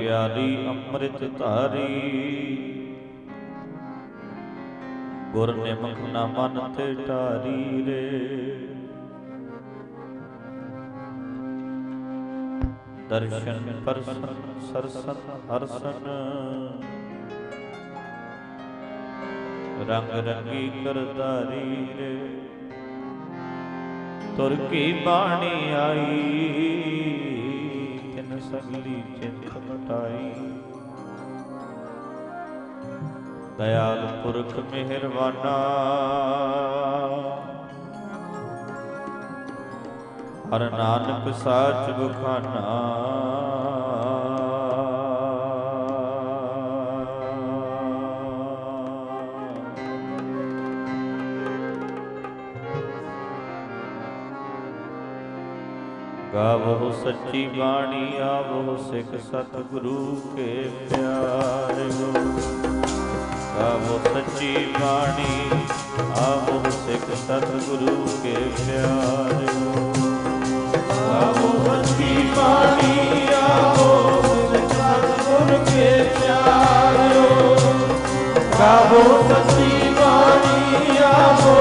ਪਿਆਰੀ ਅੰਮ੍ਰਿਤ ਧਾਰੀ। ਗੁਰ ਨੇ ਨਿਮਕ ਨਾ ਮਨ ਤੇ ਟਾਰੀ ਰੇ। ਦਰਸ਼ਨ ਪਰਸਨ ਸਰਸਨ, ਹਰਸਨ। ਰੰਗ ਰੰਗੀ ਕਰਤਾਰੀ ਰੇ। ਤੁਰ ਕੀ ਬਾਣੀ ਆਈ? ਦਇਆਲ ਪੁਰਖ ਮਿਹਰਵਾਨਾ ਹਰ ਨਾਨਕ ਸਾਚ ਬਖਾਨਾ। ਗਾਵਹੁ ਸੱਚੀ ਬਾਣੀ, ਆਵਹੁ ਸਿੱਖ ਸਤਿਗੁਰੂ ਕੇ ਪਿਆਰਿਓ। ਕਹੋ ਸੱਚੀ ਬਾਣੀ, ਆਵੋ ਸਿੱਖ ਸਤਿਗੁਰੂ ਕੇ ਪਿਆਰਿਓ। ਆਵੋ ਸੱਚੀ ਬਾਣੀ, ਆਵੋ ਸਿੱਖ ਸਤਿਗੁਰੂ ਕੇ ਪਿਆਰਿਓ। ਆਵੋ ਸੱਚੀ ਬਾਣੀ, ਆਵੋ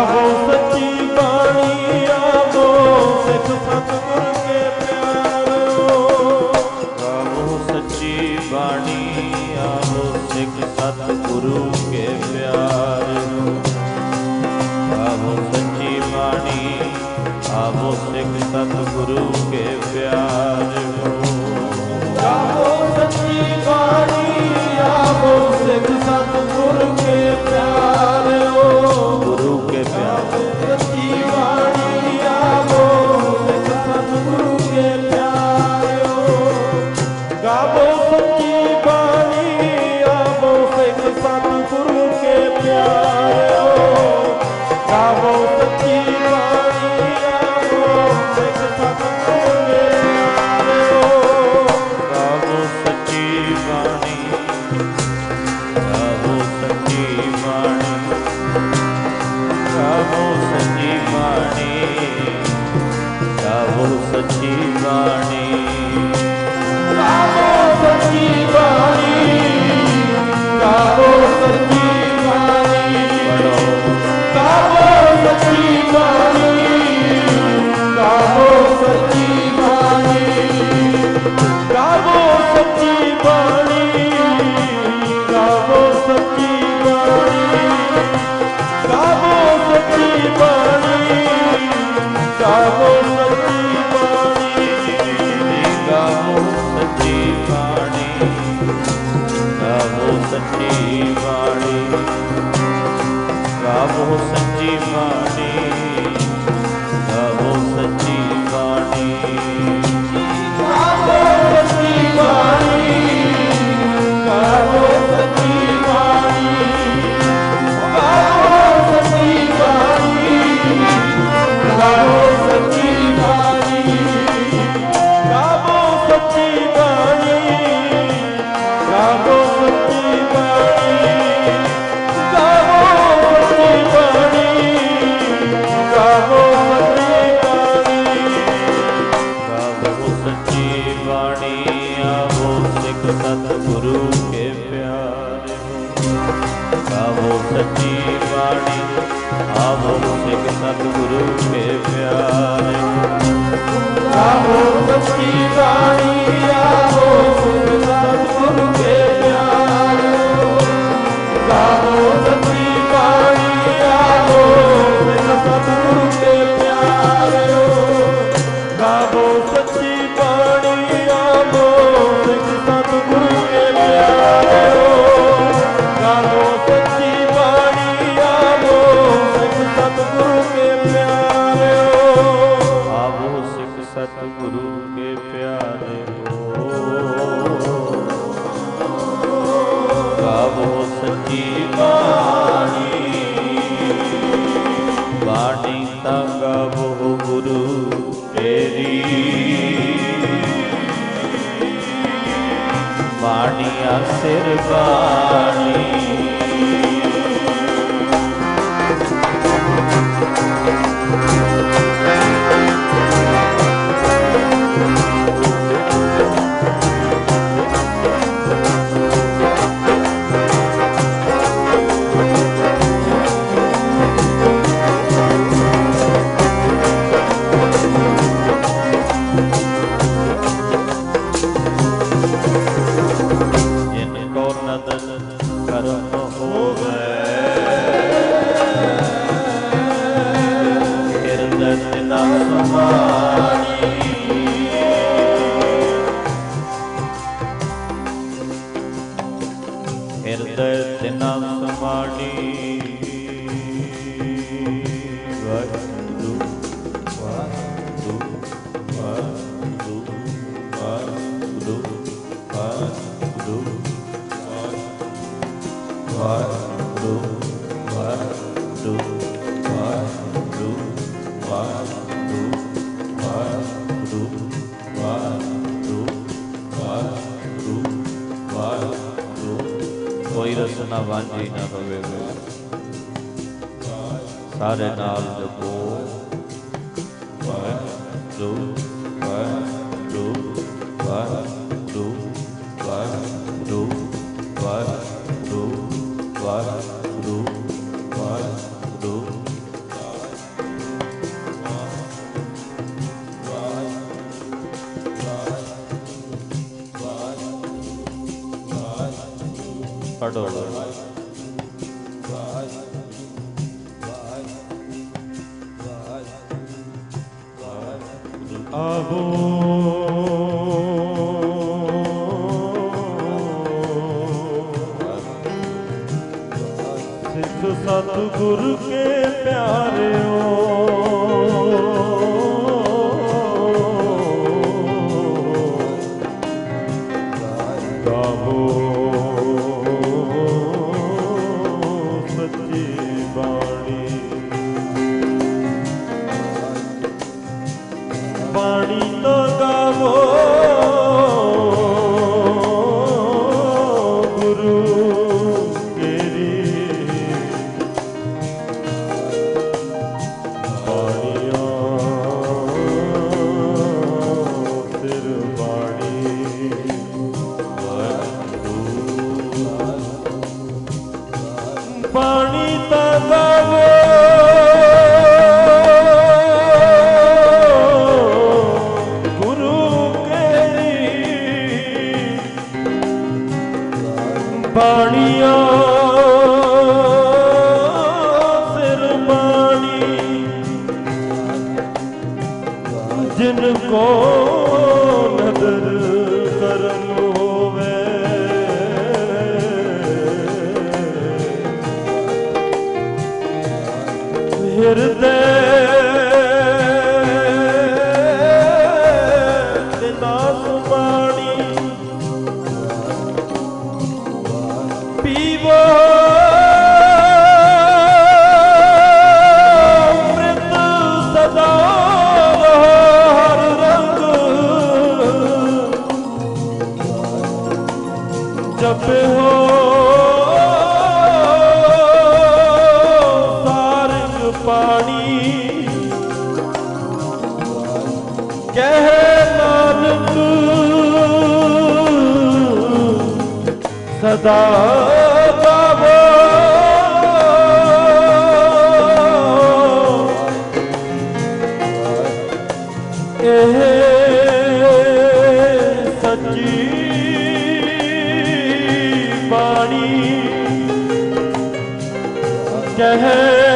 Oh. ਦੀ ਬਾਣੀ Bye. शहर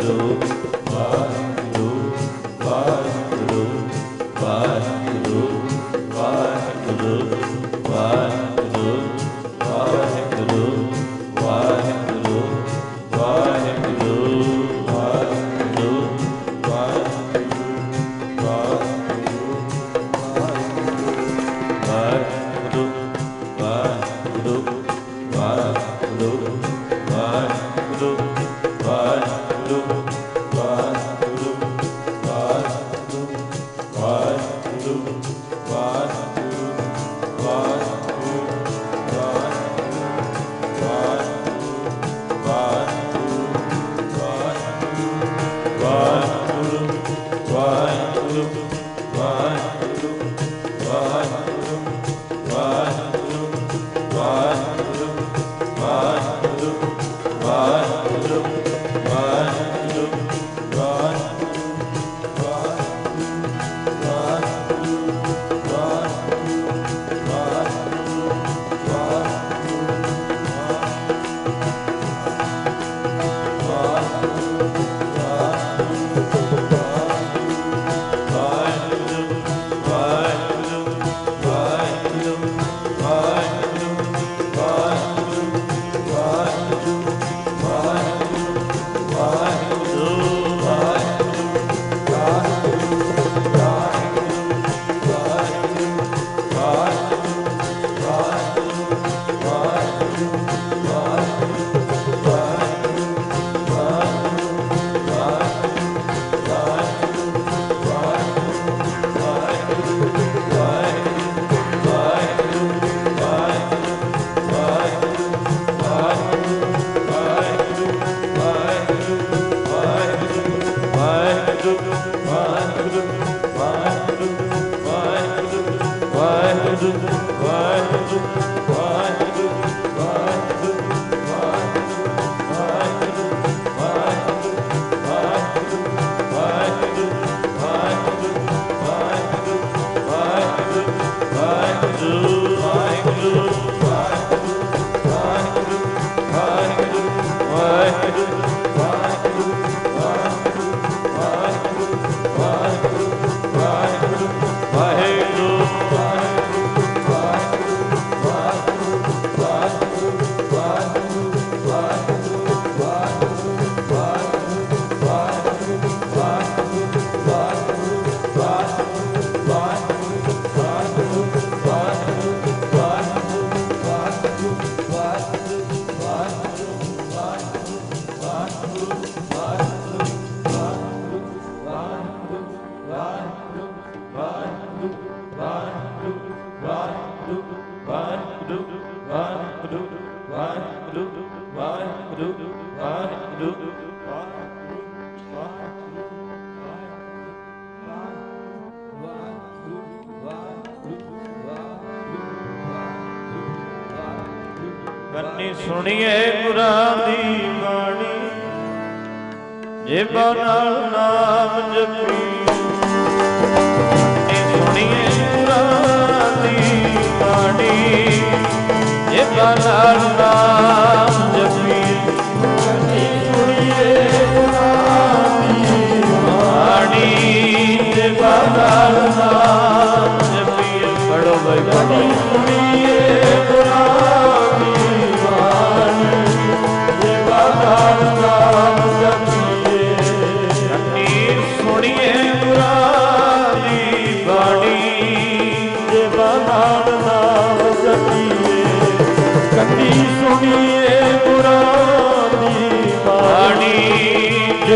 ਕਰੋ। ਵਾਹਿਗੁਰੂ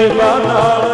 ਸੇਵਾ ਨਾਲ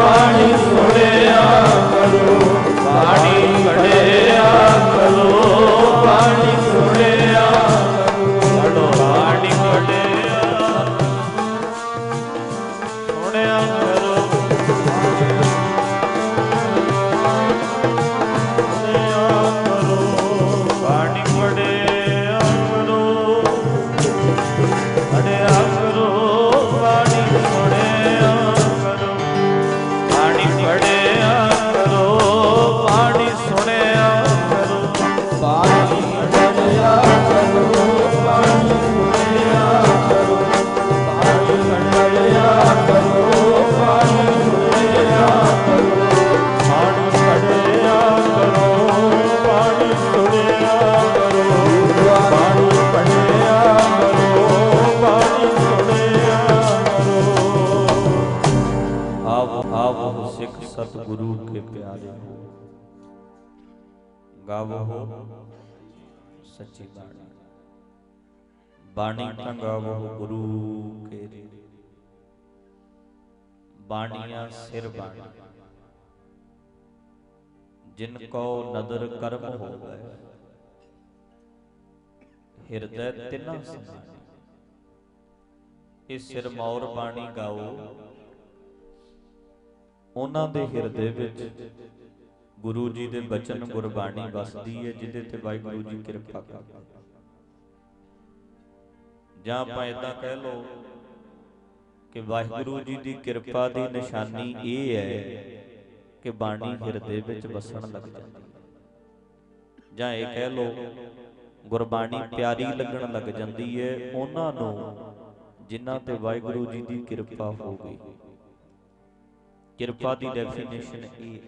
Lord. ਸਿਰ ਬਾਣੀ ਜਿਨ ਕੋ ਨਦਰ ਕਰਮ ਹੋਵੇ, ਹਿਰਦੈ ਤਿਨਾ ਸਮਾਣੀ ਇਸ ਸਿਰ ਮੌਰ ਬਾਣੀ ਗਾਓ, ਉਹਨਾਂ ਦੇ ਹਿਰਦੇ ਵਿੱਚ ਗੁਰੂ ਜੀ ਦੇ ਬਚਨ ਗੁਰਬਾਣੀ ਵਸਦੀ ਹੈ ਜਿਹਦੇ ਤੇ ਵਾਹਿਗੁਰੂ ਜੀ ਕਿਰਪਾ ਕਰਦੇ। ਜਾਂ ਆਪਾਂ ਇਦਾਂ ਕਹਿ ਲਓ ਕਿ ਵਾਹਿਗੁਰੂ ਜੀ ਦੀ ਕਿਰਪਾ ਦੀ ਨਿਸ਼ਾਨੀ ਇਹ ਹੈ ਕਿ ਬਾਣੀ ਹਿਰਦੇ ਵਿੱਚ ਵਸਣ ਲੱਗ ਜਾਂਦੀ ਜਾਂ ਇਹ ਕਹਿ ਲਓ, ਗੁਰਬਾਣੀ ਪਿਆਰੀ ਲੱਗਣ ਲੱਗ ਜਾਂਦੀ ਹੈ ਉਹਨਾਂ ਨੂੰ ਜਿਨ੍ਹਾਂ ਤੇ ਵਾਹਿਗੁਰੂ ਜੀ ਦੀ ਕਿਰਪਾ ਹੋ ਗਈ। ਕਿਰਪਾ ਦੀ ਡੈਫੀਨੇਸ਼ਨ ਇਹ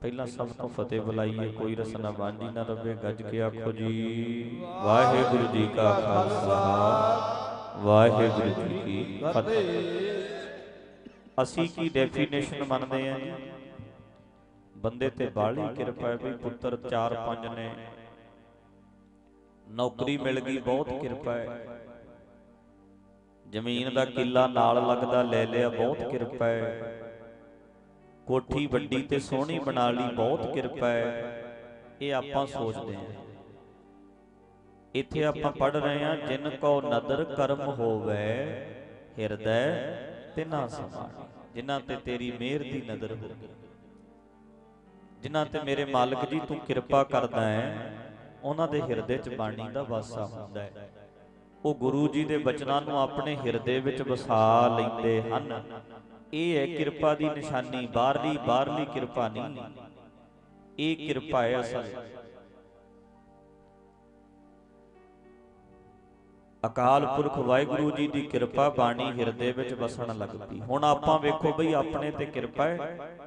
ਪਹਿਲਾਂ ਸਭ ਤੋਂ ਫਤਿਹ ਬੁਲਾਈਏ, ਕੋਈ ਰਸਨਾ ਬਾਂਝੀ ਨਾ ਰਵੇ, ਗੱਜ ਕੇ ਆਖੋ ਜੀ, ਵਾਹਿਗੁਰੂ ਜੀ ਕਾ ਖਾਲਸਾ। ਵਾਹਿਗੁਰੂ ਜੀ ਕੀ ਫਤਿਹ। ਅਸੀਂ ਕੀ ਡੈਫੀਨੇਸ਼ਨ ਮੰਨਦੇ ਆ ਬੰਦੇ ਤੇ ਬਾਹਲੀ ਕਿਰਪਾ ਹੈ ਵੀ ਪੁੱਤਰ 4-5 ਨੇ। ਨੌਕਰੀ ਮਿਲ ਗਈ, ਬਹੁਤ ਕਿਰਪਾ ਹੈ। ਜ਼ਮੀਨ ਦਾ ਕਿੱਲਾ ਨਾਲ ਲੱਗਦਾ ਲੈ ਲਿਆ, ਬਹੁਤ ਕਿਰਪਾ ਹੈ। ਕੋਠੀ ਵੱਡੀ ਤੇ ਸੋਹਣੀ ਬਣਾ ਲਈ, ਬਹੁਤ ਕਿਰਪਾ ਹੈ। ਇਹ ਆਪਾਂ ਸੋਚਦੇ ਹਾਂ। ਇੱਥੇ ਆਪਾਂ ਪੜ ਰਹੇ ਹਾਂ, ਜਿਨ ਕੋ ਨਦਰ ਕਰਮ ਹੋਵੇ, ਹਿਰਦੈ ਤਿਨਾ ਸਮਾਣੀ ਜਿਨ੍ਹਾਂ ਤੇ ਤੇਰੀ ਮਿਹਰ ਦੀ ਨਜ਼ਰ ਹੋਵੇ। ਜਿਨ੍ਹਾਂ ਤੇ ਮੇਰੇ ਮਾਲਕ ਜੀ ਤੂੰ ਕਿਰਪਾ ਕਰਦਾ ਹੈ, ਉਹਨਾਂ ਦੇ ਹਿਰਦੇ 'ਚ ਬਾਣੀ ਦਾ ਵਾਸਾ ਹੁੰਦਾ ਹੈ। ਉਹ ਗੁਰੂ ਜੀ ਦੇ ਬਚਨਾਂ ਨੂੰ ਆਪਣੇ ਹਿਰਦੇ ਵਿੱਚ ਵਸਾ ਲੈਂਦੇ ਹਨ। ਇਹ ਹੈ ਕਿਰਪਾ ਦੀ ਨਿਸ਼ਾਨੀ, ਬਾਹਰਲੀ ਬਾਹਰਲੀ ਕਿਰਪਾ ਨਹੀਂ। ਇਹ ਕਿਰਪਾ ਹੈ ਅਸਲ ਅਕਾਲ ਪੁਰਖ ਵਾਹਿਗੁਰੂ ਜੀ ਦੀ ਕਿਰਪਾ ਬਾਣੀ ਹਿਰਦੇ ਵਿੱਚ ਵਸਣ ਲੱਗ ਪਈ। ਹੁਣ ਆਪਾਂ ਵੇਖੋ ਬਈ ਆਪਣੇ ਤੇ ਕਿਰਪਾ ਹੈ।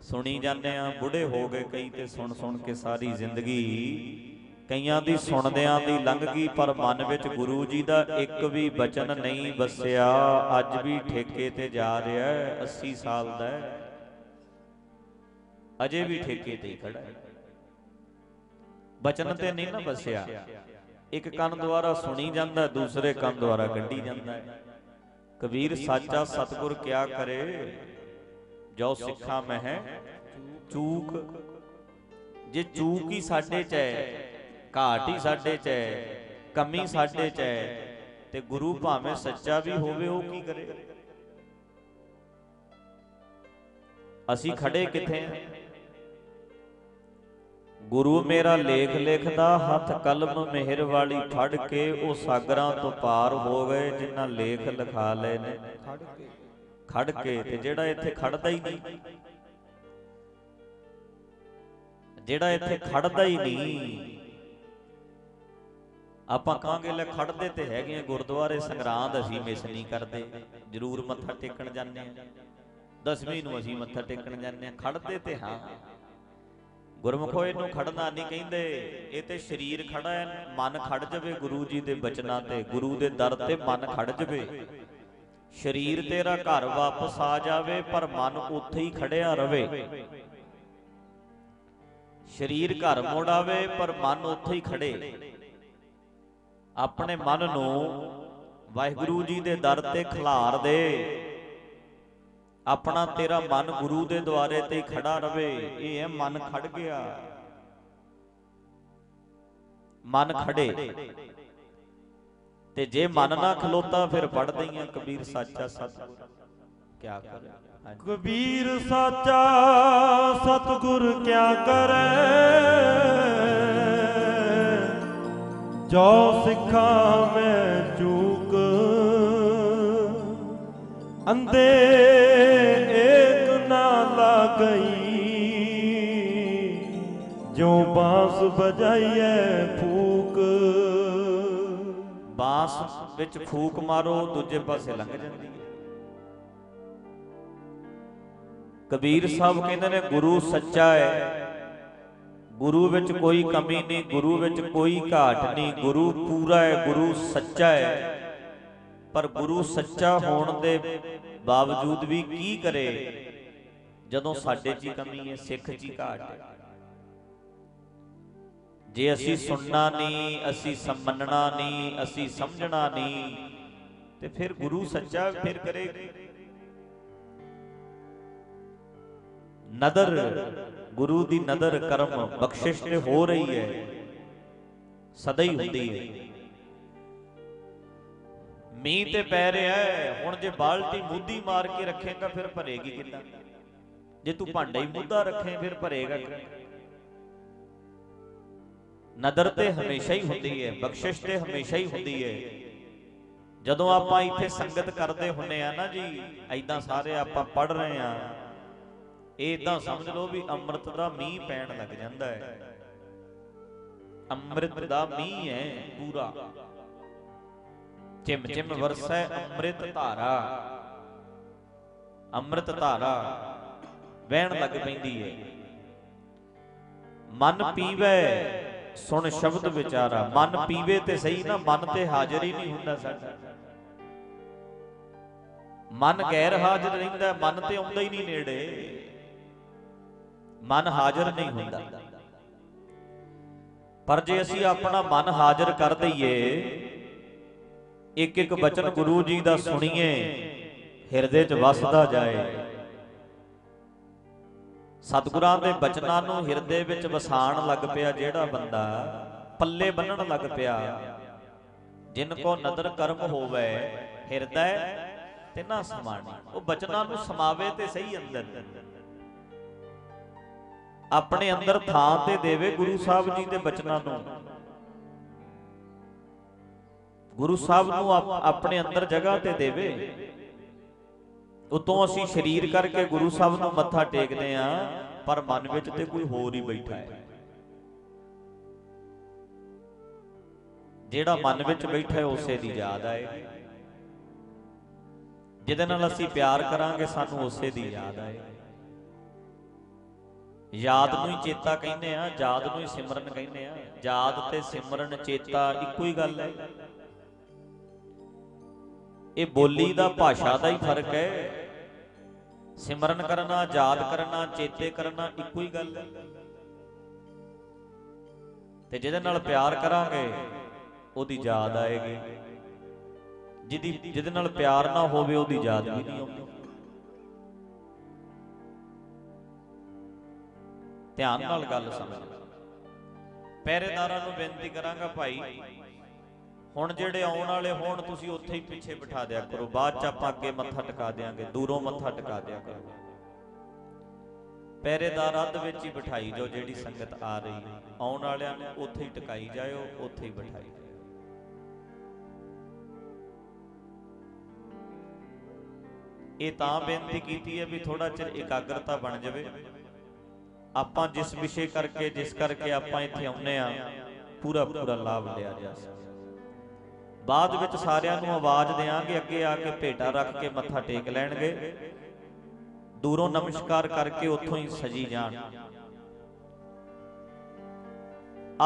ਸੁਣੀ ਜਾਂਦੇ ਆ ਬੁੱਢੇ ਹੋ ਗਏ ਕਈ ਤੇ ਸੁਣ ਸੁਣ ਕੇ ਸਾਰੀ ਜ਼ਿੰਦਗੀ। ਕਈਆਂ ਦੀ ਸੁਣਦਿਆਂ ਦੀ ਲੰਘ ਗਈ, ਪਰ ਮਨ ਵਿੱਚ ਗੁਰੂ ਜੀ ਦਾ ਇੱਕ ਵੀ ਬਚਨ ਨਹੀਂ ਵਸਿਆ। ਅੱਜ ਵੀ ਠੇਕੇ ਤੇ ਜਾ ਰਿਹਾ ਹੈ 80 ਸਾਲ ਦਾ ਹੈ। ਅਜੇ ਵੀ ਠੇਕੇ ਤੇ ਹੀ ਖੜਾ ਹੈ। ਬਚਨ ਤੇ ਨਹੀਂ ਨਾ ਵਸਿਆ। ਇੱਕ ਕੰਨ ਦੁਆਰਾ ਸੁਣੀ ਜਾਂਦਾ, ਦੂਸਰੇ ਕੰਨ ਦੁਆਰਾ ਕੱਢੀ ਜਾਂਦਾ ਹੈ। ਕਬੀਰ, ਸਾਚਾ ਸਤਗੁਰ ਕਿਆ ਕਰੇ? ਜੋ ਸਿੱਖਾਂ ਮਹਿ ਚੂਕ। ਜੇ ਚੂਕ ਹੀ ਸਾਡੇ ਚ ਹੈ, ਘਾਟ ਹੀ ਸਾਡੇ ਚ ਹੈ, ਕਮੀ ਸਾਡੇ ਚ ਹੈ, ਤੇ ਗੁਰੂ ਭਾਵੇਂ ਸੱਚਾ ਵੀ ਹੋਵੇ, ਉਹ ਕੀ ਕਰੇ? ਅਸੀਂ ਖੜੇ ਕਿੱਥੇ ਆ ਗੁਰੂ ਮੇਰਾ ਲੇਖ ਲਿਖਦਾ, ਹੱਥ ਕਲਮ ਮਿਹਰ ਵਾਲੀ ਫੜ ਕੇ ਉਹ ਸਾਗਰਾਂ ਤੋਂ ਪਾਰ ਹੋ ਗਏ ਜਿਨ੍ਹਾਂ ਲੇਖ ਲਿਖਾ ਲਏ ਨੇ। ਖੜ ਕੇ ਤੇ ਜਿਹੜਾ ਇੱਥੇ ਖੜਦਾ ਹੀ ਨਹੀਂ। ਜਿਹੜਾ ਇੱਥੇ ਖੜਦਾ ਹੀ ਨਹੀਂ, ਆਪਾਂ ਕਹਾਂਗੇ ਲੈ ਖੜਦੇ ਤੇ ਹੈਗੇ ਆ, ਗੁਰਦੁਆਰੇ ਸੰਗਰਾਂਦ ਅਸੀਂ ਮਿਸ ਨਹੀਂ ਕਰਦੇ। ਜ਼ਰੂਰ ਮੱਥਾ ਟੇਕਣ ਜਾਂਦੇ ਆ। ਦਸਵੀਂ ਨੂੰ ਅਸੀਂ ਮੱਥਾ ਟੇਕਣ ਜਾਂਦੇ ਆ। ਖੜਦੇ ਤੇ ਹਾਂ। ਗੁਰਮੁਖੋ ਇਹਨੂੰ ਖੜਨਾ ਨਹੀਂ ਕਹਿੰਦੇ, ਇਹ ਤੇ ਸਰੀਰ ਖੜਾ ਹੈ, ਮਨ ਖੜ ਜਾਵੇ ਗੁਰੂ ਜੀ ਦੇ ਬਚਨਾਂ ਤੇ, ਗੁਰੂ ਦੇ ਦਰ ਤੇ ਮਨ ਖੜ ਜਾਵੇ। ਸਰੀਰ ਤੇਰਾ ਘਰ ਵਾਪਸ ਆ ਜਾਵੇ, ਪਰ ਮਨ ਉੱਥੇ ਹੀ ਖੜਿਆ ਰਵੇ। ਸਰੀਰ ਘਰ ਮੁੜ ਆਵੇ, ਪਰ ਮਨ ਉੱਥੇ ਹੀ ਖੜੇ। ਆਪਣੇ ਮਨ ਨੂੰ ਵਾਹਿਗੁਰੂ ਜੀ ਦੇ ਦਰ ਤੇ ਖਿਲਾਰ ਦੇ। ਆਪਣਾ ਤੇਰਾ ਮਨ ਗੁਰੂ ਦੇ ਦੁਆਰੇ ਤੇ ਖੜਾ ਰਵੇ, ਇਹ ਹੈ ਮਨ ਖੜ ਗਿਆ। ਮਨ ਖੜੇ। ਤੇ ਜੇ ਮਨ ਨਾ ਖਲੋਤਾ, ਫਿਰ ਪੜਦੇ ਹੀ ਕਬੀਰ ਸਾਚਾ ਸਤਿਗੁਰ। ਕਿਆ ਕਰੇ? ਕਬੀਰ ਸਾਚਾ ਸਤਗੁਰ ਕਿਆ ਕਰੇ? ਜੋ ਸਿੱਖਾਂ ਮੈਂ ਚੂਕ ਅੰਦੇ ਏਕ ਨਾ ਲਾਗਈ। ਜੋ ਬਾਂਸ ਬਜਾਈਏ ਫੂਕ। ਬਾਂਸ ਵਿੱਚ ਫੂਕ ਮਾਰੋ, ਦੂਜੇ ਪਾਸੇ ਲੰਘ ਜਾਂਦੀ ਹੈ। ਕਬੀਰ ਸਾਹਿਬ ਕਹਿੰਦੇ ਨੇ, ਗੁਰੂ ਸੱਚਾ ਹੈ। ਗੁਰੂ ਵਿੱਚ ਕੋਈ ਕਮੀ ਨਹੀਂ, ਗੁਰੂ ਵਿੱਚ ਕੋਈ ਘਾਟ ਨਹੀਂ, ਗੁਰੂ ਪੂਰਾ ਹੈ, ਗੁਰੂ ਸੱਚਾ ਹੈ। ਪਰ ਗੁਰੂ ਸੱਚਾ ਹੋਣ ਦੇ ਬਾਵਜੂਦ ਵੀ ਕੀ ਕਰੇ? ਜਦੋਂ ਸਾਡੇ 'ਚ ਕਮੀ ਹੈ, ਸਿੱਖ 'ਚ ਘਾਟ ਹੈ। ਜੇ ਅਸੀਂ ਸੁਣਨਾ ਨਹੀਂ, ਅਸੀਂ ਮੰਨਣਾ ਨਹੀਂ, ਅਸੀਂ ਸਮਝਣਾ ਨਹੀਂ, ਤੇ ਫਿਰ ਗੁਰੂ ਸੱਚਾ ਫਿਰ ਕਰੇ। ਨਦਰ, ਗੁਰੂ ਦੀ ਨਦਰ ਕਰਮ ਬਖਸ਼ਿਸ਼ ਤੇ ਹੋ ਰਹੀ ਹੈ, ਸਦਾ ਹੀ ਹੁੰਦੀ ਹੈ। ਮੀਂਹ ਤੇ ਪੈ ਰਿਹਾ ਹੈ ਹੁਣ ਜੇ ਬਾਲਟੀ ਮੁੱਦੀ ਮਾਰ ਕੇ ਰੱਖੇਗਾ ਫਿਰ ਭਰੇਗੀ ਕਿੱਦਾਂ? ਜੇ ਤੂੰ ਭਾਂਡਾ ਹੀ ਮੁੱਦਾ ਰੱਖੇ ਫਿਰ ਭਰੇਗਾ ਨਦਰ ਤੇ ਹਮੇਸ਼ਾ ਹੀ ਹੁੰਦੀ ਹੈ ਬਖਸ਼ਿਸ਼ ਤੇ ਹਮੇਸ਼ਾ ਹੀ ਹੁੰਦੀ ਹੈ ਜਦੋਂ ਆਪਾਂ ਇੱਥੇ ਸੰਗਤ ਕਰਦੇ ਹੁੰਨੇ ਆ ਨਾ ਜੀ ਐਦਾਂ ਸਾਰੇ ਆਪਾਂ ਪੜ ਰਹੇ ਆ ਇਹ ਇਦਾਂ ਸਮਝ ਲਓ ਵੀ ਅੰਮ੍ਰਿਤ ਦਾ ਮੀਂਹ ਪੈਣ ਲੱਗ ਜਾਂਦਾ ਹੈ। ਅੰਮ੍ਰਿਤ ਦਾ ਮੀਂਹ ਹੈ ਪੂਰਾ। ਚਿਮ ਚਿਮ ਵਰਸੈ ਅੰਮ੍ਰਿਤ ਧਾਰਾ। ਅੰਮ੍ਰਿਤ ਧਾਰਾ ਵਹਿਣ ਲੱਗ ਪੈਂਦੀ ਹੈ ਮਨ ਪੀਵੇ ਸੁਣ ਸ਼ਬਦ ਵਿਚਾਰਾ। ਮਨ ਪੀਵੇ ਤੇ ਸਹੀ ਨਾ ਮਨ ਤੇ ਹਾਜ਼ਰ ਹੀ ਨਹੀਂ ਹੁੰਦਾ ਸਾਡਾ। ਮਨ ਗੈਰ ਹਾਜ਼ਰ ਰਹਿੰਦਾ ਮਨ ਤੇ ਆਉਂਦਾ ਹੀ ਨਹੀਂ ਨੇੜੇ। ਮਨ ਹਾਜ਼ਰ ਨਹੀਂ ਹੁੰਦਾ। ਪਰ ਜੇ ਅਸੀਂ ਆਪਣਾ ਮਨ ਹਾਜ਼ਰ ਕਰ ਦਈਏ ਇੱਕ ਇੱਕ ਬਚਨ ਗੁਰੂ ਜੀ ਦਾ ਸੁਣੀਏ ਹਿਰਦੇ 'ਚ ਵਸਦਾ ਜਾਏ। ਸਤਿਗੁਰਾਂ ਦੇ ਬਚਨਾਂ ਨੂੰ ਹਿਰਦੇ ਵਿੱਚ ਵਸਾਣ ਲੱਗ ਪਿਆ ਜਿਹੜਾ ਬੰਦਾ ਪੱਲੇ ਬੰਨਣ ਲੱਗ ਪਿਆ। ਜਿਨ ਕੋ ਨਦਰ ਕਰਮ ਹੋਵੇ ਹਿਰਦੈ ਤੇ ਨਾ ਸਮਾਣੀ। ਉਹ ਬਚਨਾਂ ਨੂੰ ਸਮਾਵੇ ਤੇ ਸਹੀ ਅੰਦਰ। ਆਪਣੇ ਅੰਦਰ ਥਾਂ ਤੇ ਦੇਵੇ ਗੁਰੂ ਸਾਹਿਬ ਜੀ ਦੇ ਬਚਨਾਂ ਨੂੰ। ਗੁਰੂ ਸਾਹਿਬ ਨੂੰ ਆਪਣੇ ਅੰਦਰ ਜਗ੍ਹਾ ਤੇ ਦੇਵੇ। ਉਤੋਂ ਅਸੀਂ ਸ਼ਰੀਰ ਕਰਕੇ ਗੁਰੂ ਸਾਹਿਬ ਨੂੰ ਮੱਥਾ ਟੇਕਦੇ ਆ ਪਰ ਮਨ ਵਿੱਚ ਤੇ ਕੋਈ ਹੋਰ ਹੀ ਬੈਠਾ ਹੈ। ਜਿਹੜਾ ਮਨ ਵਿੱਚ ਬੈਠਾ ਹੈ, ਉਸੇ ਦੀ ਯਾਦ ਆਏ। ਜਿਹਦੇ ਨਾਲ ਅਸੀਂ ਪਿਆਰ ਕਰਾਂਗੇ, ਸਾਨੂੰ ਉਸੇ ਦੀ ਯਾਦ ਆਏ। ਯਾਦ ਨੂੰ ਹੀ ਚੇਤਾ ਕਹਿੰਦੇ ਆ ਯਾਦ ਨੂੰ ਹੀ ਸਿਮਰਨ ਕਹਿੰਦੇ ਆ ਯਾਦ ਤੇ ਸਿਮਰਨ ਚੇਤਾ ਇੱਕੋ ਹੀ ਗੱਲ ਹੈ। ਇਹ ਬੋਲੀ ਦਾ ਭਾਸ਼ਾ ਦਾ ਹੀ ਫ਼ਰਕ ਹੈ। ਸਿਮਰਨ ਕਰਨਾ ਯਾਦ ਕਰਨਾ ਚੇਤੇ ਕਰਨਾ ਇੱਕੋ ਹੀ ਗੱਲ ਹੈ। ਤੇ ਜਿਹਦੇ ਨਾਲ ਪਿਆਰ ਕਰਾਂਗੇ ਉਹਦੀ ਯਾਦ ਆਏਗੀ। ਜਿਹਦੀ ਜਿਹਦੇ ਨਾਲ ਪਿਆਰ ਨਾ ਹੋਵੇ ਉਹਦੀ ਯਾਦ ਵੀ ਨਹੀਂ ਆਉਂਦੀ। ਧਿਆਨ ਨਾਲ ਗੱਲ ਸਮਝ। ਪਹਿਰੇਦਾਰਾਂ ਨੂੰ ਬੇਨਤੀ ਕਰਾਂਗਾ ਭਾਈ ਹੁਣ ਜਿਹੜੇ ਆਉਣ ਵਾਲੇ ਹੋਣ, ਤੁਸੀਂ ਉੱਥੇ ਹੀ ਪਿੱਛੇ ਬਿਠਾ ਦਿਆ ਕਰੋ। ਬਾਅਦ ਚ ਆਪਾਂ ਅੱਗੇ ਮੱਥਾ ਟਿਕਾ ਦੇਾਂਗੇ ਦੂਰੋਂ ਮੱਥਾ ਟਿਕਾ ਦਿਆ ਕਰੋ। ਪਹਿਰੇਦਾਰ ਅੱਧ ਵਿੱਚ ਹੀ ਬਿਠਾਈ ਜੋ ਜਿਹੜੀ ਸੰਗਤ ਆ ਰਹੀ ਆਉਣ ਵਾਲਿਆਂ ਨੂੰ ਉੱਥੇ ਹੀ ਟਿਕਾਈ ਜਾਇਓ, ਉੱਥੇ ਹੀ ਬਿਠਾਈ ਜਾਇਓ। ਇਹ ਤਾਂ ਬੇਨਤੀ ਕੀਤੀ ਹੈ ਵੀ ਥੋੜਾ ਚਿਰ ਇਕਾਗਰਤਾ ਬਣ ਜਾਵੇ। ਆਪਾਂ ਜਿਸ ਵਿਸ਼ੇ ਕਰਕੇ, ਜਿਸ ਕਰਕੇ ਆਪਾਂ ਇੱਥੇ ਆਉਨੇ ਆ ਪੂਰਾ ਪੂਰਾ ਲਾਭ ਲਿਆ ਜਾ ਸਕੇ। ਬਾਅਦ ਵਿੱਚ ਸਾਰਿਆਂ ਨੂੰ ਆਵਾਜ਼ ਦੇਾਂਗੇ ਅੱਗੇ ਆ ਕੇ ਭੇਟਾ ਰੱਖ ਕੇ ਮੱਥਾ ਟੇਕ ਲੈਣਗੇ। ਦੂਰੋਂ ਨਮਸਕਾਰ ਕਰਕੇ ਉੱਥੋਂ ਹੀ ਸਜੀ ਜਾਣ।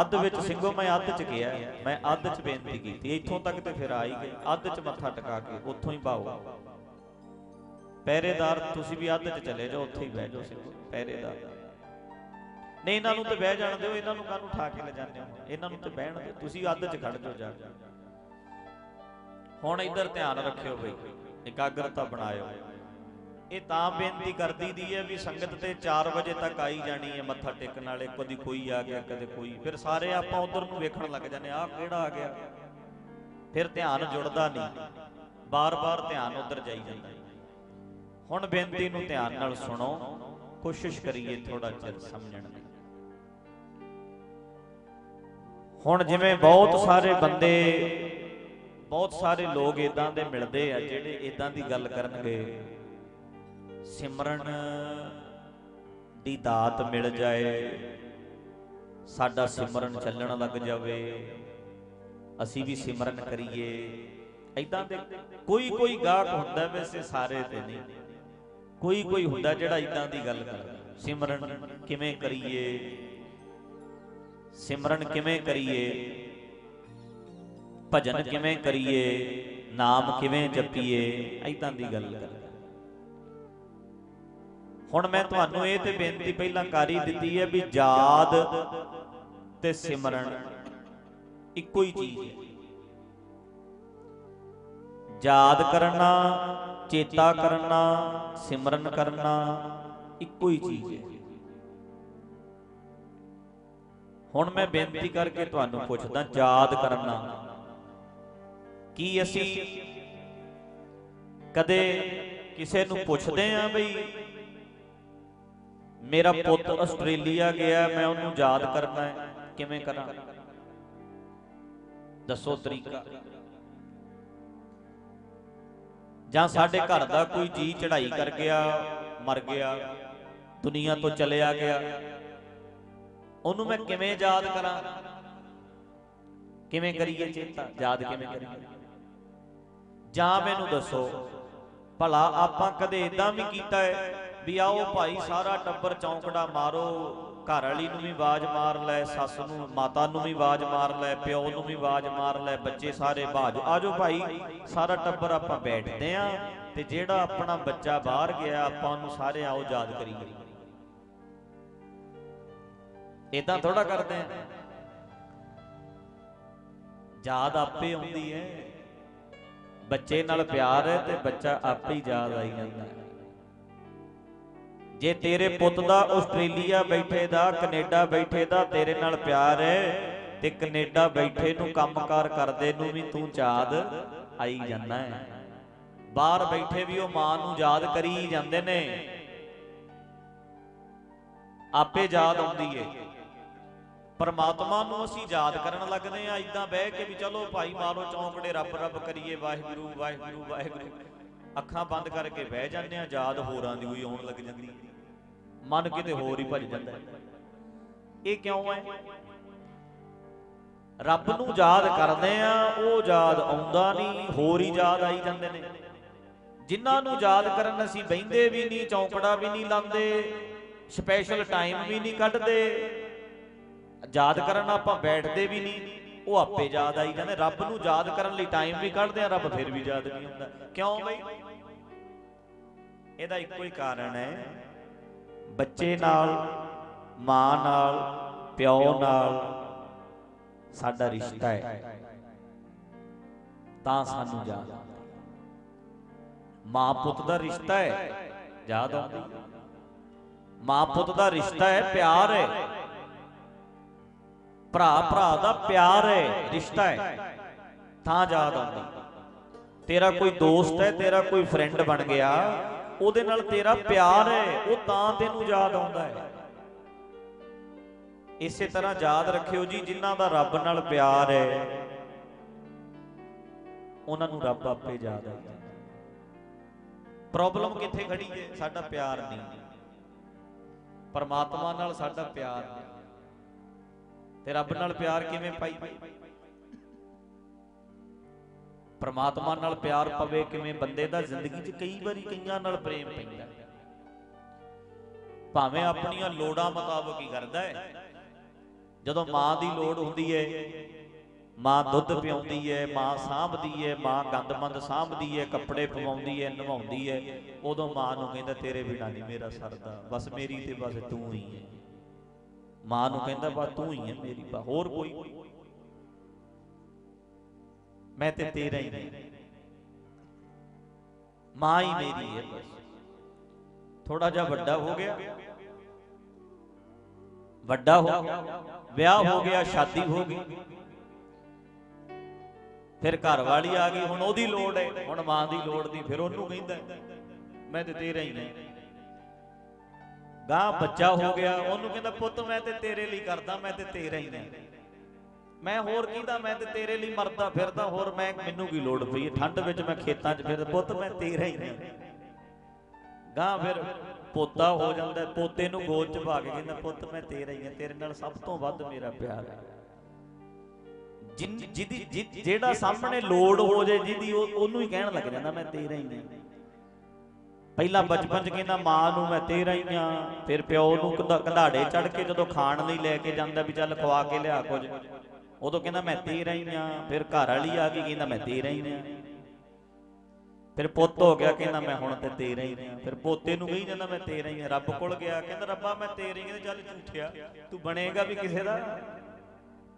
ਅੱਧ ਵਿੱਚ ਸਿੰਘੋ, ਮੈਂ ਅੱਧ ਚ ਗਿਆ। ਮੈਂ ਅੱਧ ਚ ਬੇਨਤੀ ਕੀਤੀ। ਇੱਥੋਂ ਤੱਕ ਤੇ ਫਿਰ ਆਈ ਗਏ। ਅੱਧ ਚ ਮੱਥਾ ਟਿਕਾ ਕੇ ਉੱਥੋਂ ਹੀ ਪਾਓ ਪਹਿਰੇਦਾਰ, ਤੁਸੀਂ ਵੀ ਅੱਧ ਚ ਚਲੇ ਜਾਓ, ਉੱਥੇ ਹੀ ਬਹਿ ਜਾਓ ਸਿੰਘੋ, ਪਹਿਰੇਦਾਰ। ਨਹੀਂ, ਇਹਨਾਂ ਨੂੰ ਤੇ ਬਹਿ ਜਾਣ ਦਿਓ, ਇਹਨਾਂ ਨੂੰ ਕਾਹਨੂੰ ਠਾ ਕੇ ਲੈ ਜਾਂਦੇ ਹੋ? ਇਹਨਾਂ ਨੂੰ ਤੇ ਬਹਿਣ ਦਿਓ। ਤੁਸੀਂ ਅੱਧ ਚ ਖੜ ਜਾਓ ਜਾ ਕੇ। ਹੁਣ ਇੱਧਰ ਧਿਆਨ ਰੱਖਿਓ ਬਈ, ਇਕਾਗਰਤਾ ਬਣਾਇਓ। ਇਹ ਤਾਂ ਬੇਨਤੀ ਕਰਦੀ ਦੀ ਹੈ ਵੀ ਸੰਗਤ ਤੇ 4 ਵਜੇ ਤੱਕ ਆਈ ਜਾਣੀ ਹੈ, ਮੱਥਾ ਟੇਕਣ ਵਾਲੇ, ਕਦੀ ਕੋਈ ਆ ਗਿਆ, ਕਦੇ ਕੋਈ। ਫਿਰ ਸਾਰੇ ਆਪਾਂ ਉਧਰ ਨੂੰ ਵੇਖਣ ਲੱਗ ਜਾਂਦੇ ਆਹ ਕਿਹੜਾ ਆ ਗਿਆ? ਫਿਰ ਧਿਆਨ ਜੁੜਦਾ ਨਹੀਂ। ਬਾਰ-ਬਾਰ ਧਿਆਨ ਉਧਰ ਜਾਈ ਜਾਂਦਾ ਹੁਣ ਬੇਨਤੀ ਨੂੰ ਧਿਆਨ ਨਾਲ ਸੁਣੋ, ਕੋਸ਼ਿਸ਼ ਕਰੀਏ ਥੋੜਾ ਚਿਰ ਸਮਝਣ ਦੀ। ਹੁਣ ਜਿਵੇਂ ਬਹੁਤ ਸਾਰੇ ਬੰਦੇ ਬਹੁਤ ਸਾਰੇ ਲੋਕ ਇਦਾਂ ਦੇ ਮਿਲਦੇ ਆ ਜਿਹੜੇ ਇਦਾਂ ਦੀ ਗੱਲ ਕਰਨਗੇ। ਸਿਮਰਨ ਦੀ ਦਾਤ ਮਿਲ ਜਾਏ, ਸਾਡਾ ਸਿਮਰਨ ਚੱਲਣ ਲੱਗ ਜਾਵੇ, ਅਸੀਂ ਵੀ ਸਿਮਰਨ ਕਰੀਏ। ਇਦਾਂ ਦੇ ਕੋਈ ਕੋਈ ਗਾਹਕ ਹੁੰਦਾ ਵੈਸੇ ਸਾਰੇ ਤੇ ਨਹੀਂ। ਕੋਈ ਕੋਈ ਹੁੰਦਾ ਜਿਹੜਾ ਇਦਾਂ ਦੀ ਗੱਲ ਕਰਦਾ। ਸਿਮਰਨ ਕਿਵੇਂ ਕਰੀਏ? ਸਿਮਰਨ ਕਿਵੇਂ ਕਰੀਏ? ਭਜਨ ਕਿਵੇਂ ਕਰੀਏ ਨਾਮ ਕਿਵੇਂ ਜਪੀਏ ਐਦਾਂ ਦੀ ਗੱਲ ਕਰ ਹੁਣ ਮੈਂ ਤੁਹਾਨੂੰ ਇਹ ਤੇ ਬੇਨਤੀ ਪਹਿਲਾਂ ਕਰ ਹੀ ਦਿੱਤੀ ਹੈ ਵੀ ਯਾਦ ਤੇ ਸਿਮਰਨ। ਇੱਕੋ ਹੀ ਚੀਜ਼ ਹੈ। ਯਾਦ ਕਰਨਾ ਚੇਤਾ ਕਰਨਾ ਸਿਮਰਨ ਕਰਨਾ ਇੱਕੋ ਹੀ ਚੀਜ਼ ਹੈ। ਹੁਣ ਮੈਂ ਬੇਨਤੀ ਕਰਕੇ ਤੁਹਾਨੂੰ ਪੁੱਛਦਾ ਯਾਦ ਕਰਨਾ। ਕੀ ਅਸੀਂ ਕਦੇ ਕਿਸੇ ਨੂੰ ਪੁੱਛਦੇ ਆਂ ਬਈ, ਮੇਰਾ ਪੁੱਤ ਆਸਟ੍ਰੇਲੀਆ ਗਿਆ, ਮੈਂ ਉਹਨੂੰ ਯਾਦ ਕਰਨਾ ਹੈ, ਕਿਵੇਂ ਕਰਾਂ? ਦੱਸੋ ਤਰੀਕਾ। ਜਾਂ ਸਾਡੇ ਘਰ ਦਾ ਕੋਈ ਜੀ ਚੜਾਈ ਕਰ ਗਿਆ, ਮਰ ਗਿਆ, ਦੁਨੀਆ ਤੋਂ ਚਲਿਆ ਗਿਆ, ਉਹਨੂੰ ਮੈਂ ਕਿਵੇਂ ਯਾਦ ਕਰਾਂ? ਕਿਵੇਂ ਕਰੀਏ ਚੇਤਾ? ਯਾਦ ਕਿਵੇਂ ਕਰੀਏ? ਜਾਂ ਮੈਨੂੰ ਦੱਸੋ। ਭਲਾ ਆਪਾਂ ਕਦੇ ਇਦਾਂ ਵੀ ਕੀਤਾ ਹੈ ਵੀ ਆਓ ਭਾਈ ਸਾਰਾ ਟੱਬਰ ਚੌਂਕੜਾ ਮਾਰੋ, ਘਰ ਵਾਲੀ ਨੂੰ ਵੀ ਆਵਾਜ਼ ਮਾਰ ਲੈ, ਸੱਸ ਨੂੰ, ਮਾਤਾ ਨੂੰ ਵੀ ਆਵਾਜ਼ ਮਾਰ ਲੈ, ਪਿਓ ਨੂੰ ਵੀ ਆਵਾਜ਼ ਮਾਰ ਲੈ, ਬੱਚੇ ਸਾਰੇ ਬਾਜ। ਆਜੋ ਭਾਈ, ਸਾਰਾ ਟੱਬਰ ਆਪਾਂ ਬੈਠਦੇ ਆਂ ਤੇ ਜਿਹੜਾ ਆਪਣਾ ਬੱਚਾ ਬਾਹਰ ਗਿਆ, ਆਪਾਂ ਉਹਨੂੰ ਸਾਰੇ ਆਓ ਯਾਦ ਕਰੀਏ। ਇਦਾਂ ਥੋੜਾ ਕਰਦੇ ਆ। ਯਾਦ ਆਪੇ ਆਉਂਦੀ ਹੈ। ਬੱਚੇ ਨਾਲ ਪਿਆਰ ਹੈ ਤੇ ਬੱਚਾ ਆਪੇ ਹੀ ਯਾਦ ਆਈ ਜਾਂਦਾ ਜੇ ਤੇਰੇ ਪੁੱਤ ਦਾ ਆਸਟ੍ਰੇਲੀਆ ਬੈਠੇ ਦਾ ਕੈਨੇਡਾ ਬੈਠੇ ਦਾ ਤੇਰੇ ਨਾਲ ਪਿਆਰ ਹੈ ਤੇ ਕੈਨੇਡਾ ਬੈਠੇ ਨੂੰ ਕੰਮਕਾਰ ਕਰਦੇ ਨੂੰ ਵੀ ਤੂੰ ਯਾਦ ਆਈ ਜਾਂਦਾ ਹੈ। ਬਾਹਰ ਬੈਠੇ ਵੀ ਉਹ ਮਾਂ ਨੂੰ ਯਾਦ ਕਰੀ ਜਾਂਦੇ ਨੇ। ਆਪੇ ਯਾਦ ਆਉਂਦੀ ਏ। ਪਰਮਾਤਮਾ ਨੂੰ ਅਸੀਂ ਯਾਦ ਕਰਨ ਲੱਗਦੇ ਆ ਇਦਾਂ ਬਹਿ ਕੇ ਵੀ ਚਲੋ ਭਾਈ ਮਾਰੋ ਚੌਂਕੜੇ ਰੱਬ ਰੱਬ ਕਰੀਏ, ਵਾਹਿਗੁਰੂ ਵਾਹਿਗੁਰੂ ਵਾਹਿਗੁਰੂ। ਅੱਖਾਂ ਬੰਦ ਕਰਕੇ ਬਹਿ ਜਾਂਦੇ ਆ ਯਾਦ ਹੋਰਾਂ ਦੀ ਹੋਈ ਆਉਣ ਲੱਗ ਜਾਂਦੀ ਮਨ ਕਿਤੇ ਹੋਰ ਹੀ ਭੱਜ ਜਾਂਦਾ ਇਹ ਕਿਉਂ ਹੈ? ਰੱਬ ਨੂੰ ਯਾਦ ਕਰਦੇ ਆ ਉਹ ਯਾਦ ਆਉਂਦਾ ਨਹੀਂ, ਹੋਰ ਹੀ ਯਾਦ ਆਈ ਜਾਂਦੇ ਨੇ। ਜਿਨ੍ਹਾਂ ਨੂੰ ਯਾਦ ਕਰਨ ਅਸੀਂ ਬੈੰਦੇ ਵੀ ਨਹੀਂ, ਚੌਂਕੜਾ ਵੀ ਨਹੀਂ ਲਾਉਂਦੇ ਸਪੈਸ਼ਲ ਟਾਈਮ ਵੀ ਨਹੀਂ ਕੱਢਦੇ। ਯਾਦ ਕਰਨ ਆਪਾਂ ਬੈਠਦੇ ਵੀ ਨਹੀਂ, ਉਹ ਆਪੇ ਯਾਦ ਆਈ ਜਾਂਦੇ। ਰੱਬ ਨੂੰ ਯਾਦ ਕਰਨ ਲਈ ਟਾਈਮ ਵੀ ਕੱਢਦੇ ਆ, ਰੱਬ ਫਿਰ ਵੀ ਯਾਦ ਨਹੀਂ ਹੁੰਦਾ। ਕਿਉਂ ਬਈ? ਇਹਦਾ ਇੱਕੋ ਹੀ ਕਾਰਨ ਹੈ, ਬੱਚੇ ਨਾਲ, ਮਾਂ ਨਾਲ, ਪਿਓ ਨਾਲ ਸਾਡਾ ਰਿਸ਼ਤਾ ਹੈ। ਤਾਂ ਸਾਨੂੰ ਯਾਦ ਆਉਂਦਾ। ਮਾਂ ਪੁੱਤ ਦਾ ਰਿਸ਼ਤਾ ਹੈ, ਯਾਦ ਆਉਂਦੀ। ਮਾਂ ਪੁੱਤ ਦਾ ਰਿਸ਼ਤਾ ਹੈ, ਪਿਆਰ ਹੈ। ਭਰਾ ਭਰਾ ਦਾ ਪਿਆਰ ਹੈ, ਰਿਸ਼ਤਾ ਹੈ। ਤਾਂ ਯਾਦ ਆਉਂਦੀ। ਤੇਰਾ ਕੋਈ ਦੋਸਤ ਹੈ, ਤੇਰਾ ਕੋਈ ਫਰੈਂਡ ਬਣ ਗਿਆ, ਉਹਦੇ ਨਾਲ ਤੇਰਾ ਪਿਆਰ ਹੈ, ਉਹ ਤਾਂ ਤੈਨੂੰ ਯਾਦ ਆਉਂਦਾ ਹੈ। ਇਸੇ ਤਰ੍ਹਾਂ ਯਾਦ ਰੱਖਿਓ ਜੀ, ਜਿਨ੍ਹਾਂ ਦਾ ਰੱਬ ਨਾਲ ਪਿਆਰ ਹੈ, ਉਹਨਾਂ ਨੂੰ ਰੱਬ ਆਪੇ ਯਾਦ ਆਉਂਦਾ। ਪ੍ਰੋਬਲਮ ਕਿੱਥੇ ਖੜੀ ਹੈ? ਸਾਡਾ ਪਿਆਰ ਨਹੀਂ। ਪਰਮਾਤਮਾ ਨਾਲ ਸਾਡਾ ਪਿਆਰ ਨਹੀਂ। ਤੇ ਰੱਬ ਨਾਲ ਪਿਆਰ ਕਿਵੇਂ ਪਾਈ? ਪਰਮਾਤਮਾ ਨਾਲ ਪਿਆਰ ਪਵੇ ਕਿਵੇਂ ਬੰਦੇ ਦਾ ਜ਼ਿੰਦਗੀ 'ਚ ਕਈ ਵਾਰੀ ਕਈਆਂ ਨਾਲ ਪ੍ਰੇਮ ਪੈਂਦਾ। ਭਾਵੇਂ ਆਪਣੀਆਂ ਲੋੜਾਂ ਮੁਤਾਬਕ ਹੀ ਕਰਦਾ ਹੈ। ਜਦੋਂ ਮਾਂ ਦੀ ਲੋੜ ਹੁੰਦੀ ਹੈ, ਮਾਂ ਦੁੱਧ ਪਿਆਉਂਦੀ ਹੈ, ਮਾਂ ਸਾਂਭਦੀ ਹੈ, ਮਾਂ ਗੰਦਮੰਦ ਸਾਂਭਦੀ ਹੈ, ਕੱਪੜੇ ਪਵਾਉਂਦੀ ਹੈ, ਨਵਾਉਂਦੀ ਹੈ, ਉਦੋਂ ਮਾਂ ਨੂੰ ਕਹਿੰਦਾ, ਤੇਰੇ ਬਿਨਾ ਨਹੀਂ ਮੇਰਾ ਸਰਦਾ। ਬਸ ਮੇਰੀ ਤੇ ਬਸ ਤੂੰ ਹੀ ਹੈ। ਮਾਂ ਨੂੰ ਕਹਿੰਦਾ ਬਸ ਤੂੰ ਹੀ ਹੈ ਮੇਰੀ ਬਾ, ਹੋਰ ਕੋਈ? ਮੈਂ ਤੇ ਤੇਰਾ ਹੀ ਨਹੀਂ ਮਾਂ ਹੀ ਮੇਰੀ ਹੈ ਬਸ। ਥੋੜਾ ਜਿਹਾ ਵੱਡਾ ਹੋ ਗਿਆ। ਵੱਡਾ ਹੋ ਗਿਆ। ਵਿਆਹ ਹੋ ਗਿਆ, ਸ਼ਾਦੀ ਹੋ ਗਈ। ਫਿਰ ਘਰ ਵਾਲੀ ਆ ਗਈ, ਹੁਣ ਉਹਦੀ ਲੋੜ ਹੈ। ਹੁਣ ਮਾਂ ਦੀ ਲੋੜ ਦੀ, ਫਿਰ ਉਹਨੂੰ ਕਹਿੰਦਾ, ਮੈਂ ਤੇ ਤੇਰਾ ਹੀ ਨਹੀਂ ਗਾਂ ਬੱਚਾ ਹੋ ਗਿਆ, ਉਹਨੂੰ ਕਹਿੰਦਾ, ਪੁੱਤ, ਮੈਂ ਤੇ ਤੇਰੇ ਲਈ ਕਰਦਾ, ਮੈਂ ਤੇ ਤੇਰਾ ਹੀ ਨਹੀਂ ਮੈਂ ਹੋਰ ਕੀਦਾ ਮੈਂ ਤੇ ਤੇਰੇ ਲਈ ਮਰਦਾ ਫਿਰਦਾ, ਹੋਰ ਮੈਂ, ਮੈਨੂੰ ਕੀ ਲੋੜ ਪਈ? ਠੰਡ ਵਿੱਚ ਮੈਂ ਖੇਤਾਂ 'ਚ ਫਿਰ ਪੁੱਤ, ਮੈਂ ਤੇਰਾ ਹੀ ਨਹੀਂ ਗਾਂ ਫਿਰ ਪੋਤਾ ਹੋ ਜਾਂਦਾ, ਪੋਤੇ ਨੂੰ ਗੋਦ 'ਚ ਪਾ ਕੇ ਕਹਿੰਦਾ, ਪੁੱਤ, ਮੈਂ ਤੇਰਾ ਹੀ ਹਾਂ, ਤੇਰੇ ਨਾਲ ਸਭ ਤੋਂ ਵੱਧ ਮੇਰਾ ਪਿਆਰ ਹੈ। ਜਿਨ, ਜਿਹਦੀ ਜਿਹੜਾ ਸਾਹਮਣੇ ਲੋੜ ਹੋ ਜੇ ਜਿਹਦੀ ਉਹਨੂੰ ਹੀ ਕਹਿਣ ਲੱਗ ਜਾਂਦਾ, ਮੈਂ ਤੇਰਾ ਹੀ ਨਹੀਂ ਪਹਿਲਾਂ ਬਚਪਨ 'ਚ ਕਹਿੰਦਾ, ਮਾਂ ਨੂੰ ਮੈਂ ਤੇਰਾ ਹੀ ਆ। ਫਿਰ ਪਿਓ ਨੂੰ ਕੰਧਾੜੇ ਚੜ ਕੇ ਜਦੋਂ ਖਾਣ ਲਈ ਲੈ ਕੇ ਜਾਂਦਾ ਵੀ ਚੱਲ ਖਵਾ ਕੇ ਲਿਆ ਕੁਝ। ਉਦੋਂ ਕਹਿੰਦਾ, ਮੈਂ ਤੇਰਾ ਹੀ ਆ। ਫਿਰ ਘਰ ਵਾਲੀ ਆ ਗਈ, ਕਹਿੰਦਾ, ਮੈਂ ਤੇਰਾ ਹੀ ਆ। ਫਿਰ ਪੁੱਤ ਹੋ ਗਿਆ, ਕਹਿੰਦਾ, ਮੈਂ ਹੁਣ ਤੇ ਤੇਰਾ ਹੀ ਰਿਹਾ ਫਿਰ ਪੋਤੇ ਨੂੰ ਕਹੀ ਜਾਂਦਾ, ਮੈਂ ਤੇਰਾ ਹੀ ਹਾਂ ਰੱਬ ਕੋਲ ਗਿਆ, ਕਹਿੰਦਾ, ਰੱਬਾ, ਮੈਂ ਤੇਰਾ ਹੀ ਹਾਂ ਚੱਲ ਝੂਠਿਆ, ਤੂੰ ਬਣੇਗਾ ਵੀ ਕਿਸੇ ਦਾ।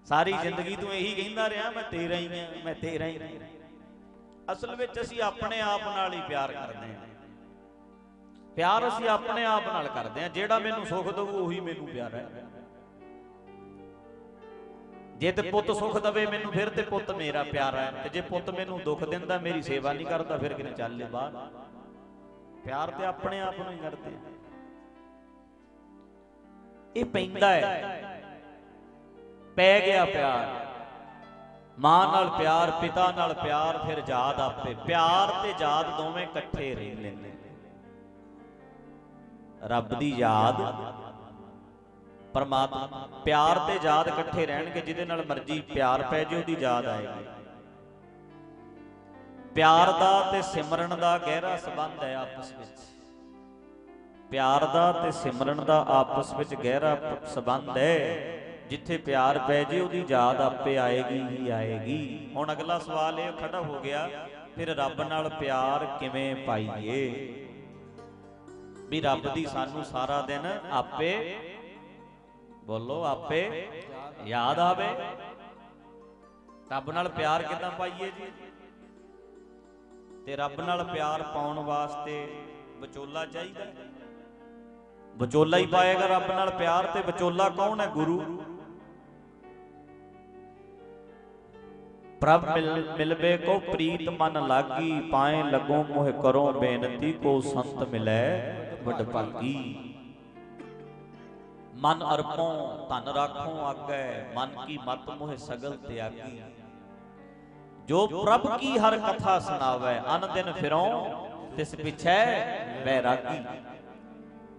ਸਾਰੀ ਜ਼ਿੰਦਗੀ ਤੂੰ ਇਹੀ ਕਹਿੰਦਾ ਰਿਹਾ, ਮੈਂ ਤੇਰਾ ਹੀ ਹਾਂ ਮੈਂ ਤੇਰਾ ਹੀ ਰਿਹਾ ਅਸਲ ਵਿੱਚ ਅਸੀਂ ਆਪਣੇ ਆਪ ਨਾਲ ਹੀ ਪਿਆਰ ਕਰਦੇ ਹਾਂ। ਪਿਆਰ ਅਸੀਂ ਆਪਣੇ ਆਪ ਨਾਲ ਕਰਦੇ ਹਾਂ, ਜਿਹੜਾ ਮੈਨੂੰ ਸੁੱਖ ਦਊ ਉਹੀ ਮੈਨੂੰ ਪਿਆਰ ਹੈ। ਜੇ ਤੇ ਪੁੱਤ ਸੁੱਖ ਦਵੇ ਮੈਨੂੰ, ਫਿਰ ਤੇ ਪੁੱਤ ਮੇਰਾ ਪਿਆਰਾ ਹੈ। ਤੇ ਜੇ ਪੁੱਤ ਮੈਨੂੰ ਦੁੱਖ ਦਿੰਦਾ, ਮੇਰੀ ਸੇਵਾ ਨਹੀਂ ਕਰਦਾ, ਫਿਰ ਕਿਨੇ ਚੱਲ ਲੈ ਬਾਹਰ? ਪਿਆਰ ਤੇ ਆਪਣੇ ਆਪ ਨੂੰ ਹੀ ਕਰਦੇ ਆ ਇਹ ਪੈਂਦਾ ਹੈ। ਪੈ ਗਿਆ ਪਿਆਰ। ਮਾਂ ਨਾਲ ਪਿਆਰ, ਪਿਤਾ ਨਾਲ ਪਿਆਰ, ਫਿਰ ਜਾਤ ਆਪੇ। ਪਿਆਰ ਤੇ ਜਾਤ ਦੋਵੇਂ ਇਕੱਠੇ ਰਹਿੰਦੇ ਨੇ ਰੱਬ ਦੀ ਯਾਦ। ਪਰਮਾਤਮਾ ਪਿਆਰ ਤੇ ਯਾਦ ਇਕੱਠੇ ਰਹਿਣਗੇ, ਜਿਹਦੇ ਨਾਲ ਮਰਜ਼ੀ ਪਿਆਰ ਪੈ ਜੇ, ਉਹਦੀ ਯਾਦ ਆਏਗੀ। ਪਿਆਰ ਦਾ ਤੇ ਸਿਮਰਨ ਦਾ ਗਹਿਰਾ ਸੰਬੰਧ ਹੈ ਆਪਸ ਵਿੱਚ। ਪਿਆਰ ਦਾ ਤੇ ਸਿਮਰਨ ਦਾ ਆਪਸ ਵਿੱਚ ਗਹਿਰਾ ਪ- ਸੰਬੰਧ ਹੈ। ਜਿੱਥੇ ਪਿਆਰ ਪੈ ਜੇ, ਉਹਦੀ ਯਾਦ ਆਪੇ ਆਏਗੀ ਹੀ ਆਏਗੀ। ਹੁਣ ਅਗਲਾ ਸਵਾਲ ਇਹ ਖੜਾ ਹੋ ਗਿਆ, ਫਿਰ ਰੱਬ ਨਾਲ ਪਿਆਰ ਕਿਵੇਂ ਪਾਈਏ? ਵੀ ਰੱਬ ਦੀ ਸਾਨੂੰ ਸਾਰਾ ਦਿਨ ਆਪੇ ਬੋਲੋ, ਆਪੇ ਯਾਦ ਆਵੇ। ਰੱਬ ਨਾਲ ਪਿਆਰ ਕਿਦਾਂ ਪਾਈਏ ਜੀ? ਤੇ ਰੱਬ ਨਾਲ ਪਿਆਰ ਪਾਉਣ ਵਾਸਤੇ ਵਿਚੋਲਾ ਚਾਹੀਦਾ ਵਿਚੋਲਾ ਹੀ ਪਾਏਗਾ ਰੱਬ ਨਾਲ ਪਿਆਰ ਤੇ ਵਿਚੋਲਾ ਕੌਣ ਹੈ? ਗੁਰੂ। ਪ੍ਰਭ ਮਿਲ, ਮਿਲਵੇ ਕੋ ਪ੍ਰੀਤ ਮਨ ਲਾਗੀ, ਪਾਏ ਲੱਗੋ ਮੋਹ ਕਰੋ ਬੇਨਤੀ ਕੋ ਸੰਤ ਮਿਲੈ। ਵਡ ਭਾਗੀ। ਮਨ ਅਰਪੋ ਧਨ ਰਾਖੋ ਆਗੈ ਮਨ ਕੀ ਮਤ ਮੋਹ ਸਗਲ ਤਿਆਗੀ। ਜੋ ਪ੍ਰਭ ਕੀ ਹਰ ਕਥਾ ਸੁਣਾਵੇ ਅਨ ਦਿਨ ਫਿਰੋਂ ਤਿਸ ਪਿਛੈ ਬੈਰਾਗੀ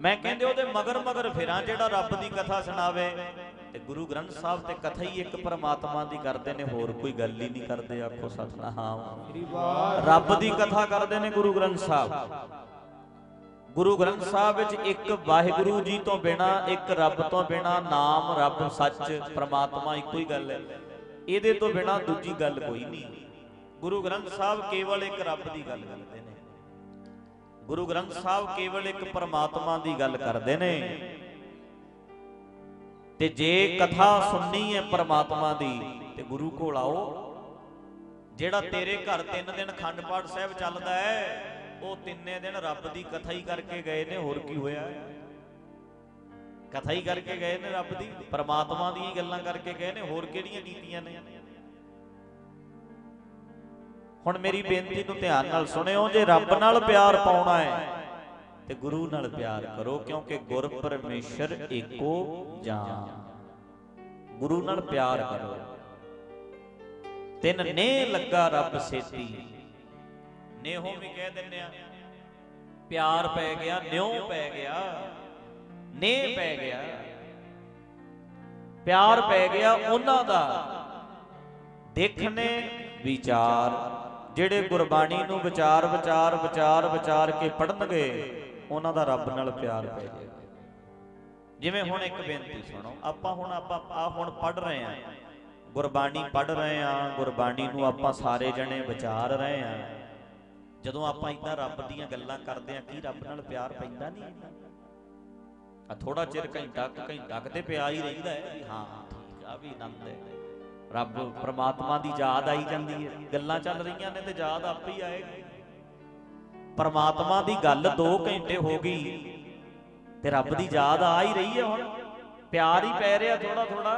ਮੈਂ ਕਹਿੰਦੇ ਉਹਦੇ ਮਗਰ ਮਗਰ ਫਿਰਾਂ ਜਿਹੜਾ ਰੱਬ ਦੀ ਕਥਾ ਸੁਣਾਵੇ। ਤੇ ਗੁਰੂ ਗ੍ਰੰਥ ਸਾਹਿਬ ਤੇ ਕਥਾ ਹੀ ਇੱਕ ਪਰਮਾਤਮਾ ਦੀ ਕਰਦੇ ਨੇ ਹੋਰ ਕੋਈ ਗੱਲ ਹੀ ਨਹੀਂ ਕਰਦੇ ਆਖੋ ਸਤਨਾਮ। ਰੱਬ ਦੀ ਕਥਾ ਕਰਦੇ ਨੇ ਗੁਰੂ ਗ੍ਰੰਥ ਸਾਹਿਬ। ਗੁਰੂ ਗ੍ਰੰਥ ਸਾਹਿਬ ਵਿੱਚ ਇੱਕ ਵਾਹਿਗੁਰੂ ਜੀ ਤੋਂ ਬਿਨਾ, ਇੱਕ ਰੱਬ ਤੋਂ ਬਿਨਾ ਨਾਮ ਰੱਬ ਸੱਚ ਪ੍ਰਮਾਤਮਾ ਇੱਕੋ ਹੀ ਗੱਲ ਹੈ। ਇਹਦੇ ਤੋਂ ਬਿਨਾ ਦੂਜੀ ਗੱਲ ਕੋਈ ਨਹੀਂ। ਗੁਰੂ ਗ੍ਰੰਥ ਸਾਹਿਬ ਕੇਵਲ ਇੱਕ ਰੱਬ ਦੀ ਗੱਲ ਕਰਦੇ ਨੇ। ਗੁਰੂ ਗ੍ਰੰਥ ਸਾਹਿਬ ਕੇਵਲ ਇੱਕ ਪਰਮਾਤਮਾ ਦੀ ਗੱਲ ਕਰਦੇ ਨੇ। ਤੇ ਜੇ ਕਥਾ ਸੁਣਨੀ ਹੈ ਪਰਮਾਤਮਾ ਦੀ, ਤੇ ਗੁਰੂ ਕੋਲ ਆਓ। ਜਿਹੜਾ ਤੇਰੇ ਘਰ ਤਿੰਨ ਦਿਨ ਖੰਡ ਪਾਠ ਸਾਹਿਬ ਚੱਲਦਾ ਹੈ ਉਹ ਤਿੰਨੇ ਦਿਨ ਰੱਬ ਦੀ ਕਥਾ ਹੀ ਕਰਕੇ ਗਏ ਨੇ, ਹੋਰ ਕੀ ਹੋਇਆ? ਕਥਾ ਹੀ ਕਰਕੇ ਗਏ ਨੇ ਰੱਬ ਦੀ, ਪਰਮਾਤਮਾ ਦੀਆਂ ਗੱਲਾਂ ਕਰਕੇ ਗਏ ਨੇ, ਹੋਰ ਕਿਹੜੀਆਂ ਕੀਤੀਆਂ ਨੇ? ਹੁਣ ਮੇਰੀ ਬੇਨਤੀ ਨੂੰ ਧਿਆਨ ਨਾਲ ਸੁਣਿਓ, ਜੇ ਰੱਬ ਨਾਲ ਪਿਆਰ ਪਾਉਣਾ ਹੈ, ਤੇ ਗੁਰੂ ਨਾਲ ਪਿਆਰ ਕਰੋ, ਕਿਉਂਕਿ ਗੁਰ ਪਰਮੇਸ਼ਰ ਏਕੋ ਜਾਨ ਗੁਰੂ ਨਾਲ ਪਿਆਰ ਕਰੋ। ਤਿੰਨ ਨੇ ਲੱਗਾ ਰੱਬ ਸੇਤੀ। ਨੇਹੋ ਵੀ ਕਹਿ ਦਿੰਦੇ ਆ, ਪਿਆਰ ਪੈ ਗਿਆ, ਨਿਉ ਪੈ ਗਿਆ, ਨੇ ਪੈ ਗਿਆ। ਪਿਆਰ ਪੈ ਗਿਆ ਉਹਨਾਂ ਦਾ। ਦੇਖਣੇ ਵਿਚਾਰ, ਜਿਹੜੇ ਗੁਰਬਾਣੀ ਨੂੰ ਵਿਚਾਰ ਵਿਚਾਰ ਵਿਚਾਰ ਵਿਚਾਰ ਕੇ ਪੜਨਗੇ ਉਹਨਾਂ ਦਾ ਰੱਬ ਨਾਲ ਪਿਆਰ ਪੈ ਜਾਏਗਾ ਜਿਵੇਂ ਹੁਣ ਇੱਕ ਬੇਨਤੀ ਸੁਣੋ, ਆਪਾਂ ਹੁਣ ਆਪਾਂ, ਆ ਹੁਣ ਪੜ ਰਹੇ ਆਂ ਗੁਰਬਾਣੀ ਪੜ ਰਹੇ ਆਂ ਗੁਰਬਾਣੀ ਨੂੰ ਆਪਾਂ ਸਾਰੇ ਜਣੇ ਵਿਚਾਰ ਰਹੇ ਆਂ ਜਦੋਂ ਆਪਾਂ ਇਦਾਂ ਰੱਬ ਦੀਆਂ ਗੱਲਾਂ ਕਰਦੇ ਆਂ ਕੀ ਰੱਬ ਨਾਲ ਪਿਆਰ ਪੈਂਦਾ ਨਹੀਂ? ਆ ਥੋੜਾ ਚਿਰ ਘੰਟਾ ਕੁ ਘੰਟਾ ਕਿਤੇ ਪਿਆ ਹੀ ਰਹਿੰਦਾ ਹੈ ਵੀ ਹਾਂ, ਠੀਕ ਆ, ਵੀ ਆਨੰਦ ਹੈ। ਰੱਬ ਪ੍ਰਮਾਤਮਾ ਦੀ ਯਾਦ ਆਈ ਜਾਂਦੀ ਹੈ। ਗੱਲਾਂ ਚੱਲ ਰਹੀਆਂ ਨੇ ਤੇ ਯਾਦ ਆਪੇ ਹੀ ਆਏਗੀ। ਪਰਮਾਤਮਾ ਦੀ ਗੱਲ 2 ਘੰਟੇ ਹੋ ਗਈ ਤੇ ਰੱਬ ਦੀ ਯਾਦ ਆ ਹੀ ਰਹੀ ਹੈ ਹੁਣ। ਪਿਆਰ ਹੀ ਪੈ ਰਿਹਾ ਥੋੜਾ ਥੋੜਾ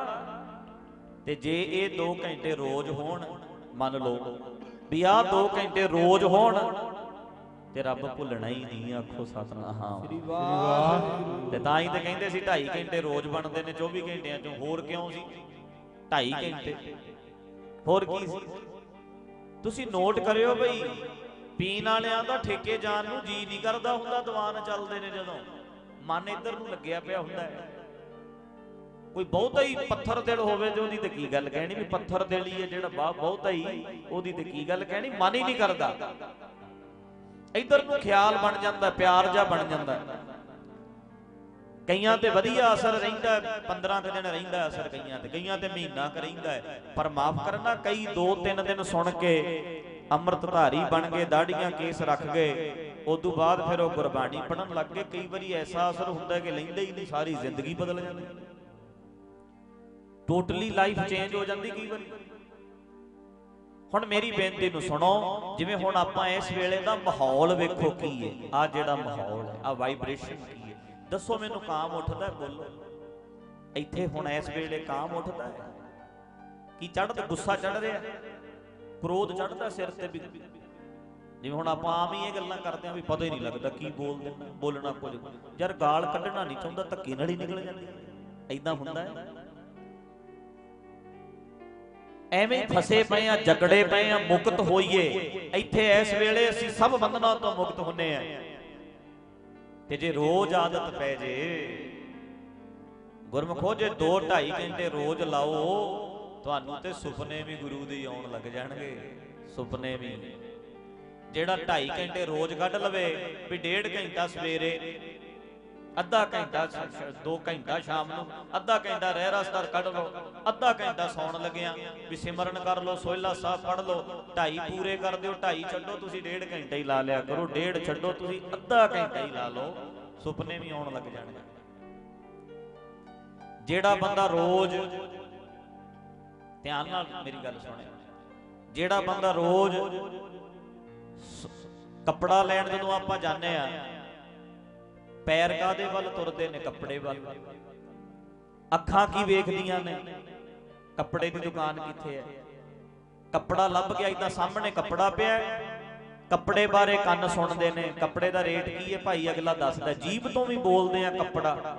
ਤੇ ਜੇ ਇਹ 2 ਘੰਟੇ ਰੋਜ਼ ਹੋਣ, ਮੰਨ ਲਓ ਵੀ ਆਹ 2 ਘੰਟੇ ਰੋਜ਼ ਹੋਣ ਤੇ ਰੱਬ ਭੁੱਲਣਾ ਹੀ ਨਹੀਂ ਆਖੋ ਸਤਨਾਮ। ਸ੍ਰੀ ਵਾਹਿਗੁਰੂ। ਤੇ ਤਾਂ ਹੀ ਤੇ ਕਹਿੰਦੇ ਸੀ 2.5 ਘੰਟੇ ਰੋਜ਼ ਬਣਦੇ ਨੇ 24 ਘੰਟਿਆਂ ਚੋਂ ਹੋਰ ਕਿਉਂ ਸੀ? 2.5 ਘੰਟੇ। ਹੋਰ ਕੀ ਸੀ? ਤੁਸੀਂ ਨੋਟ ਕਰਿਓ ਬਈ ਪੀਣ ਵਾਲਿਆਂ ਦਾ ਠੇਕੇ ਜਾਣ ਨੂੰ ਜੀ ਨਹੀਂ ਕਰਦਾ ਹੁੰਦਾ ਦੀਵਾਨ ਚੱਲਦੇ ਨੇ ਜਦੋਂ। ਮਨ ਇੱਧਰ ਨੂੰ ਲੱਗਿਆ ਪਿਆ ਹੁੰਦਾ ਹੈ। ਕੋਈ ਬਹੁਤਾ ਹੀ ਪੱਥਰ ਦਿਲ ਹੋਵੇ ਤੇ ਉਹਦੀ ਤੇ ਕੀ ਗੱਲ ਕਹਿਣੀ ਵੀ ਪੱਥਰ ਦਿਲ ਹੀ ਹੈ ਜਿਹੜਾ ਬਹੁਤਾ ਹੀ ਉਹਦੀ ਤੇ ਕੀ ਗੱਲ ਕਹਿਣੀ, ਮਨ ਹੀ ਨਹੀਂ ਕਰਦਾ। ਇੱਧਰ ਨੂੰ ਖਿਆਲ ਬਣ ਜਾਂਦਾ, ਪਿਆਰ ਜਾਂ ਬਣ ਜਾਂਦਾ। ਕਈਆਂ ਤੇ ਵਧੀਆ ਅਸਰ ਰਹਿੰਦਾ 15 ਕੁ ਦਿਨ ਰਹਿੰਦਾ ਅਸਰ ਕਈਆਂ ਤੇ ਕਈਆਂ ਤੇ ਮਹੀਨਾ ਕੁ ਰਹਿੰਦਾ ਪਰ ਮਾਫ ਕਰਨਾ, ਕਈ 2-3 ਦਿਨ ਸੁਣ ਕੇ ਅੰਮ੍ਰਿਤਧਾਰੀ ਬਣ ਗਏ ਦਾੜੀਆਂ ਕੇਸ ਰੱਖ ਗਏ ਉਦੋਂ ਬਾਅਦ ਫਿਰ ਉਹ ਗੁਰਬਾਣੀ ਪੜਨ ਲੱਗ ਗਏ। ਕਈ ਵਾਰੀ ਐਸਾ ਅਸਰ ਹੁੰਦਾ ਕਿ ਲੈਂਦੇ ਹੀ ਨਹੀਂ, ਸਾਰੀ ਜ਼ਿੰਦਗੀ ਬਦਲ ਜਾਂਦੀ। ਟੋਟਲੀ ਲਾਈਫ ਚੇਂਜ ਹੋ ਜਾਂਦੀ ਕਈ ਵਾਰੀ। ਹੁਣ ਮੇਰੀ ਬੇਨਤੀ ਨੂੰ ਸੁਣੋ, ਜਿਵੇਂ ਹੁਣ ਆਪਾਂ ਇਸ ਵੇਲੇ ਦਾ ਮਾਹੌਲ ਵੇਖੋ ਕੀ ਹੈ। ਆ ਜਿਹੜਾ ਮਾਹੌਲ ਹੈ ਆ ਵਾਈਬ੍ਰੇਸ਼ਨ ਕੀ ਹੈ। ਦੱਸੋ ਮੈਨੂੰ ਕਾਮ ਉੱਠਦਾ ਬੋਲੋ। ਇੱਥੇ ਹੁਣ ਇਸ ਵੇਲੇ ਕਾਮ ਉੱਠਦਾ ਹੈ। ਕੀ ਚੜ੍ਹਦਾ, ਗੁੱਸਾ ਚੜ ਰਿਹਾ ਕ੍ਰੋਧ ਚੜ੍ਹਦਾ ਸਿਰ ਤੇ ਵੀ। ਜਿਵੇਂ ਹੁਣ ਆਪਾਂ ਆਮ ਹੀ ਇਹ ਗੱਲਾਂ ਕਰਦੇ ਆਂ ਵੀ ਪਤਾ ਹੀ ਨਹੀਂ ਲੱਗਦਾ ਕੀ ਬੋਲਦੇ ਬੋਲਣਾ ਕੁਝ। ਯਾਰ ਗਾਲ ਕੱਢਣਾ ਨਹੀਂ ਚਾਹੁੰਦਾ, ਧੱਕੇ ਨਾਲ ਹੀ ਨਿਕਲ ਜਾਂਦੀ ਐਦਾਂ ਹੁੰਦਾ ਹੈ। ਐਵੇਂ ਫਸੇ ਪਏ ਆ, ਜਕੜੇ ਪਏ ਆ, ਮੁਕਤ ਹੋਈਏ। ਇੱਥੇ ਇਸ ਵੇਲੇ ਅਸੀਂ ਸਭ ਬੰਧਨਾਂ ਤੋਂ ਮੁਕਤ ਹੁੰਨੇ ਆ। ਤੇ ਜੇ ਰੋਜ਼ ਆਦਤ ਪੈ ਜੇ, ਗੁਰਮਖੋ, ਜੇ 2 2.5 ਘੰਟੇ ਰੋਜ਼ ਲਾਓ, ਤੁਹਾਨੂੰ ਤੇ ਸੁਪਨੇ ਵੀ ਗੁਰੂ ਦੇ ਆਉਣ ਲੱਗ ਜਾਣਗੇ। ਸੁਪਨੇ ਵੀ। ਜਿਹੜਾ 2.5 ਘੰਟੇ ਰੋਜ਼ ਕੱਢ ਲਵੇ, ਵੀ ਡੇਢ ਘੰਟਾ ਸਵੇਰੇ ਅੱਧਾ ਘੰਟਾ 2 ਘੰਟਾ ਸ਼ਾਮ ਨੂੰ, ਅੱਧਾ ਘੰਟਾ ਰਹਿ ਰਸਤਰ ਕੱਢ ਲਓ, ਅੱਧਾ ਘੰਟਾ ਸੌਣ ਲੱਗਿਆ ਵੀ ਸਿਮਰਨ ਕਰ ਲਓ, ਸੋਹਿਲਾ ਸਾਹਿਬ ਪੜ ਲਓ 2.5 ਪੂਰੇ ਕਰ ਦਿਓ, ਢਾਈ ਛੱਡੋ, ਤੁਸੀਂ ਡੇਢ ਘੰਟਾ ਹੀ ਲਾ ਲਿਆ ਕਰੋ, ਡੇਢ ਛੱਡੋ, ਤੁਸੀਂ ਅੱਧਾ ਘੰਟਾ ਹੀ ਲਾ ਲਓ, ਸੁਪਨੇ ਵੀ ਆਉਣ ਲੱਗ ਜਾਣਗੇ। ਜਿਹੜਾ ਬੰਦਾ ਰੋਜ਼ ਧਿਆਨ ਨਾਲ ਮੇਰੀ ਗੱਲ ਸੁਣਿਓ ਜਿਹੜਾ ਬੰਦਾ ਰੋਜ਼ ਕੱਪੜਾ ਲੈਣ ਜਦੋਂ ਆਪਾਂ ਜਾਂਦੇ ਆ ਪੈਰ ਕਾਦੇ ਵੱਲ ਤੁਰਦੇ ਨੇ? ਕੱਪੜੇ ਵੱਲ। ਅੱਖਾਂ ਕੀ ਵੇਖਦੀਆਂ ਨੇ? ਕੱਪੜੇ ਦੀ ਦੁਕਾਨ ਕਿੱਥੇ ਹੈ? ਕੱਪੜਾ ਲੱਭ ਗਿਆ ਇਦਾਂ ਸਾਹਮਣੇ ਕੱਪੜਾ ਪਿਆ ਕੱਪੜੇ ਬਾਰੇ ਕੰਨ ਸੁਣਦੇ ਨੇ। ਕੱਪੜੇ ਦਾ ਰੇਟ ਕੀ ਹੈ ਭਾਈ? ਅਗਲਾ ਦੱਸਦਾ, ਜੀਭ ਤੋਂ ਵੀ ਬੋਲਦੇ ਆ ਕੱਪੜਾ।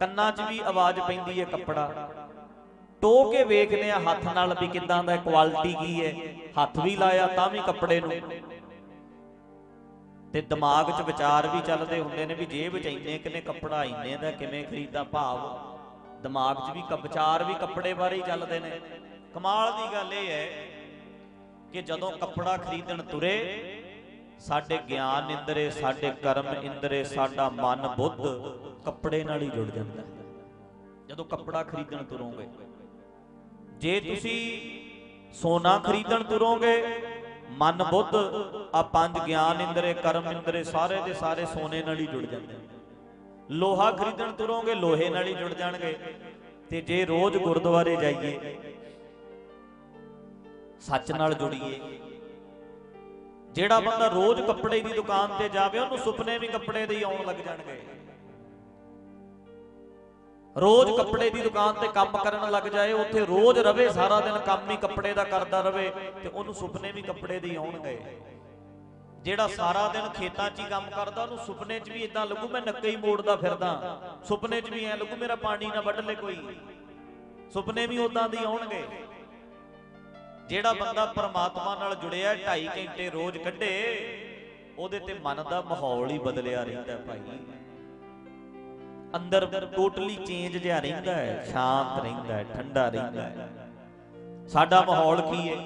ਕੰਨਾਂ 'ਚ ਵੀ ਆਵਾਜ਼ ਪੈਂਦੀ ਹੈ ਕੱਪੜਾ। ਟੋ ਕੇ ਵੇਖਦੇ ਆ ਹੱਥ ਨਾਲ ਵੀ ਕਿਦਾਂ ਦਾ ਕੁਆਲਿਟੀ ਕੀ ਹੈ। ਹੱਥ ਵੀ ਲਾਇਆ ਤਾਂ ਵੀ ਕੱਪੜੇ ਨੂੰ। ਤੇ ਦਿਮਾਗ 'ਚ ਵਿਚਾਰ ਵੀ ਚੱਲਦੇ ਹੁੰਦੇ ਨੇ ਵੀ ਜੇਬ 'ਚ ਇੰਨੇ ਕਿਨੇ ਕੱਪੜਾ, ਇੰਨੇ ਦਾ ਕਿਵੇਂ ਖਰੀਦਾ ਭਾਵ? ਦਿਮਾਗ 'ਚ ਵੀ ਵਿਚਾਰ ਵੀ ਕੱਪੜੇ ਬਾਰੇ ਹੀ ਚੱਲਦੇ ਨੇ। ਕਮਾਲ ਦੀ ਗੱਲ ਇਹ ਹੈ ਕਿ ਜਦੋਂ ਕੱਪੜਾ ਖਰੀਦਣ ਤੁਰੇ, ਸਾਡੇ ਗਿਆਨ ਇੰਦਰੇ, ਸਾਡੇ ਕਰਮ ਇੰਦਰੇ, ਸਾਡਾ ਮਨ ਬੁੱਧ ਕੱਪੜੇ ਨਾਲ ਹੀ ਜੁੜ ਜਾਂਦਾ। ਹੈ ਜਦੋਂ ਕੱਪੜਾ ਖਰੀਦਣ ਤੁਰੋਗੇ, ਜੇ ਤੁਸੀਂ ਸੋਨਾ ਖਰੀਦਣ ਤੁਰੋਗੇ ਮਨ ਬੁੱਧ ਆ ਪੰਜ ਗਿਆਨ ਇੰਦਰੇ, ਕਰਮ ਇੰਦਰੇ, ਸਾਰੇ ਦੇ ਸਾਰੇ ਸੋਨੇ ਨਾਲ ਹੀ ਜੁੜ ਜਾਂਦੇ ਲੋਹਾ ਖਰੀਦਣ ਤੁਰੋਗੇ, ਲੋਹੇ ਨਾਲ ਹੀ ਜੁੜ ਜਾਣਗੇ। ਤੇ ਜੇ ਰੋਜ਼ ਗੁਰਦੁਆਰੇ ਜਾਈਏ, ਸੱਚ ਨਾਲ ਜੁੜੀਏ। ਜਿਹੜਾ ਬੰਦਾ ਰੋਜ਼ ਕੱਪੜੇ ਦੀ ਦੁਕਾਨ ਤੇ ਜਾਵੇ, ਉਹਨੂੰ ਸੁਪਨੇ ਵੀ ਕੱਪੜੇ ਦੇ ਹੀ ਆਉਣ ਲੱਗ ਜਾਣਗੇ। ਰੋਜ਼ ਕੱਪੜੇ ਦੀ ਦੁਕਾਨ ਤੇ ਕੰਮ ਕਰਨ ਲੱਗ ਜਾਏ, ਉੱਥੇ ਰੋਜ਼ ਰਵੇ, ਸਾਰਾ ਦਿਨ ਕੰਮ ਹੀ ਕੱਪੜੇ ਦਾ ਕਰਦਾ ਰਵੇ ਤੇ ਉਹਨੂੰ ਸੁਪਨੇ ਵੀ ਕੱਪੜੇ ਦੇ ਆਉਣਗੇ ਜਿਹੜਾ ਸਾਰਾ ਦਿਨ ਖੇਤਾਂ 'ਚ ਹੀ ਕੰਮ ਕਰਦਾ, ਉਹਨੂੰ ਸੁਪਨੇ 'ਚ ਵੀ ਇਦਾਂ ਲੱਗੂ, ਮੈਂ ਨੱਕੇ ਹੀ ਮੋੜਦਾ ਫਿਰਦਾ। ਸੁਪਨੇ 'ਚ ਵੀ ਐ ਲੱਗੂ, ਮੇਰਾ ਪਾਣੀ ਨਾ ਵੱਢ ਲੈ ਕੋਈ। ਸੁਪਨੇ ਵੀ ਉਦਾਂ ਦੇ ਆਉਣਗੇ। ਜਿਹੜਾ ਬੰਦਾ ਪਰਮਾਤਮਾ ਨਾਲ ਜੁੜਿਆ 2.5 ਘੰਟੇ ਰੋਜ਼ ਕੱਢੇ, ਉਹਦੇ ਤੇ ਮਨ ਦਾ ਮਾਹੌਲ ਹੀ ਬਦਲਿਆ ਰਹਿੰਦਾ ਭਾਈ। ਅੰਦਰ ਟੋਟਲੀ ਚੇਂਜ ਜਿਹਾ ਰਹਿੰਦਾ ਹੈ, ਸ਼ਾਂਤ ਰਹਿੰਦਾ ਹੈ, ਠੰਡਾ ਰਹਿੰਦਾ ਹੈ। ਸਾਡਾ ਮਾਹੌਲ ਕੀ ਹੈ?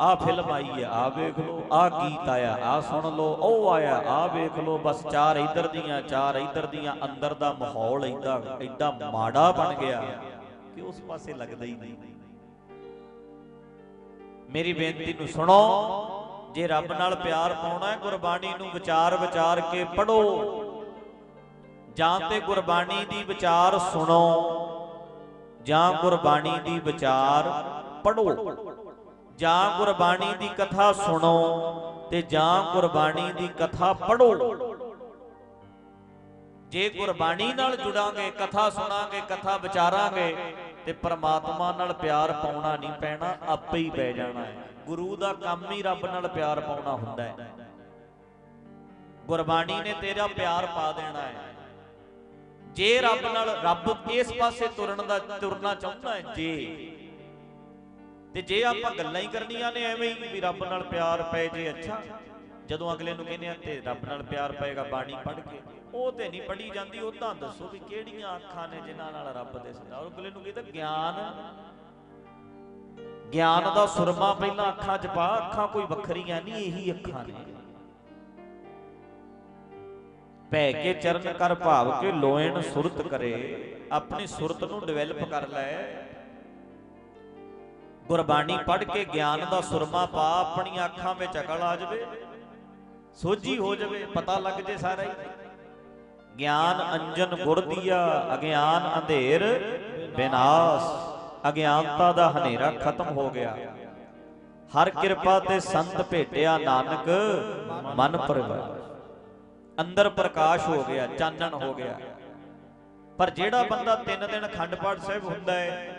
ਆ ਫਿਲਮ ਆਈ ਹੈ ਆ ਵੇਖ ਲਓ ਆ ਗੀਤ ਆਇਆ ਆ ਸੁਣ ਲਓ, ਉਹ ਆਇਆ ਆ ਵੇਖ ਲਓ, ਬਸ ਚਾਰ ਇੱਧਰ ਦੀਆਂ, ਚਾਰ ਇੱਧਰ ਦੀਆਂ, ਅੰਦਰ ਦਾ ਮਾਹੌਲ ਐਡਾ ਐਡਾ ਮਾੜਾ ਬਣ ਗਿਆ ਕਿ ਉਸ ਪਾਸੇ ਲੱਗਦਾ ਹੀ ਨਹੀਂ। ਮੇਰੀ ਬੇਨਤੀ ਨੂੰ ਸੁਣੋ। ਜੇ ਰੱਬ ਨਾਲ ਪਿਆਰ ਪਾਉਣਾ ਹੈ, ਗੁਰਬਾਣੀ ਨੂੰ ਵਿਚਾਰ ਵਿਚਾਰ ਕੇ ਪੜੋ ਜਾਂ ਤੇ ਗੁਰਬਾਣੀ ਦੀ ਵਿਚਾਰ ਸੁਣੋ, ਜਾਂ ਗੁਰਬਾਣੀ ਦੀ ਵਿਚਾਰ ਪੜੋ ਜਾਂ ਗੁਰਬਾਣੀ ਦੀ ਕਥਾ ਸੁਣੋ ਤੇ ਜਾਂ ਗੁਰਬਾਣੀ ਦੀ ਕਥਾ ਪੜੋ ਜੇ ਗੁਰਬਾਣੀ ਨਾਲ ਜੁੜਾਂਗੇ, ਕਥਾ ਸੁਣਾਂਗੇ, ਕਥਾ ਵਿਚਾਰਾਂਗੇ ਤੇ ਪਰਮਾਤਮਾ ਨਾਲ ਪਿਆਰ ਪਾਉਣਾ ਨਹੀਂ ਪੈਣਾ, ਆਪੇ ਹੀ ਪੈ ਜਾਣਾ ਹੈ। ਗੁਰੂ ਦਾ ਕੰਮ ਹੀ ਰੱਬ ਨਾਲ ਪਿਆਰ ਪਾਉਣਾ ਹੁੰਦਾ ਹੈ। ਗੁਰਬਾਣੀ ਨੇ ਤੇਰਾ ਪਿਆਰ ਪਾ ਦੇਣਾ ਹੈ। ਜੇ ਰੱਬ ਨਾਲ ਰੱਬ ਇਸ ਪਾਸੇ ਤੁਰਨ ਦਾ ਤੁਰਨਾ ਚਾਹੁੰਦਾ ਹੈ, ਜੇ। ਤੇ ਜੇ ਆਪਾਂ ਗੱਲਾਂ ਹੀ ਕਰਨੀਆਂ ਨੇ, ਐਵੇਂ ਹੀ ਵੀ ਰੱਬ ਨਾਲ ਪਿਆਰ ਪਏ ਜੇ, ਅੱਛਾ। ਜਦੋਂ ਅਗਲੇ ਨੂੰ ਕਹਿੰਦੇ ਆ ਤੇ ਰੱਬ ਨਾਲ ਪਿਆਰ ਪਏਗਾ, ਬਾਣੀ ਪੜ੍ਹ ਕੇ, ਉਹ ਤੇ ਨਹੀਂ ਪੜ੍ਹੀ ਜਾਂਦੀ, ਉਹ ਤਾਂ ਦੱਸੋ ਵੀ ਕਿਹੜੀਆਂ ਅੱਖਾਂ ਨੇ ਜਿਨ੍ਹਾਂ ਨਾਲ ਰੱਬ ਦਿਸਦਾ ਔਰ ਅਗਲੇ ਨੂੰ ਕਹਿੰਦਾ ਗਿਆਨ ਗਿਆਨ ਦਾ ਸੁਰਮਾ ਪਹਿਲਾਂ ਅੱਖਾਂ 'ਚ ਪਾ ਅੱਖਾਂ ਕੋਈ ਵੱਖਰੀਆਂ ਨਹੀਂ ਇਹੀ ਅੱਖਾਂ ਨੇ। ਭੈ ਕੇ ਚਰਨ ਕਰ ਭਾਵ ਕੇ ਲੋਇਣ ਸੁਰਤ ਕਰੇ ਆਪਣੀ ਸੁਰਤ ਨੂੰ ਡਿਵੈਲਪ ਕਰ ਲੈ। ਗੁਰਬਾਣੀ ਪੜ੍ਹ ਕੇ ਗਿਆਨ ਦਾ ਸੁਰਮਾ ਪਾ ਆਪਣੀਆਂ ਅੱਖਾਂ ਵਿੱਚ ਅਕਲ ਆ ਜਾਵੇ। ਸੋਝੀ ਹੋ ਜਾਵੇ ਪਤਾ ਲੱਗ ਜੇ ਸਾਰਾ ਹੀ। ਗਿਆਨ ਅੰਜਨ ਗੁਰ ਦੀਆ ਅਗਿਆਨ ਅੰਧੇਰ ਵਿਨਾਸ਼ ਅਗਿਆਨਤਾ ਦਾ ਹਨੇਰਾ ਖਤਮ ਹੋ ਗਿਆ। ਹਰ ਕਿਰਪਾ ਤੇ ਸੰਤ ਭੇਟਿਆ ਨਾਨਕ, ਮਨ ਪਰਵਾਰ। ਅੰਦਰ ਪ੍ਰਕਾਸ਼ ਹੋ ਗਿਆ, ਚਾਨਣ ਹੋ ਗਿਆ। ਪਰ ਜਿਹੜਾ ਬੰਦਾ ਤਿੰਨ ਦਿਨ ਖੰਡ ਪਾਠ ਸਾਹਿਬ ਹੁੰਦਾ ਹੈ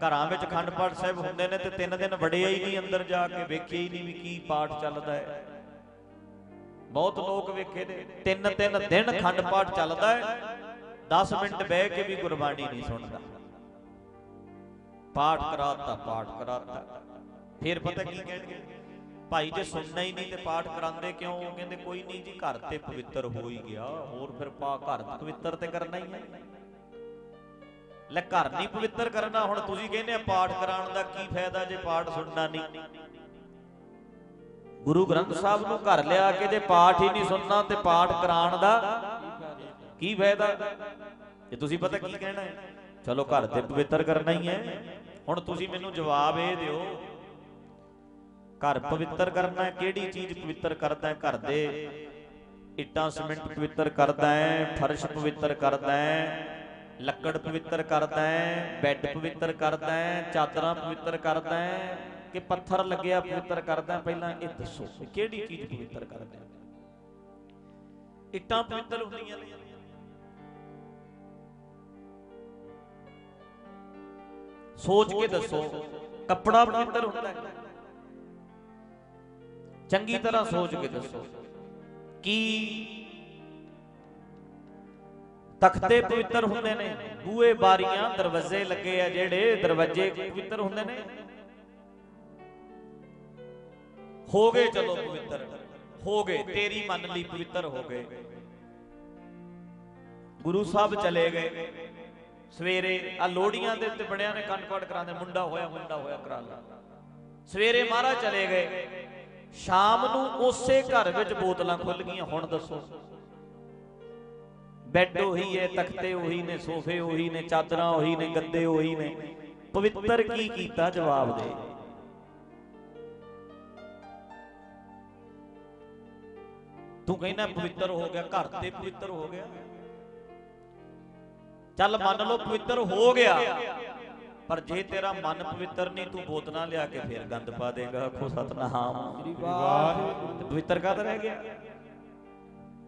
ਘਰਾਂ ਵਿੱਚ ਖੰਡ ਪਾਠ ਸਾਹਿਬ ਹੁੰਦੇ ਨੇ ਤੇ ਤਿੰਨ ਦਿਨ ਵੜਿਆ ਹੀ ਨਹੀਂ ਅੰਦਰ ਜਾ ਕੇ, ਵੇਖਿਆ ਹੀ ਨਹੀਂ ਵੀ ਕੀ ਪਾਠ ਚੱਲਦਾ ਹੈ ਬਹੁਤ ਲੋਕ ਵੇਖੇ ਨੇ, ਤਿੰਨ ਤਿੰਨ ਦਿਨ ਖੰਡ ਪਾਠ ਚੱਲਦਾ ਹੈ 10 ਮਿੰਟ ਬਹਿ ਕੇ ਵੀ ਗੁਰਬਾਣੀ ਨਹੀਂ ਸੁਣਦਾ। ਪਾਠ ਕਰਾਤਾ ਪਾਠ ਕਰਾਤਾ। ਫਿਰ ਪਤਾ ਕੀ ਕਹਿਣਗੇ ਭਾਈ ਜੇ ਸੁਣਨਾ ਹੀ ਨਹੀਂ ਤੇ ਪਾਠ ਕਰਾਉਂਦੇ ਕਿਉਂ? ਕਹਿੰਦੇ, ਕੋਈ ਨਹੀਂ ਜੀ, ਘਰ ਤੇ ਪਵਿੱਤਰ ਹੋ ਹੀ ਗਿਆ। ਹੋਰ ਫਿਰ ਪਾ ਘਰ ਪਵਿੱਤਰ ਤੇ ਕਰਨਾ ਹੀ ਹੈ। ਲੈ ਘਰ ਨਹੀਂ ਪਵਿੱਤਰ ਕਰਨਾ, ਹੁਣ ਤੁਸੀਂ ਕਹਿੰਦੇ ਆ ਪਾਠ ਕਰਾਉਣ ਦਾ ਕੀ ਫਾਇਦਾ ਜੇ ਪਾਠ ਸੁਣਨਾ ਨਹੀਂ? ਗੁਰੂ ਗ੍ਰੰਥ ਸਾਹਿਬ ਨੂੰ ਘਰ ਲਿਆ ਕੇ ਜੇ ਪਾਠ ਹੀ ਨਹੀਂ ਸੁਣਨਾ ਤੇ ਪਾਠ ਕਰਾਉਣ ਦਾ ਕੀ ਫਾਇਦਾ? ਜੇ ਤੁਸੀਂ ਪਤਾ ਕੀ ਕਹਿਣਾ ਹੈ? ਚਲੋ ਘਰ ਤੇ ਪਵਿੱਤਰ ਕਰਨਾ ਹੀ ਹੈ। ਹੁਣ ਤੁਸੀਂ ਮੈਨੂੰ ਜਵਾਬ ਇਹ ਦਿਓ, ਘਰ ਪਵਿੱਤਰ ਕਰਨਾ ਹੈ, ਕਿਹੜੀ ਚੀਜ਼ ਪਵਿੱਤਰ ਕਰਦਾ ਹੈ? ਘਰ ਦੇ ਇੱਟਾਂ, ਸੀਮੈਂਟ ਪਵਿੱਤਰ ਕਰਦਾ ਹੈ, ਫਰਸ਼ ਪਵਿੱਤਰ ਕਰਦਾ ਹੈ, ਲੱਕੜ ਪਵਿੱਤਰ ਕਰਦਾ ਹੈ, ਬੈੱਡ ਪਵਿੱਤਰ ਕਰਦਾ ਹੈ, ਚਾਦਰਾਂ ਪਵਿੱਤਰ ਕਰਦਾ ਹੈ, ਕਿ ਪੱਥਰ ਲੱਗਿਆ ਪਵਿੱਤਰ ਕਰਦਾ ਪਹਿਲਾਂ ਇਹ ਦੱਸੋ, ਕਿਹੜੀ ਚੀਜ਼ ਪਵਿੱਤਰ ਕਰਦਾ ਇੱਟਾਂ ਪਵਿੱਤਰ ਹੁੰਦੀਆਂ ਨੇ। ਸੋਚ ਕੇ ਦੱਸੋ, ਕੱਪੜਾ ਪਵਿੱਤਰ ਹੁੰਦਾ ਹੈ? ਚੰਗੀ ਤਰ੍ਹਾਂ ਸੋਚ ਕੇ ਦੱਸੋ, ਕੀ ਤਖਤੇ ਪਵਿੱਤਰ ਹੁੰਦੇ ਨੇ? ਬੂਹੇ ਬਾਰੀਆਂ, ਦਰਵਾਜ਼ੇ ਲੱਗੇ ਆ ਜਿਹੜੇ ਦਰਵਾਜ਼ੇ ਪਵਿੱਤਰ ਹੁੰਦੇ ਨੇ? ਹੋ ਗਏ ਚਲੋ ਪਵਿੱਤਰ, ਹੋ ਗਏ, ਤੇਰੀ ਮੰਨ ਲਈ ਪਵਿੱਤਰ ਹੋ ਗਏ। ਗੁਰੂ ਸਾਹਿਬ ਚਲੇ ਗਏ। ਸਵੇਰੇ ਆ ਲੋੜੀਆਂ ਦੇ ਉੱਤੇ ਬੜਿਆਂ ਨੇ ਕੰਨ ਪਾੜ ਕਰਾਉਂਦੇ, ਮੁੰਡਾ ਹੋਇਆ ਮੁੰਡਾ ਹੋਇਆ ਕਰਾ ਲਾ। ਸਵੇਰੇ ਮਹਾਰਾਜ ਚਲੇ ਗਏ। ਸ਼ਾਮ ਨੂੰ ਉਸੇ ਘਰ ਵਿੱਚ ਬੋਤਲਾਂ ਖੁੱਲ ਗਈਆਂ, ਹੁਣ ਦੱਸੋ। ਬੈੱਡ ਉਹੀ ਹੈ, ਤਖਤੇ ਉਹੀ ਨੇ, ਸੋਫੇ ਉਹੀ ਨੇ, ਚਾਦਰਾਂ ਉਹੀ ਨੇ, ਗੱਦੇ ਉਹੀ ਨੇ। ਪਵਿੱਤਰ ਕੀ ਕੀਤਾ ਜਵਾਬ ਦੇ। ਤੂੰ ਕਹਿੰਦਾ ਪਵਿੱਤਰ ਹੋ ਗਿਆ, ਘਰ ਤੇ ਪਵਿੱਤਰ ਹੋ ਗਿਆ। ਚੱਲ ਮੰਨ ਲਓ ਪਵਿੱਤਰ ਹੋ ਗਿਆ। ਪਰ ਜੇ ਤੇਰਾ ਮਨ ਪਵਿੱਤਰ ਨਹੀਂ ਤੂੰ ਬੋਤਲਾਂ ਲਿਆ ਕੇ ਫੇਰ ਗੰਦ ਪਾ ਦੇਗਾ। ਆਖੋ ਸਤਨਾਮ। ਸ੍ਰੀ ਵਾਹਿਗੁਰੂ। ਤੇ ਪਵਿੱਤਰ ਕਾਹਦ ਰਹਿ ਗਿਆ?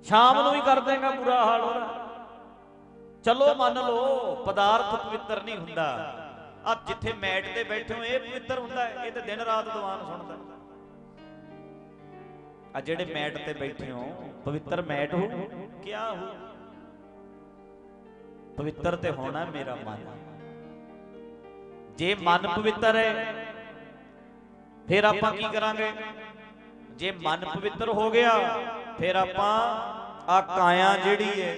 ਸ਼ਾਮ ਨੂੰ ਵੀ ਕਰ ਦੇਗਾ ਬੁਰਾ ਹਾਲ ਉਹਦਾ। ਚਲੋ ਮੰਨ ਲਓ ਪਦਾਰਥ ਪਵਿੱਤਰ ਨਹੀਂ ਹੁੰਦਾ। ਆ ਜਿੱਥੇ ਮੈਟ ਤੇ ਬੈਠੇ ਹੋ ਇਹ ਪਵਿੱਤਰ ਹੁੰਦਾ ਹੈ। ਇਹ ਤੇ ਦਿਨ ਰਾਤ ਦੀਵਾਨ ਸੁਣਦਾ। ਆ ਜਿਹੜੇ ਮੈਟ ਤੇ ਬੈਠੇ ਹੋ ਪਵਿੱਤਰ ਮੈਟ ਹੋ ਕਿਆ ਹੋ ਪਵਿੱਤਰ ਤੇ ਹੋਣਾ ਮੇਰਾ ਮਨ। ਜੇ ਮਨ ਪਵਿੱਤਰ ਹੈ ਫਿਰ ਆਪਾਂ ਕੀ ਕਰਾਂਗੇ? ਜੇ ਮਨ ਪਵਿੱਤਰ ਹੋ ਗਿਆ ਫਿਰ ਆਪਾਂ ਆ ਕਾਇਆ ਜਿਹੜੀ ਹੈ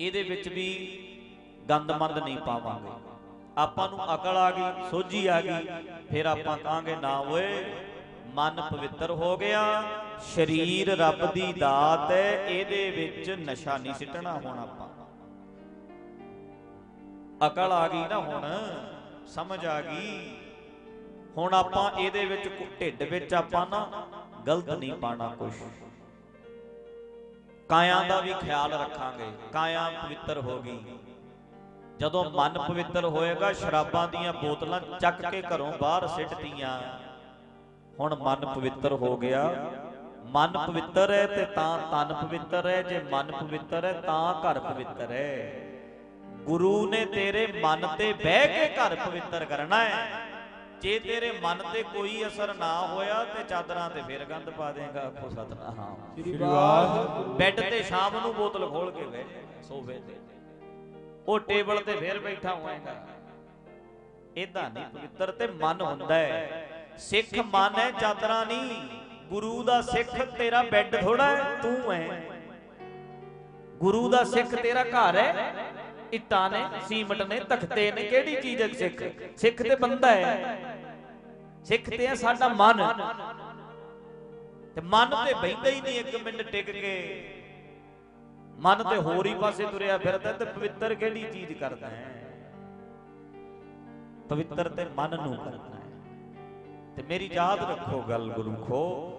ਇਹਦੇ ਵਿੱਚ ਵੀ ਗੰਦਮੰਦ ਨਹੀਂ ਪਾਵਾਂਗੇ। ਆਪਾਂ ਨੂੰ ਅਕਲ ਆ ਗਈ ਸੋਝੀ ਆ ਗਈ ਫਿਰ ਆਪਾਂ ਕਹਾਂਗੇ ਨਾ ਓਏ ਮਨ ਪਵਿੱਤਰ ਹੋ ਗਿਆ ਸਰੀਰ ਰੱਬ ਦੀ ਦਾਤ ਹੈ ਇਹਦੇ ਵਿੱਚ ਨਸ਼ਾ ਨਹੀਂ ਸਿੱਟਣਾ ਹੁਣ ਆਪਾਂ। ਅਕਲ ਆ ਗਈ ਨਾ ਹੁਣ। ਸਮਝ ਆ ਗਈ। ਹੁਣ ਆਪਾਂ ਇਹਦੇ ਵਿੱਚ ਢਿੱਡ ਵਿੱਚ ਆਪਾਂ ਨਾ ਗਲਤ ਨਹੀਂ ਪਾਣਾ ਕੁਝ ਕਾਇਆ ਦਾ ਵੀ ਖਿਆਲ ਰੱਖਾਂਗੇ। ਕਾਇਆ ਪਵਿੱਤਰ ਹੋ ਗਈ। ਜਦੋਂ ਮਨ ਪਵਿੱਤਰ ਹੋਏਗਾ, ਸ਼ਰਾਬਾਂ ਦੀਆਂ ਬੋਤਲਾਂ ਚੱਕ ਕੇ ਘਰੋਂ ਬਾਹਰ ਸਿੱਟਤੀਆਂ। ਹੁਣ ਮਨ ਪਵਿੱਤਰ ਹੋ ਗਿਆ। ਮਨ ਪਵਿੱਤਰ ਹੈ ਤੇ ਤਾਂ ਤਨ ਪਵਿੱਤਰ ਹੈ। ਜੇ ਮਨ ਪਵਿੱਤਰ ਹੈ, ਤਾਂ ਘਰ ਪਵਿੱਤਰ ਹੈ। ਗੁਰੂ ਨੇ ਤੇਰੇ ਮਨ ਤੇ ਬਹਿ ਕੇ ਘਰ ਪਵਿੱਤਰ ਕਰਨਾ ਹੈ। ਜੇ ਤੇਰੇ ਮਨ ਤੇ ਕੋਈ ਅਸਰ ਨਾ ਹੋਇਆ ਤੇ ਚਾਦਰਾਂ ਤੇ ਫਿਰ ਗੰਦ ਪਾ ਦੇਗਾ ਆਖੋ ਸਤਨਾਮ। ਸ੍ਰੀ ਵਾਹਿਗੁਰੂ। ਬੈੱਡ ਤੇ ਸ਼ਾਮ ਨੂੰ ਬੋਤਲ ਖੋਲ ਕੇ ਬਹਿ ਸੋਫੇ ਤੇ। ਉਹ ਟੇਬਲ ਤੇ ਫਿਰ ਬੈਠਾ ਹੋਏਗਾ। ਇਦਾਂ ਨਹੀਂ ਪਵਿੱਤਰ ਤੇ ਮਨ ਹੁੰਦਾ ਹੈ। ਸਿੱਖ ਮਨ ਹੈ ਚਾਦਰਾਂ ਨਹੀਂ। ਗੁਰੂ ਦਾ ਸਿੱਖ ਤੇਰਾ ਬੈੱਡ ਥੋੜਾ ਤੂੰ ਹੈ। ਗੁਰੂ ਦਾ ਸਿੱਖ ਤੇਰਾ ਘਰ ਹੈ। ਇੱਟਾਂ ਨੇ, ਸੀਮਟ ਨੇ ਤਖਤੇ ਨੇ, ਕਿਹੜੀ ਚੀਜ਼ ਹੈ ਸਿੱਖ? ਸਿੱਖ ਤੇ ਬੰਦਾ ਹੈ। ਸਿੱਖ ਤੇ ਹੈ ਸਾਡਾ ਮਨ। ਤੇ ਮਨ ਤੇ ਬੈਠਦਾ ਹੀ ਨਹੀਂ ਇੱਕ ਮਿੰਟ ਟਿਕ ਕੇ। ਮਨ ਤੇ ਹੋਰ ਹੀ ਪਾਸੇ ਤੁਰਿਆ ਫਿਰਦਾ ਤੇ ਪਵਿੱਤਰ ਕਿਹੜੀ ਚੀਜ਼ ਕਰਦਾ ਹੈ? ਪਵਿੱਤਰ ਤੇ ਮਨ ਨੂੰ ਕਰਦਾ ਹੈ। ਤੇ ਮੇਰੀ ਯਾਦ ਰੱਖੋ ਗੱਲ ਗੁਰੂ ਖੋ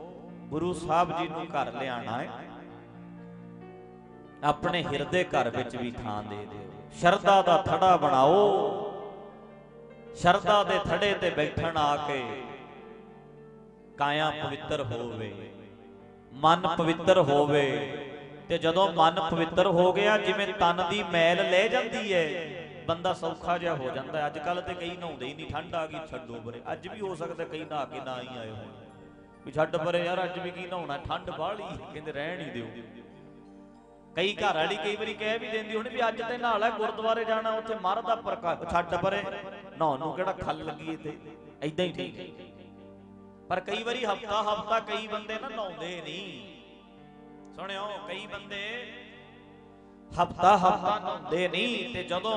ਗੁਰੂ ਸਾਹਿਬ ਜੀ ਨੂੰ ਘਰ ਲਿਆਣਾ ਹੈ। ਆਪਣੇ ਹਿਰਦੇ ਘਰ ਵਿੱਚ ਵੀ ਥਾਂ ਦੇ ਦਿਓ। ਸ਼ਰਧਾ ਦਾ ਥੜਾ ਬਣਾਓ। ਸ਼ਰਧਾ ਦੇ ਥੜੇ ਤੇ ਬੈਠਣ ਆ ਕੇ ਕਾਇਆ ਪਵਿੱਤਰ ਹੋਵੇ। ਮਨ ਪਵਿੱਤਰ ਹੋਵੇ ਤੇ ਜਦੋਂ ਮਨ ਪਵਿੱਤਰ ਹੋ ਗਿਆ, ਜਿਵੇਂ ਤਨ ਦੀ ਮੈਲ ਲੈ ਜਾਂਦੀ ਹੈ, ਬੰਦਾ ਸੌਖਾ ਜਿਹਾ ਹੋ ਜਾਂਦਾ ਅੱਜ ਕੱਲ ਤੇ ਕਈ ਨਹਾਉਂਦੇ ਹੀ ਨਹੀਂ, ਠੰਡ ਆ ਗਈ, ਛੱਡੋ ਪਰੇ। ਅੱਜ ਵੀ ਹੋ ਸਕਦਾ ਕਈ ਨਹਾ ਕੇ ਨਾ ਹੀ ਆਏ ਹੋਣ। ਵੀ ਛੱਡ ਪਰੇ ਯਾਰ, ਅੱਜ ਵੀ ਕੀ ਨਹਾਉਣਾ, ਠੰਡ ਬਾਹਲੀ। ਕਹਿੰਦੇ ਰਹਿਣ ਹੀ ਦਿਓ। ਕਈ ਘਰ ਵਾਲੀ ਕਈ ਵਾਰੀ ਕਹਿ ਵੀ ਦਿੰਦੀ ਹੁਣ ਵੀ ਅੱਜ ਤੇ ਨਾਲ ਲੈ ਗੁਰਦੁਆਰੇ ਜਾਣਾ, ਉੱਥੇ ਮਰ ਦਾ ਪ੍ਰਕਾਸ਼ ਛੱਡ ਪਰੇ। ਨਹਾਉਣ ਨੂੰ ਕਿਹੜਾ ਖੱਲ ਲੱਗੀ ਇੱਥੇ? ਐਦਾਂ ਹੀ ਠੀਕ। ਪਰ ਕਈ ਵਾਰੀ ਹਫਤਾ ਹਫਤਾ ਕਈ ਬੰਦੇ ਨਾ ਨਹਾਉਂਦੇ ਨਹੀਂ। ਸੁਣਿਓ, ਕਈ ਬੰਦੇ ਹਫਤਾ ਹਫਤਾ ਨਹਾਉਂਦੇ ਨਹੀਂ ਤੇ ਜਦੋਂ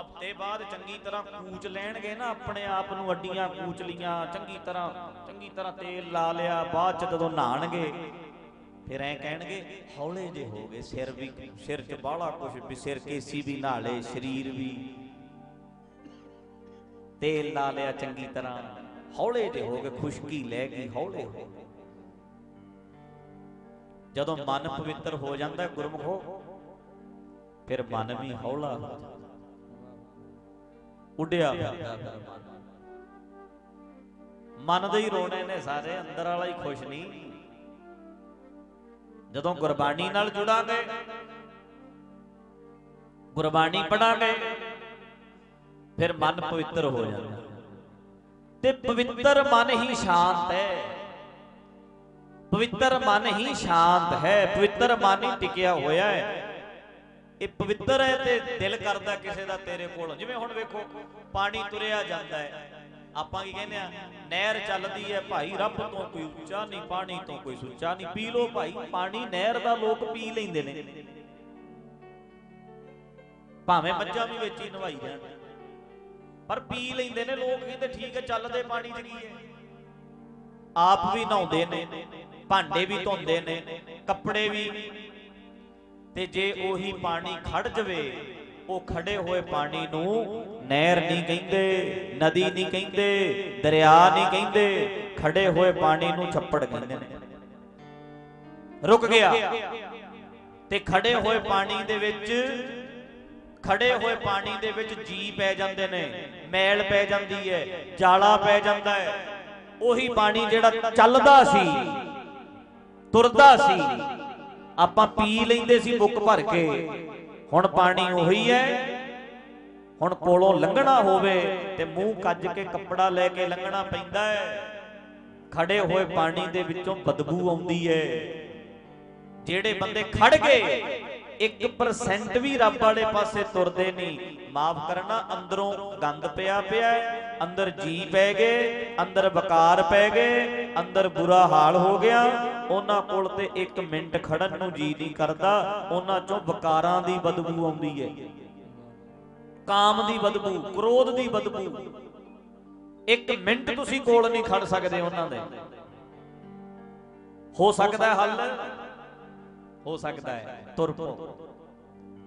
ਹਫ਼ਤੇ ਬਾਅਦ ਚੰਗੀ ਤਰ੍ਹਾਂ ਕੂਚ ਲੈਣਗੇ ਨਾ, ਆਪਣੇ ਆਪ ਨੂੰ ਅੱਡੀਆਂ ਕੂਚ ਲੀਆਂ, ਚੰਗੀ ਤਰ੍ਹਾਂ ਚੰਗੀ ਤਰ੍ਹਾਂ ਤੇਲ ਲਾ ਲਿਆ, ਬਾਅਦ ਚ ਜਦੋਂ ਨਹਾਣਗੇ ਫਿਰ ਐ ਕਹਿਣਗੇ, ਹੌਲੇ ਜੇ ਹੋ ਗਏ ਸਿਰ ਵੀ, ਸਿਰ 'ਚ ਬਾਹਲਾ ਕੁਛ ਵੀ, ਸਿਰ ਕੇਸੀ ਵੀ ਨਾਲੇ, ਸਰੀਰ ਵੀ। ਤੇਲ ਲਾ ਲਿਆ ਚੰਗੀ ਤਰ੍ਹਾਂ, ਹੌਲੇ ਜੇ ਹੋ ਗਏ, ਖੁਸ਼ਕੀ ਲੈ ਗਈ, ਹੌਲੇ ਹੋ ਗਏ। ਜਦੋਂ ਮਨ ਪਵਿੱਤਰ ਹੋ ਜਾਂਦਾ ਹੈ ਗੁਰਮੁਖੋ ਫਿਰ ਮਨ ਵੀ ਹੌਲਾ ਹੋ ਜਾਂਦਾ। ਉੱਡਿਆ। ਫਿਰਦਾ ਮਨ ਮਨ ਦੇ ਹੀ ਰੋਣੇ ਨੇ ਸਾਰੇ, ਅੰਦਰ ਵਾਲਾ ਹੀ ਖੁਸ਼ ਨਹੀਂ। ਜਦੋਂ ਗੁਰਬਾਣੀ ਨਾਲ ਜੁੜਾਂਗੇ ਗੁਰਬਾਣੀ ਪੜਾਂਗੇ ਫਿਰ ਮਨ ਪਵਿੱਤਰ ਹੋ ਜਾਂਦਾ। ਤੇ ਪਵਿੱਤਰ ਮਨ ਹੀ ਸ਼ਾਂਤ ਹੈ। ਪਵਿੱਤਰ ਮਨ ਹੀ ਸ਼ਾਂਤ ਹੈ। ਪਵਿੱਤਰ ਮਨ ਹੀ ਟਿਕਿਆ ਹੋਇਆ ਹੈ। ਇਹ ਪਵਿੱਤਰ ਹੈ ਤੇ ਦਿਲ ਕਰਦਾ ਕਿਸੇ ਦਾ ਤੇਰੇ ਕੋਲ। ਜਿਵੇਂ ਹੁਣ ਵੇਖੋ ਪਾਣੀ ਤੁਰਿਆ ਜਾਂਦਾ ਹੈ। ਆਪਾਂ ਕੀ ਕਹਿੰਦੇ ਆ? ਨਹਿਰ ਚੱਲਦੀ ਹੈ ਭਾਈ, ਰੱਬ ਤੋਂ ਕੋਈ ਉੱਚਾ ਨਹੀਂ, ਪਾਣੀ ਤੋਂ ਕੋਈ ਸੁੱਚਾ ਨਹੀਂ। ਪੀ ਲੋ ਭਾਈ, ਪਾਣੀ ਨਹਿਰ ਦਾ ਲੋਕ ਪੀ ਲੈਂਦੇ ਨੇ। ਭਾਵੇਂ ਮੱਝਾਂ ਵੀ ਵਿੱਚ ਹੀ ਨਵਾਈ ਜਾਣ। ਪਰ ਪੀ ਲੈਂਦੇ ਨੇ ਲੋਕ ਕਹਿੰਦੇ ਠੀਕ ਹੈ, ਚੱਲਦੇ ਪਾਣੀ 'ਚ ਕੀ ਹੈ? ਆਪ ਵੀ ਨਹਾਉਂਦੇ ਨੇ, ਭਾਂਡੇ ਵੀ ਧੋਂਦੇ ਨੇ, ਕੱਪੜੇ ਵੀ। ਤੇ ਜੇ ਉਹੀ ਪਾਣੀ ਖੜ ਜਵੇ ਉਹ ਖੜੇ ਹੋਏ ਪਾਣੀ ਨੂੰ ਨਹਿਰ ਨਹੀਂ ਕਹਿੰਦੇ, ਨਦੀ ਨਹੀਂ ਕਹਿੰਦੇ, ਦਰਿਆ ਨਹੀਂ ਕਹਿੰਦੇ, ਖੜੇ ਹੋਏ ਪਾਣੀ ਨੂੰ ਛੱਪੜ ਕਹਿੰਦੇ ਨੇ। ਰੁਕ ਗਿਆ। ਤੇ ਖੜੇ ਹੋਏ ਪਾਣੀ ਦੇ ਵਿੱਚ, ਖੜੇ ਹੋਏ ਪਾਣੀ ਦੇ ਵਿੱਚ ਜੀ ਪੈ ਜਾਂਦੇ ਨੇ, ਮੈਲ ਪੈ ਜਾਂਦੀ ਹੈ, ਜਾਲਾ ਪੈ ਜਾਂਦਾ ਹੈ। ਉਹੀ ਪਾਣੀ ਜਿਹੜਾ ਚੱਲਦਾ ਸੀ, ਤੁਰਦਾ ਸੀ, ਆਪਾਂ ਪੀ ਲੈਂਦੇ ਸੀ ਬੁੱਕ ਭਰ ਕੇ। ਹੁਣ ਪਾਣੀ ਉਹੀ ਹੈ। ਹੁਣ ਕੋਲੋਂ ਲੰਘਣਾ ਹੋਵੇ ਤੇ ਮੂੰਹ ਕੱਜ ਕੇ ਕੱਪੜਾ ਲੈ ਕੇ ਲੰਘਣਾ ਪੈਂਦਾ ਹੈ। ਖੜੇ ਹੋਏ ਪਾਣੀ ਦੇ ਵਿੱਚੋਂ ਬਦਬੂ ਆਉਂਦੀ ਹੈ। ਜਿਹੜੇ ਬੰਦੇ ਖੜ ਗਏ 1% ਵੀ ਰੱਬ ਵਾਲੇ ਪਾਸੇ ਤੁਰਦੇ ਨਹੀਂ। ਮਾਫ ਕਰਨਾ, ਅੰਦਰੋਂ ਗੰਦ ਪਿਆ ਪਿਆ ਹੈ। ਅੰਦਰ ਜੀ ਪੈ ਗਏ, ਅੰਦਰ ਬਕਾਰ ਪੈ ਗਏ, ਅੰਦਰ ਬੁਰਾ ਹਾਲ ਹੋ ਗਿਆ। ਉਹਨਾਂ ਕੋਲ ਤੇ 1 ਮਿੰਟ ਖੜਨ ਨੂੰ ਜੀ ਨਹੀਂ ਕਰਦਾ। ਉਹਨਾਂ ਚੋਂ ਬਕਾਰਾਂ ਦੀ ਬਦਬੂ ਆਉਂਦੀ ਹੈ ਕਾਮ ਦੀ ਬਦਬੂ, ਕ੍ਰੋਧ ਦੀ ਬਦਬੂ। 1 ਮਿੰਟ ਤੁਸੀਂ ਕੋਲ ਨਹੀਂ ਖੜ ਸਕਦੇ ਉਹਨਾਂ ਦੇ। ਹੋ ਸਕਦਾ ਹੈ ਹੱਲ? ਹੋ ਸਕਦਾ ਹੈ। ਤੁਰ। ਪੋ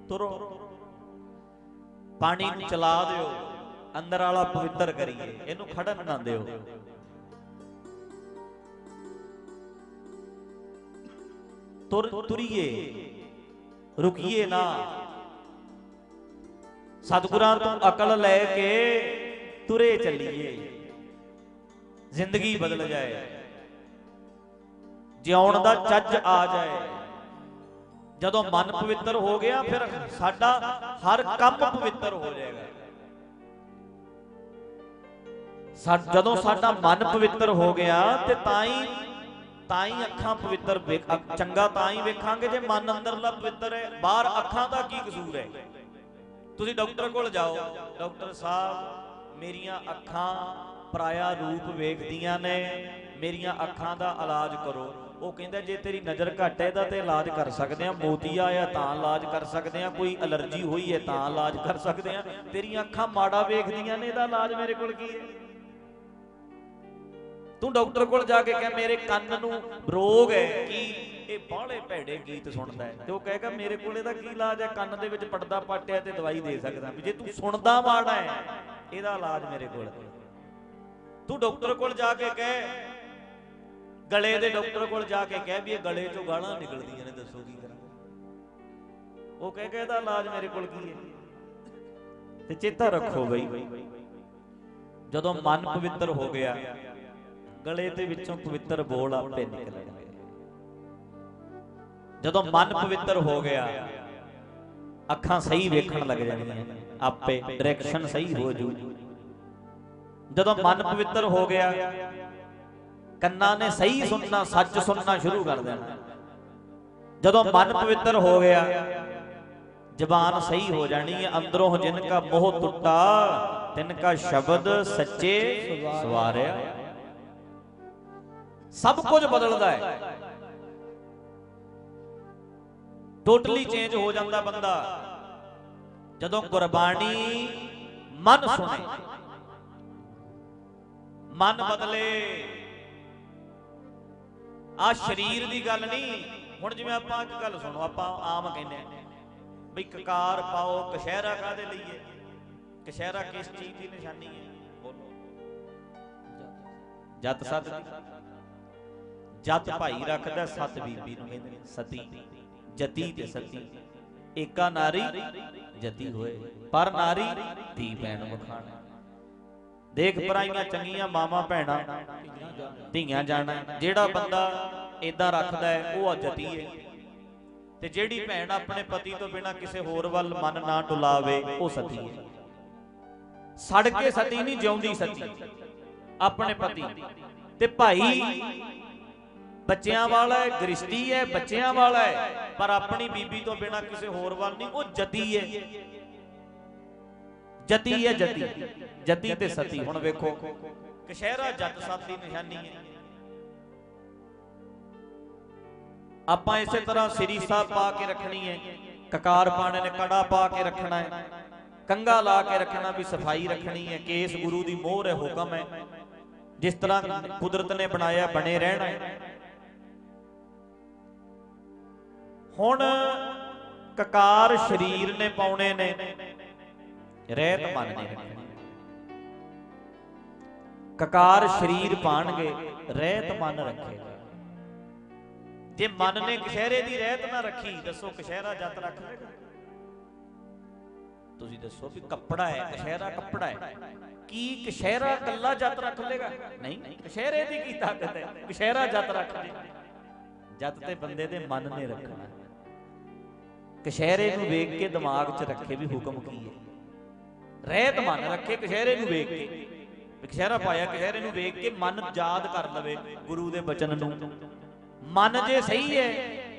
ਤੁਰੋ। ਪਾਣੀ ਨੂੰ ਚਲਾ ਦਿਓ। ਅੰਦਰ ਵਾਲਾ ਪਵਿੱਤਰ ਕਰੀਏ, ਇਹਨੂੰ ਖੜਨ ਨਾ ਦਿਓ। ਤੁਰ, ਤੁਰੀਏ, ਰੁਕੀਏ ਨਾ। ਸਤਿਗੁਰਾਂ ਤੋਂ ਅਕਲ ਲੈ ਕੇ ਤੁਰੇ ਚੱਲੀਏ। ਜ਼ਿੰਦਗੀ ਬਦਲ ਜਾਏ। ਜਿਉਣ ਦਾ ਚੱਜ ਆ ਜਾਏ। ਜਦੋਂ ਮਨ ਪਵਿੱਤਰ ਹੋ ਗਿਆ, ਫਿਰ ਸਾਡਾ ਹਰ ਕੰਮ ਪਵਿੱਤਰ ਹੋ ਜਾਏਗਾ। ਜਦੋਂ ਸਾਡਾ ਮਨ ਪਵਿੱਤਰ ਹੋ ਗਿਆ ਤੇ ਤਾਂ ਹੀ ਤਾਂ ਹੀ ਅੱਖਾਂ ਪਵਿੱਤਰ ਚੰਗਾ ਤਾਂ ਹੀ ਵੇਖਾਂਗੇ ਜੇ ਮਨ ਅੰਦਰਲਾ ਪਵਿੱਤਰ ਹੈ, ਬਾਹਰ ਅੱਖਾਂ ਦਾ ਕੀ ਕਸੂਰ ਹੈ? ਤੁਸੀਂ ਡਾਕਟਰ ਕੋਲ ਜਾਓ, ਡਾਕਟਰ ਸਾਹਿਬ, ਮੇਰੀਆਂ ਅੱਖਾਂ ਪਰਾਇਆ ਰੂਪ ਵੇਖਦੀਆਂ ਨੇ, ਮੇਰੀਆਂ ਅੱਖਾਂ ਦਾ ਇਲਾਜ ਕਰੋ। ਉਹ ਕਹਿੰਦਾ, ਜੇ ਤੇਰੀ ਨਜ਼ਰ ਘੱਟ ਹੈ, ਇਹਦਾ ਤੇ ਇਲਾਜ ਕਰ ਸਕਦੇ ਆ ਮੋਤੀਆ ਆ ਤਾਂ ਇਲਾਜ ਕਰ ਸਕਦੇ ਆ ਕੋਈ ਅਲਰਜੀ ਹੋਈ ਹੈ, ਤਾਂ ਇਲਾਜ ਕਰ ਸਕਦੇ ਆ ਤੇਰੀਆਂ ਅੱਖਾਂ ਮਾੜਾ ਵੇਖਦੀਆਂ ਨੇ, ਇਹਦਾ ਇਲਾਜ ਮੇਰੇ ਕੋਲ ਕੀ ਹੈ? ਤੂੰ ਡਾਕਟਰ ਕੋਲ ਜਾ ਕੇ ਕਹਿ, ਮੇਰੇ ਕੰਨ ਨੂੰ ਰੋਗ ਹੈ, ਕੀ? ਇਹ ਬਾਹਲੇ ਭੈੜੇ ਗੀਤ ਸੁਣਦਾ ਹੈ। ਤੇ ਉਹ ਕਹੇਗਾ ਮੇਰੇ ਕੋਲ ਇਹਦਾ ਕੀ ਇਲਾਜ ਹੈ? ਕੰਨ ਦੇ ਵਿੱਚ ਪਰਦਾ ਪਾਟਿਆ ਤੇ ਦਵਾਈ ਦੇ ਸਕਦਾ। ਵੀ ਜੇ ਤੂੰ ਸੁਣਦਾ ਮਾੜਾ ਹੈ, ਇਹਦਾ ਇਲਾਜ ਮੇਰੇ ਕੋਲ ਤੂੰ ਡਾਕਟਰ ਕੋਲ ਜਾ ਕੇ ਕਹਿ, ਗਲੇ ਦੇ ਡਾਕਟਰ ਕੋਲ ਜਾ ਕੇ ਕਹਿ ਵੀ ਇਹ ਗਲੇ ਚੋਂ ਗਾਲਾਂ ਨਿਕਲਦੀਆਂ ਨੇ, ਦੱਸੋ ਕੀ ਕਰਾਂ। ਉਹ ਕਹਿ ਕੇ ਇਹਦਾ ਇਲਾਜ ਮੇਰੇ ਕੋਲ ਕੀ ਹੈ? ਤੇ ਚੇਤਾ ਰੱਖੋ ਬਈ। ਜਦੋਂ ਮਨ ਪਵਿੱਤਰ ਹੋ ਗਿਆ ਗਲੇ ਦੇ ਵਿੱਚੋਂ ਪਵਿੱਤਰ ਬੋਲ ਆਪੇ ਨਿਕਲਣਗੇ ਜਦੋਂ ਮਨ ਪਵਿੱਤਰ ਹੋ ਗਿਆ ਅੱਖਾਂ ਸਹੀ ਵੇਖਣ ਲੱਗ ਜਾਣਗੀਆਂ ਆਪੇ ਡਾਇਰੈਕਸ਼ਨ ਸਹੀ ਹੋ ਜੂ। ਜਦੋਂ ਮਨ ਪਵਿੱਤਰ ਹੋ ਗਿਆ ਕੰਨਾਂ ਨੇ ਸਹੀ ਸੁਣਨਾ ਸੱਚ ਸੁਣਨਾ ਸ਼ੁਰੂ ਕਰ ਦੇਣਾ। ਜਦੋਂ ਮਨ ਪਵਿੱਤਰ ਹੋ ਗਿਆ ਜ਼ਬਾਨ ਸਹੀ ਹੋ ਜਾਣੀ ਹੈ ਅੰਦਰੋਂ ਜਿਨ ਕਾ ਮੋਹ ਟੁੱਟਾ ਤਿਨ ਕਾ ਸ਼ਬਦ ਸੱਚੇ ਸਵਾਰਿਆ। ਸਭ ਕੁਝ ਬਦਲਦਾ ਹੈ। ਟੋਟਲੀ ਚੇਂਜ ਹੋ ਜਾਂਦਾ ਬੰਦਾ। ਜਦੋਂ ਗੁਰਬਾਣੀ ਮਨ ਸੁਣੇ। ਮਨ ਬਦਲੇ। ਆ ਸਰੀਰ ਦੀ ਗੱਲ ਨਹੀਂ। ਹੁਣ ਜਿਵੇਂ ਆਪਾਂ ਇੱਕ ਗੱਲ ਸੁਣੋ ਆਪਾਂ ਆਮ ਕਹਿੰਦੇ ਆ ਬਈ ਕਕਾਰ ਪਾਓ ਕਸ਼ਹਿਰਾ ਕਾਦੇ ਲਈਏ? ਕਸ਼ਹਿਰਾ ਕਿਸ ਚੀਜ਼ ਦੀ ਨਿਸ਼ਾਨੀ ਹੈ? ਬੋਲੋ। ਜਤ ਸਤ ਦੀ। ਜਤ ਭਾਈ ਰੱਖਦਾ ਸਤ ਬੀਬੀ ਨੂੰ ਕਹਿੰਦੇ ਸਤੀ, ਜਤੀ ਤੇ ਸਤੀ। ਏਕਾ ਨਾਰੀ, ਜਤੀ ਹੋਏ, ਪਰ ਨਾਰੀ ਧੀ ਭੈਣ ਵਖਾਣਾ। ਦੇਖ ਪਰਾਈਆਂ ਚੰਗੀਆਂ ਮਾਵਾਂ ਭੈਣਾਂ, ਧੀਆਂ ਜਾਣਾ, ਜਿਹੜਾ ਬੰਦਾ ਇਦਾਂ ਰੱਖਦਾ ਹੈ, ਉਹ ਜਤੀ ਹੈ। ਤੇ ਜਿਹੜੀ ਭੈਣ ਆਪਣੇ ਪਤੀ ਤੋਂ ਬਿਨਾ ਕਿਸੇ ਹੋਰ ਵੱਲ ਮਨ ਨਾ ਟੁਲਾਵੇ ਉਹ ਸਤੀ ਹੈ। ਸੜ ਕੇ ਸਤੀ ਨਹੀਂ, ਜਿਉਂਦੀ ਸਤੀ। ਆਪਣੇ ਪਤੀ। ਤੇ ਭਾਈ ਬੱਚਿਆਂ ਵਾਲਾ ਹੈ ਗ੍ਰਿਸ਼ਤੀ ਹੈ, ਬੱਚਿਆਂ ਵਾਲਾ ਹੈ, ਪਰ ਆਪਣੀ ਬੀਬੀ ਤੋਂ ਬਿਨਾ ਕਿਸੇ ਹੋਰ ਵੱਲ ਨਹੀਂ, ਉਹ ਜਤੀ ਹੈ। ਜਤੀ ਹੈ ਜਤੀ ਜਤੀ ਤੇ ਸਤੀ। ਹੁਣ ਵੇਖੋ, ਕਸ਼ਹਿਰਾ ਜੱਟ ਸਤ ਦੀ ਨਿਸ਼ਾਨੀ ਹੈ। ਆਪਾਂ ਇਸੇ ਤਰ੍ਹਾਂ ਸ੍ਰੀ ਸਾਹਿਬ ਪਾ ਕੇ ਰੱਖਣੀ ਹੈ। ਕਕਾਰ ਪਾਣੇ ਨੇ ਕੜਾ ਪਾ ਕੇ ਰੱਖਣਾ ਹੈ। ਕੰਗਾ ਲਾ ਕੇ ਰੱਖਣਾ ਵੀ ਸਫ਼ਾਈ ਰੱਖਣੀ ਹੈ। ਕੇਸ ਗੁਰੂ ਦੀ ਮੋਹਰ ਹੈ, ਹੁਕਮ ਹੈ। ਜਿਸ ਤਰ੍ਹਾਂ ਕੁਦਰਤ ਨੇ ਬਣਾਇਆ, ਬਣੇ ਰਹਿਣਾ ਹੈ। ਹੁਣ ਕਕਾਰ ਸਰੀਰ ਨੇ ਪਾਉਣੇ ਨੇ। ਰਹਿਤ ਮਨ ਨੇ। ਰੱਖਣੀ ਕਕਾਰ ਸਰੀਰ ਪਾਣਗੇ, ਰਹਿਤ ਮਨ ਰੱਖੇਗਾ ਜੇ ਮਨ ਨੇ ਕਸ਼ਹਿਰੇ ਦੀ ਰਹਿਤ ਨਾ ਰੱਖੀ, ਦੱਸੋ ਕਸ਼ਹਿਰਾ ਜੱਤ ਰੱਖ ਲੇਗਾ ਤੁਸੀਂ ਦੱਸੋ ਵੀ ਕੱਪੜਾ ਹੈ ਕਸ਼ਹਿਰਾ ਕੱਪੜਾ ਹੈ। ਕੀ ਕਸ਼ਹਿਰਾ ਕੱਲਾ ਜੱਤ ਰੱਖ ਲੇਗਾ ਨਹੀਂ ਕਸ਼ਹਿਰੇ ਦੀ ਕੀ ਤਾਕਤ ਹੈ? ਕਸ਼ਹਿਰਾ ਜੱਤ ਰੱਖ ਲੇ ਜੱਤ ਤੇ ਬੰਦੇ ਦੇ ਮਨ ਨੇ ਰੱਖਣਾ। ਕਸ਼ਹਿਰੇ ਨੂੰ ਵੇਖ ਕੇ ਦਿਮਾਗ 'ਚ ਰੱਖੇ ਵੀ ਹੁਕਮ ਕੀ ਹੈ। ਰਹਿਤ ਮਨ ਰੱਖੇ ਕਸ਼ਹਿਰੇ ਨੂੰ ਵੇਖ ਕੇ। ਕਸ਼ਹਿਰਾ ਪਾਇਆ ਕਸ਼ਹਿਰੇ ਨੂੰ ਵੇਖ ਕੇ ਮਨ ਯਾਦ ਕਰ ਲਵੇ ਗੁਰੂ ਦੇ ਬਚਨ ਨੂੰ। ਮਨ ਜੇ ਸਹੀ ਹੈ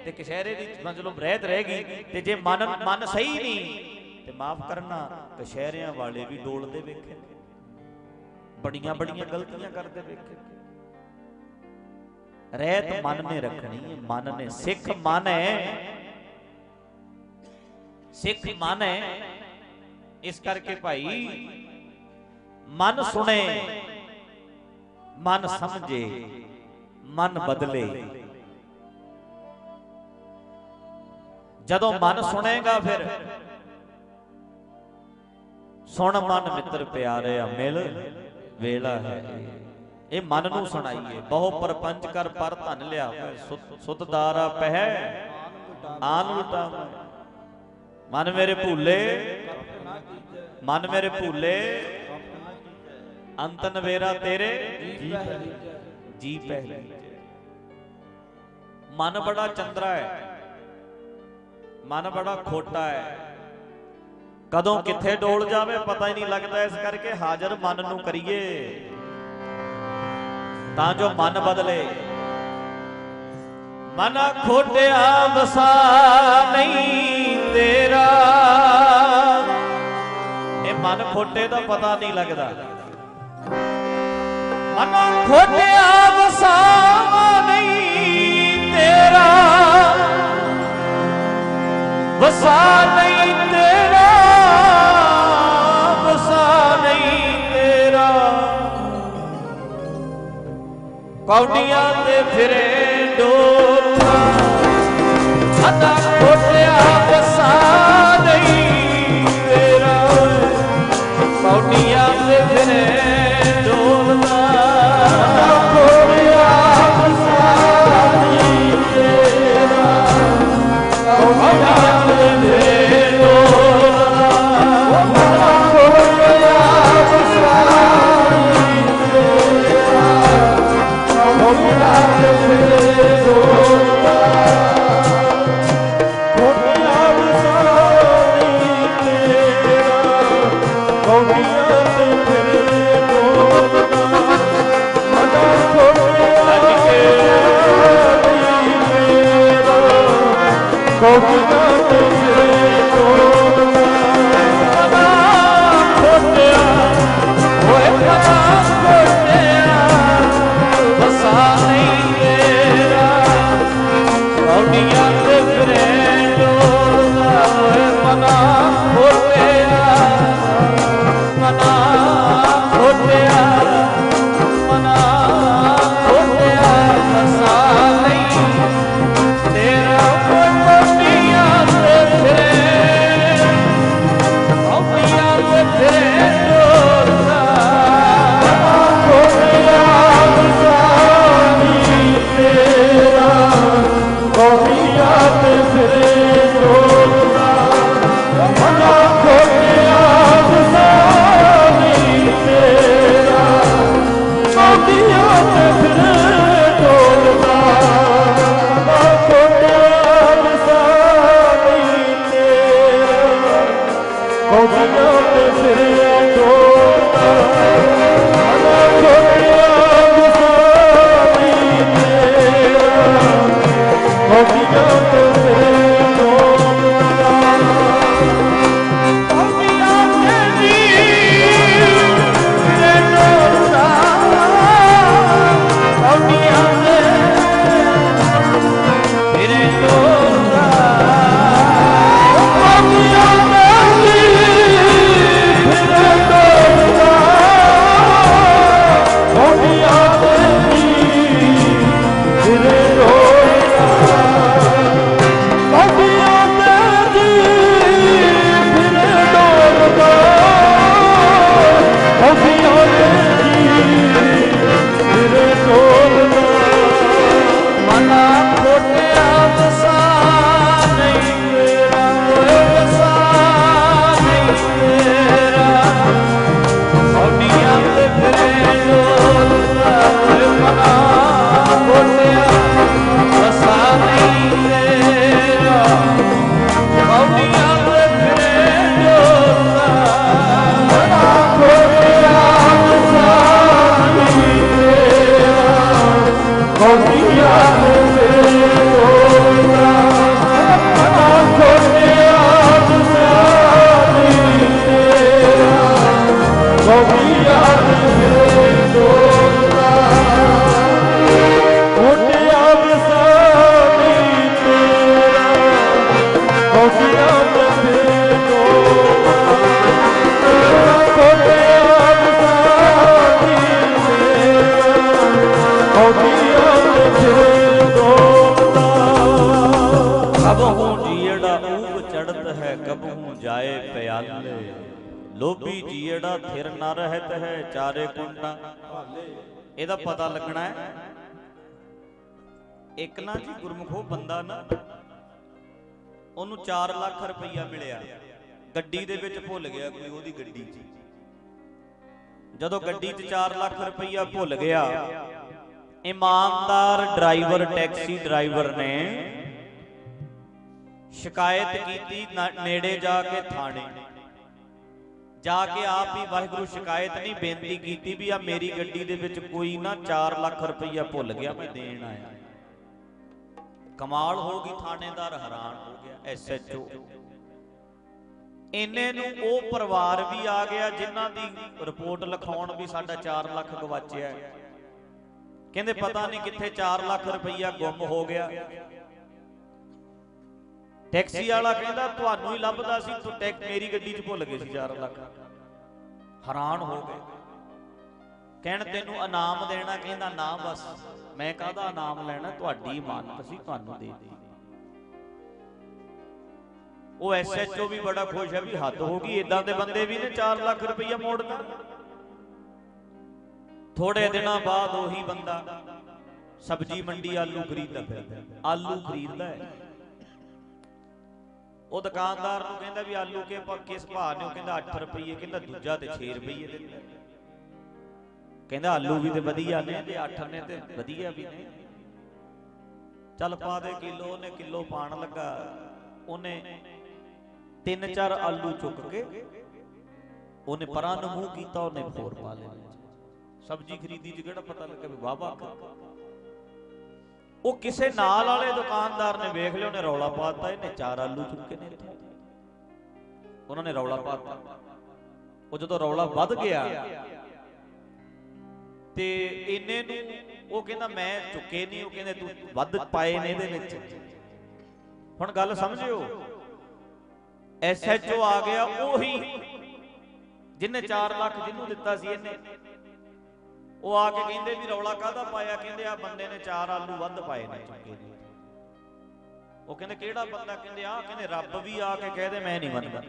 ਤੇ ਕਸ਼ਹਿਰੇ ਦੀ ਮਤਲਬ ਰਹਿਤ ਰਹੇਗੀ ਤੇ ਜੇ ਮਨ ਮਨ ਸਹੀ ਨਹੀਂ, ਤੇ ਮਾਫ ਕਰਨਾ ਕਸ਼ਹਿਰਿਆਂ ਵਾਲੇ ਵੀ ਡੋਲਦੇ ਵੇਖੇ। ਬੜੀਆਂ ਬੜੀਆਂ ਗਲਤੀਆਂ ਕਰਦੇ ਵੇਖੇ। ਰਹਿਤ ਮਨ ਨੇ ਰੱਖਣੀ ਹੈ, ਮਨ ਨੇ ਸਿੱਖ ਮਨ ਹੈ। ਸਿੱਖ ਮਨ ਹੈ। ਇਸ ਕਰਕੇ ਭਾਈ ਮਨ ਸੁਣੇ ਮਨ ਸਮਝੇ ਮਨ ਬਦਲੇ। ਜਦੋਂ ਮਨ ਸੁਣੇਗਾ ਫਿਰ ਸੁਣ ਮਨ ਮਿੱਤਰ ਪਿਆਰਿਆ ਮਿਲ ਵੇਲਾ ਹੈ। ਇਹ ਮਨ ਨੂੰ ਸੁਣਾਈਏ। ਬਹੁ ਪਰਪੰਚ ਕਰ ਪਰ ਧਨ ਲਿਆ ਸੁਤਦਾਰਾ ਪਹਿ। ਆਨ ਲੁਟਾਵੇਂ ਮਨ ਮੇਰੇ ਭੂਲੇ, ਮਨ ਮੇਰੇ ਭੂਲੇ ਅੰਤ ਨਵੇਰਾ ਤੇਰੇ ਜੀ ਪਹਿਲੀ ਮਨ ਬੜਾ ਚੰਦਰਾ ਹੈ। ਮਨ ਬੜਾ ਖੋਟਾ ਹੈ। ਕਦੋਂ ਕਿੱਥੇ ਡੋਲ ਜਾਵੇ ਪਤਾ ਹੀ ਨਹੀਂ ਲੱਗਦਾ ਇਸ ਕਰਕੇ ਹਾਜ਼ਰ ਮਨ ਨੂੰ ਕਰੀਏ। ਤਾਂ ਜੋ ਮਨ ਬਦਲੇ। ਮਨ ਖੋਟਿਆ ਵਸਾ ਨਹੀਂ ਤੇਰਾ। ਇਹ ਮਨ ਖੋਟੇ ਦਾ ਪਤਾ ਨਹੀਂ ਲੱਗਦਾ। ਮਨ ਖੋਟਿਆ ਵਸਾ ਨਹੀਂ ਤੇਰਾ। ਵਸਾ ਨਹੀਂ ਤੇਰਾ, ਵਸਾ ਨਹੀਂ ਤੇਰਾ। ਕੌਡੀਆਂ ਤੇ ਫਿਰੇ ਡੋਲਾ ਸਦਾ ਵਸਾ ਨਹੀਂ ਤੇਰਾ ਕੌਡੀਆਂ ਕੋਟੀਆਂ ਉਹਨੂੰ 4 ਲੱਖ ਰੁਪਈਆ ਮਿਲਿਆ। ਗੱਡੀ ਦੇ ਵਿੱਚ ਭੁੱਲ ਗਿਆ ਕੋਈ ਉਹਦੀ ਗੱਡੀ ਜਦੋਂ ਗੱਡੀ 'ਚ 4 ਲੱਖ ਰੁਪਈਆ ਭੁੱਲ ਗਿਆ, ਇਮਾਨਦਾਰ ਡਰਾਈਵਰ, ਟੈਕਸੀ ਡਰਾਈਵਰ ਨੇ ਸ਼ਿਕਾਇਤ ਕੀਤੀ ਨੇੜੇ ਜਾ ਕੇ ਥਾਣੇ। ਜਾ ਕੇ ਆਪ ਹੀ ਵਾਹਿਗੁਰੂ ਸ਼ਿਕਾਇਤ ਨਹੀਂ, ਬੇਨਤੀ ਕੀਤੀ ਵੀ ਆ ਮੇਰੀ ਗੱਡੀ ਦੇ ਵਿੱਚ ਕੋਈ ਨਾ 4 ਲੱਖ ਰੁਪਈਆ ਭੁੱਲ ਗਿਆ, ਮੈਂ ਦੇਣ ਆਇਆ। ਕਮਾਲ ਹੋ ਗਈ ਥਾਣੇਦਾਰ ਹੈਰਾਨ। ਹੋ ਐਸਐਚਓ ਇੰਨੇ ਨੂੰ ਉਹ ਪਰਿਵਾਰ ਵੀ ਆ ਗਿਆ ਜਿਨ੍ਹਾਂ ਦੀ ਰਿਪੋਰਟ ਲਿਖਾਉਣ ਵੀ ਸਾਡਾ 4 ਲੱਖ ਗਵਾਚਿਆ। ਕਹਿੰਦੇ ਪਤਾ ਨਹੀਂ ਕਿੱਥੇ 4 ਲੱਖ ਰੁਪਈਆ ਗੁੰਮ ਹੋ ਗਿਆ। ਟੈਕਸੀ ਵਾਲਾ ਕਹਿੰਦਾ, ਤੁਹਾਨੂੰ ਹੀ ਲੱਭਦਾ ਸੀ, ਤੂੰ ਟੈਕ ਮੇਰੀ ਗੱਡੀ 'ਚ ਭੁੱਲ ਗਏ ਸੀ 4 ਲੱਖ। ਹੈਰਾਨ ਹੋ ਗਏ। ਕਹਿਣ, ਤੈਨੂੰ ਇਨਾਮ ਦੇਣਾ? ਕਹਿੰਦਾ, ਨਾ ਬਸ, ਮੈਂ ਕਾਹਦਾ ਇਨਾਮ ਲੈਣਾ? ਤੁਹਾਡੀ ਇਮਾਨਤ ਸੀ ਤੁਹਾਨੂੰ ਦੇ ਦਿੱਤੀ। ਉਹ ਐਸਐਚਓ ਵੀ ਬੜਾ ਖੁਸ਼ ਹੈ ਵੀ ਹੱਦ ਹੋ ਗਈ ਇਦਾਂ ਦੇ ਬੰਦੇ ਵੀ ਨੇ 4 ਲੱਖ ਰੁਪਈਆ ਮੋੜਨਾ ਥੋੜੇ ਦਿਨਾਂ ਬਾਅਦ ਉਹੀ ਬੰਦਾ ਸਬਜੀ ਮੰਡੀ ਆਲੂ ਖਰੀਦਦਾ ਫਿਰਦਾ ਆਲੂ ਖਰੀਦਦਾ ਹੈ। ਉਹ ਦੁਕਾਨਦਾਰ ਨੂੰ ਕਹਿੰਦਾ ਵੀ ਆਲੂ ਕੇ ਕਿਸ ਭਾਅ ਨੇ, ਉਹ ਕਹਿੰਦਾ 8 ਰੁਪਏ ਕਹਿੰਦਾ ਦੂਜਾ ਤੇ 6 ਰੁਪਏ ਦਿੰਦਾ ਕਹਿੰਦਾ ਆਲੂ ਵੀ ਤੇ ਵਧੀਆ ਨੇ ਤੇ 8 ਨੇ ਤੇ ਵਧੀਆ ਵੀ ਨੇ। ਚੱਲ ਪਾ ਦੇ ਕਿਲੋ, ਉਹਨੇ ਕਿਲੋ ਪਾਣ ਲੱਗਾ। ਉਹਨੇ ਤਿੰਨ ਚਾਰ ਆਲੂ ਚੁੱਕ ਕੇ ਉਹਨੇ ਪਰਾਂ ਨੂੰ ਮੂੰਹ ਕੀਤਾ, ਉਹਨੇ ਹੋਰ ਪਾ ਲਿਆ ਸਬਜੀ ਖਰੀਦੀ ਚ ਕਿਹੜਾ ਪਤਾ ਲੱਗਾ ਵੀ ਵਾਹ ਵਾਹ ਉਹ ਕਿਸੇ ਨਾਲ ਵਾਲੇ ਦੁਕਾਨਦਾਰ ਨੇ ਵੇਖ ਲਿਆ, ਉਹਨੇ ਰੌਲਾ ਪਾਤਾ ਇਹਨੇ ਚਾਰ ਆਲੂ ਚੁੱਕੇ ਨੇ ਉਹਨਾਂ ਨੇ ਰੌਲਾ ਪਾਤਾ ਉਹ ਜਦੋਂ ਰੌਲਾ ਵੱਧ ਗਿਆ ਤੇ ਇੰਨੇ ਨੂੰ ਉਹ ਕਹਿੰਦਾ, ਮੈਂ ਚੁੱਕੇ ਨਹੀਂ ਉਹ ਕਹਿੰਦੇ, ਤੂੰ ਵੱਧ ਪਾਏ ਨੇ ਇਹਦੇ ਵਿੱਚ। ਹੁਣ ਗੱਲ ਸਮਝਿਓ ਐਸਐਚਓ ਆ ਗਿਆ, ਉਹੀ ਜਿਹਨੇ 4 ਲੱਖ ਜਿਹਨੂੰ ਦਿੱਤਾ ਸੀ ਇਹਨੇ। ਉਹ ਆ ਕੇ ਕਹਿੰਦੇ ਵੀ ਰੌਲਾ ਕਾਹਦਾ ਪਾਇਆ? ਕਹਿੰਦੇ ਆ ਬੰਦੇ ਨੇ 4 ਆਲੂ ਵੱਧ ਪਾਏ ਨੇ ਚੁੱਕੇ ਨੇ। ਉਹ ਕਹਿੰਦੇ, ਕਿਹੜਾ ਬੰਦਾ? ਕਹਿੰਦੇ ਆ ਕਹਿੰਦੇ, ਰੱਬ ਵੀ ਆ ਕੇ ਕਹਦੇ ਮੈਂ ਨਹੀਂ ਮੰਨਦਾ।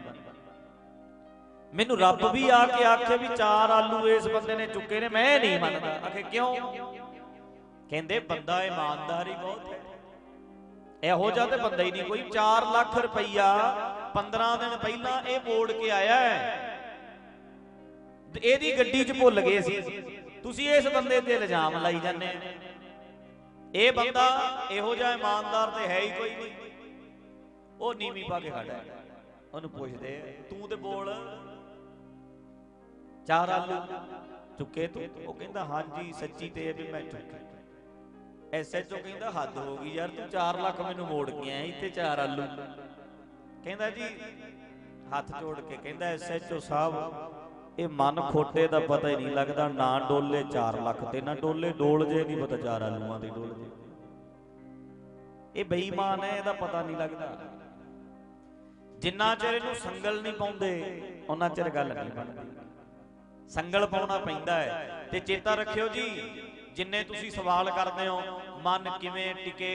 ਮੈਨੂੰ ਰੱਬ ਵੀ ਆ ਕੇ ਆਖੇ ਵੀ 4 ਆਲੂ ਇਸ ਬੰਦੇ ਨੇ ਚੁੱਕੇ ਨੇ, ਮੈਂ ਨਹੀਂ ਮੰਨਦਾ। ਆਖੇ, ਕਿਉਂ? ਕਹਿੰਦੇ, ਬੰਦਾ ਇਮਾਨਦਾਰੀ ਬਹੁਤ ਹੈ। ਇਹੋ ਜਿਹਾ ਤੇ ਬੰਦਾ ਹੀ ਨਹੀਂ। ਕੋਈ 4 ਲੱਖ ਰੁਪਈਆ 15 ਦਿਨ ਪਹਿਲਾਂ ਇਹ ਮੋੜ ਕੇ ਆਇਆ ਹੈ। ਇਹਦੀ ਗੱਡੀ 'ਚ ਭੁੱਲ ਗਏ ਸੀ। ਤੁਸੀਂ ਇਸ ਬੰਦੇ ਤੇ ਇਲਜ਼ਾਮ ਲਾਈ ਜਾਂਦੇ ਇਹ ਬੰਦਾ ਇਹੋ ਜਿਹਾ ਇਮਾਨਦਾਰ ਤੇ ਹੈ ਹੀ ਕੋਈ ਨਹੀਂ। ਉਹ ਨੀਵੀਂ ਪਾ ਕੇ ਖੜਾ ਹੈ। ਉਹਨੂੰ ਪੁੱਛਦੇ ਤੂੰ ਤੇ ਬੋਲ। ਚਾਰ ਆਲੂ ਚੁੱਕੇ ਤੂੰ? ਉਹ ਕਹਿੰਦਾ ਹਾਂਜੀ ਸੱਚੀ ਤੇ ਇਹ ਵੀ ਮੈਂ ਚੁੱਕੇ। ਐਸਐਚਓ ਕਹਿੰਦਾ ਹੱਦ ਹੋ ਗਈ ਯਾਰ ਤੂੰ 4 ਲੱਖ ਮੈਨੂੰ ਮੋੜ ਕੇ ਆਇਆ ਇੱਥੇ 4 ਆਲੂ। ਕਹਿੰਦਾ ਜੀ ਹੱਥ ਜੋੜ ਕੇ ਕਹਿੰਦਾ ਐਸਐਚਓ ਸਾਹਿਬ ਇਹ ਮਨ ਖੋਟੇ ਦਾ ਪਤਾ ਹੀ ਨਹੀਂ ਲੱਗਦਾ ਨਾ ਡੋਲੇ 4 ਲੱਖ ਤੇ ਨਾ ਡੋਲੇ ਡੋਲ ਜੇ ਨਹੀਂ ਪਤਾ 4 ਆਲੂਆਂ ਦੇ ਡੋਲ ਜੇ। ਇਹ ਬੇਈਮਾਨ ਹੈ ਇਹਦਾ ਪਤਾ ਨਹੀਂ ਲੱਗਦਾ। ਜਿੰਨਾ ਚਿਰ ਇਹਨੂੰ ਸੰਗਲ ਨਹੀਂ ਪਾਉਂਦੇ ਉਹਨਾਂ ਚਿਰ ਗੱਲ ਨਹੀਂ ਬਣਦੀ। ਸੰਗਲ ਪਾਉਣਾ ਪੈਂਦਾ ਹੈ। ਤੇ ਚੇਤਾ ਰੱਖਿਓ ਜੀ ਜਿੰਨੇ ਤੁਸੀਂ ਸਵਾਲ ਕਰਦੇ ਹੋ ਮਨ ਕਿਵੇਂ ਟਿਕੇ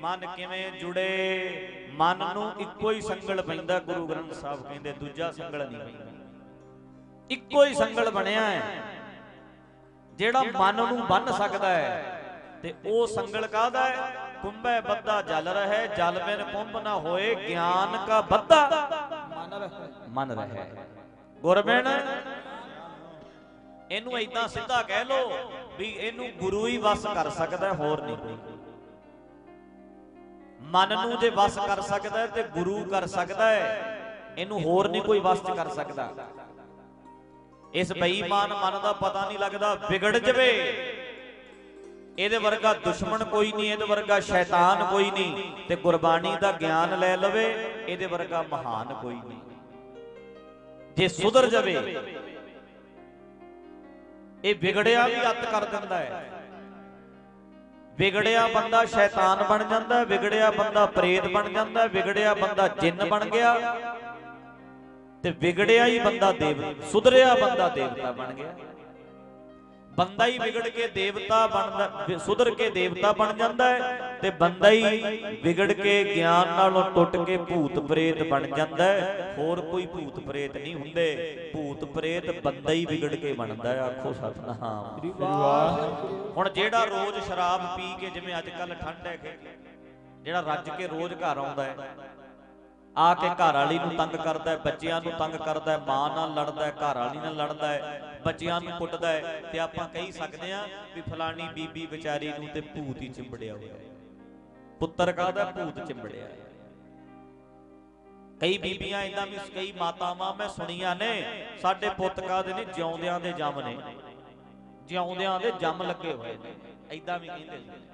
ਮਨ ਕਿਵੇਂ ਜੁੜੇ ਮਨ ਨੂੰ ਇੱਕੋ ਹੀ ਸੰਗਲ ਪੈਂਦਾ, ਗੁਰੂ ਗ੍ਰੰਥ ਸਾਹਿਬ ਕਹਿੰਦੇ, ਦੂਜਾ ਸੰਗਲ ਨਹੀਂ ਪੈਂਦਾ। ਇੱਕੋ ਹੀ ਸੰਗਲ ਬਣਿਆ ਹੈ। ਜਿਹੜਾ ਮਨ ਨੂੰ ਬੰਨ ਸਕਦਾ ਹੈ, ਤੇ ਉਹ ਸੰਗਲ ਕਾਹਦਾ ਹੈ? ਕੁੰਭੈ ਬੱਧਾ ਜਲ ਰਹੇ, ਜਲ ਬਿਨ ਕੁੰਭ ਨਾ ਹੋਏ, ਗਿਆਨ ਕਾ ਬੱਧਾ ਮਨ ਰਹੇ। ਮਨ ਰਹਿ। ਗੁਰਬਿਨ ਇਹਨੂੰ ਐਦਾਂ ਸਿੱਧਾ ਕਹਿ ਲੋ ਵੀ ਇਹਨੂੰ ਗੁਰੂ ਹੀ ਵਸ ਕਰ ਸਕਦਾ, ਹੋਰ ਨਹੀਂ ਕੋਈ। ਮਨ ਨੂੰ ਜੇ ਵਸ ਕਰ ਸਕਦਾ ਹੈ ਤੇ ਗੁਰੂ ਕਰ ਸਕਦਾ ਹੈ, ਇਹਨੂੰ ਹੋਰ ਨਹੀਂ ਕੋਈ ਵਸ ਚ ਕਰ ਸਕਦਾ। ਇਸ ਬੇਈਮਾਨ ਮਨ ਦਾ ਪਤਾ ਨਹੀਂ ਲੱਗਦਾ, ਵਿਗੜ ਜਵੇ। ਇਹਦੇ ਵਰਗਾ ਦੁਸ਼ਮਣ ਕੋਈ ਨਹੀਂ, ਇਹਦੇ ਵਰਗਾ ਸ਼ੈਤਾਨ ਕੋਈ ਨਹੀਂ ਤੇ ਗੁਰਬਾਣੀ ਦਾ ਗਿਆਨ ਲੈ ਲਵੇ, ਇਹਦੇ ਵਰਗਾ ਮਹਾਨ ਕੋਈ ਨਹੀਂ। ਜੇ ਸੁਧਰ ਜਾਵੇ, ਇਹ ਵਿਗੜਿਆ ਵੀ ਅੱਤ ਕਰ ਦਿੰਦਾ ਹੈ। ਵਿਗੜਿਆ ਬੰਦਾ ਸ਼ੈਤਾਨ ਬਣ ਜਾਂਦਾ, ਵਿਗੜਿਆ ਬੰਦਾ ਪ੍ਰੇਤ ਬਣ ਜਾਂਦਾ, ਵਿਗੜਿਆ ਬੰਦਾ ਜਿੰਨ ਬਣ ਗਿਆ। ਤੇ ਵਿਗੜਿਆ ਹੀ ਬੰਦਾ ਦੇਵ, ਸੁਧਰਿਆ ਬੰਦਾ ਦੇਵਤਾ ਬਣ ਗਿਆ। ਬੰਦਾ ਹੀ ਵਿਗੜ ਕੇ ਦੇਵਤਾ ਬਣਦਾ ਸੁਧਰ ਕੇ ਦੇਵਤਾ ਬਣ ਜਾਂਦਾ ਹੈ ਤੇ ਬੰਦਾ ਹੀ ਵਿਗੜ ਕੇ ਗਿਆਨ ਨਾਲੋਂ ਟੁੱਟ ਕੇ ਭੂਤ ਪ੍ਰੇਤ ਬਣ ਜਾਂਦਾ ਹੈ। ਹੋਰ ਕੋਈ ਭੂਤ ਪ੍ਰੇਤ ਨਹੀਂ ਹੁੰਦੇ। ਭੂਤ ਪ੍ਰੇਤ ਬੰਦਾ ਹੀ ਵਿਗੜ ਕੇ ਬਣਦਾ ਹੈ। ਆਖੋ ਸਤਨਾਮ। ਹੁਣ ਜਿਹੜਾ ਰੋਜ਼ ਸ਼ਰਾਬ ਪੀ ਕੇ ਜਿਵੇਂ ਅੱਜ ਕੱਲ ਠੰਡ ਹੈ ਜਿਹੜਾ ਰੱਜ ਕੇ ਰੋਜ਼ ਘਰ ਆਉਂਦਾ ਹੈ ਆ ਕੇ ਘਰ ਵਾਲੀ ਨੂੰ ਤੰਗ ਕਰਦਾ ਹੈ, ਬੱਚਿਆਂ ਨੂੰ ਤੰਗ ਕਰਦਾ ਹੈ, ਮਾਂ ਨਾਲ ਲੜਦਾ ਹੈ ਘਰ ਵਾਲੀ ਨਾਲ ਲੜਦਾ ਹੈ, ਬੱਚਿਆਂ ਨੂੰ ਕੁੱਟਦਾ ਹੈ ਤੇ ਆਪਾਂ ਕਹੀ ਸਕਦੇ ਆ ਵੀ ਫਲਾਣੀ ਬੀਬੀ ਵਿਚਾਰੀ ਨੂੰ ਤੇ ਭੂਤ ਹੀ ਚਿੰਬੜਿਆ ਹੋਇਆ ਪੁੱਤਰ ਕਾਹਦਾ ਭੂਤ ਚਿੰਬੜਿਆ ਕਈ ਬੀਬੀਆਂ ਇਦਾਂ ਵੀ ਕਈ ਮਾਤਾਵਾਂ ਮੈਂ ਸੁਣੀਆਂ ਨੇ, ਸਾਡੇ ਪੁੱਤ ਕਾਹਦੇ ਨੇ? ਜਿਉਂਦਿਆਂ ਦੇ ਜੰਮ ਨੇ। ਜਿਉਂਦਿਆਂ ਦੇ ਜੰਮ ਲੱਗੇ ਹੋਏ ਨੇ। ਇਦਾਂ ਵੀ ਕਹਿੰਦੇ। ਨੇ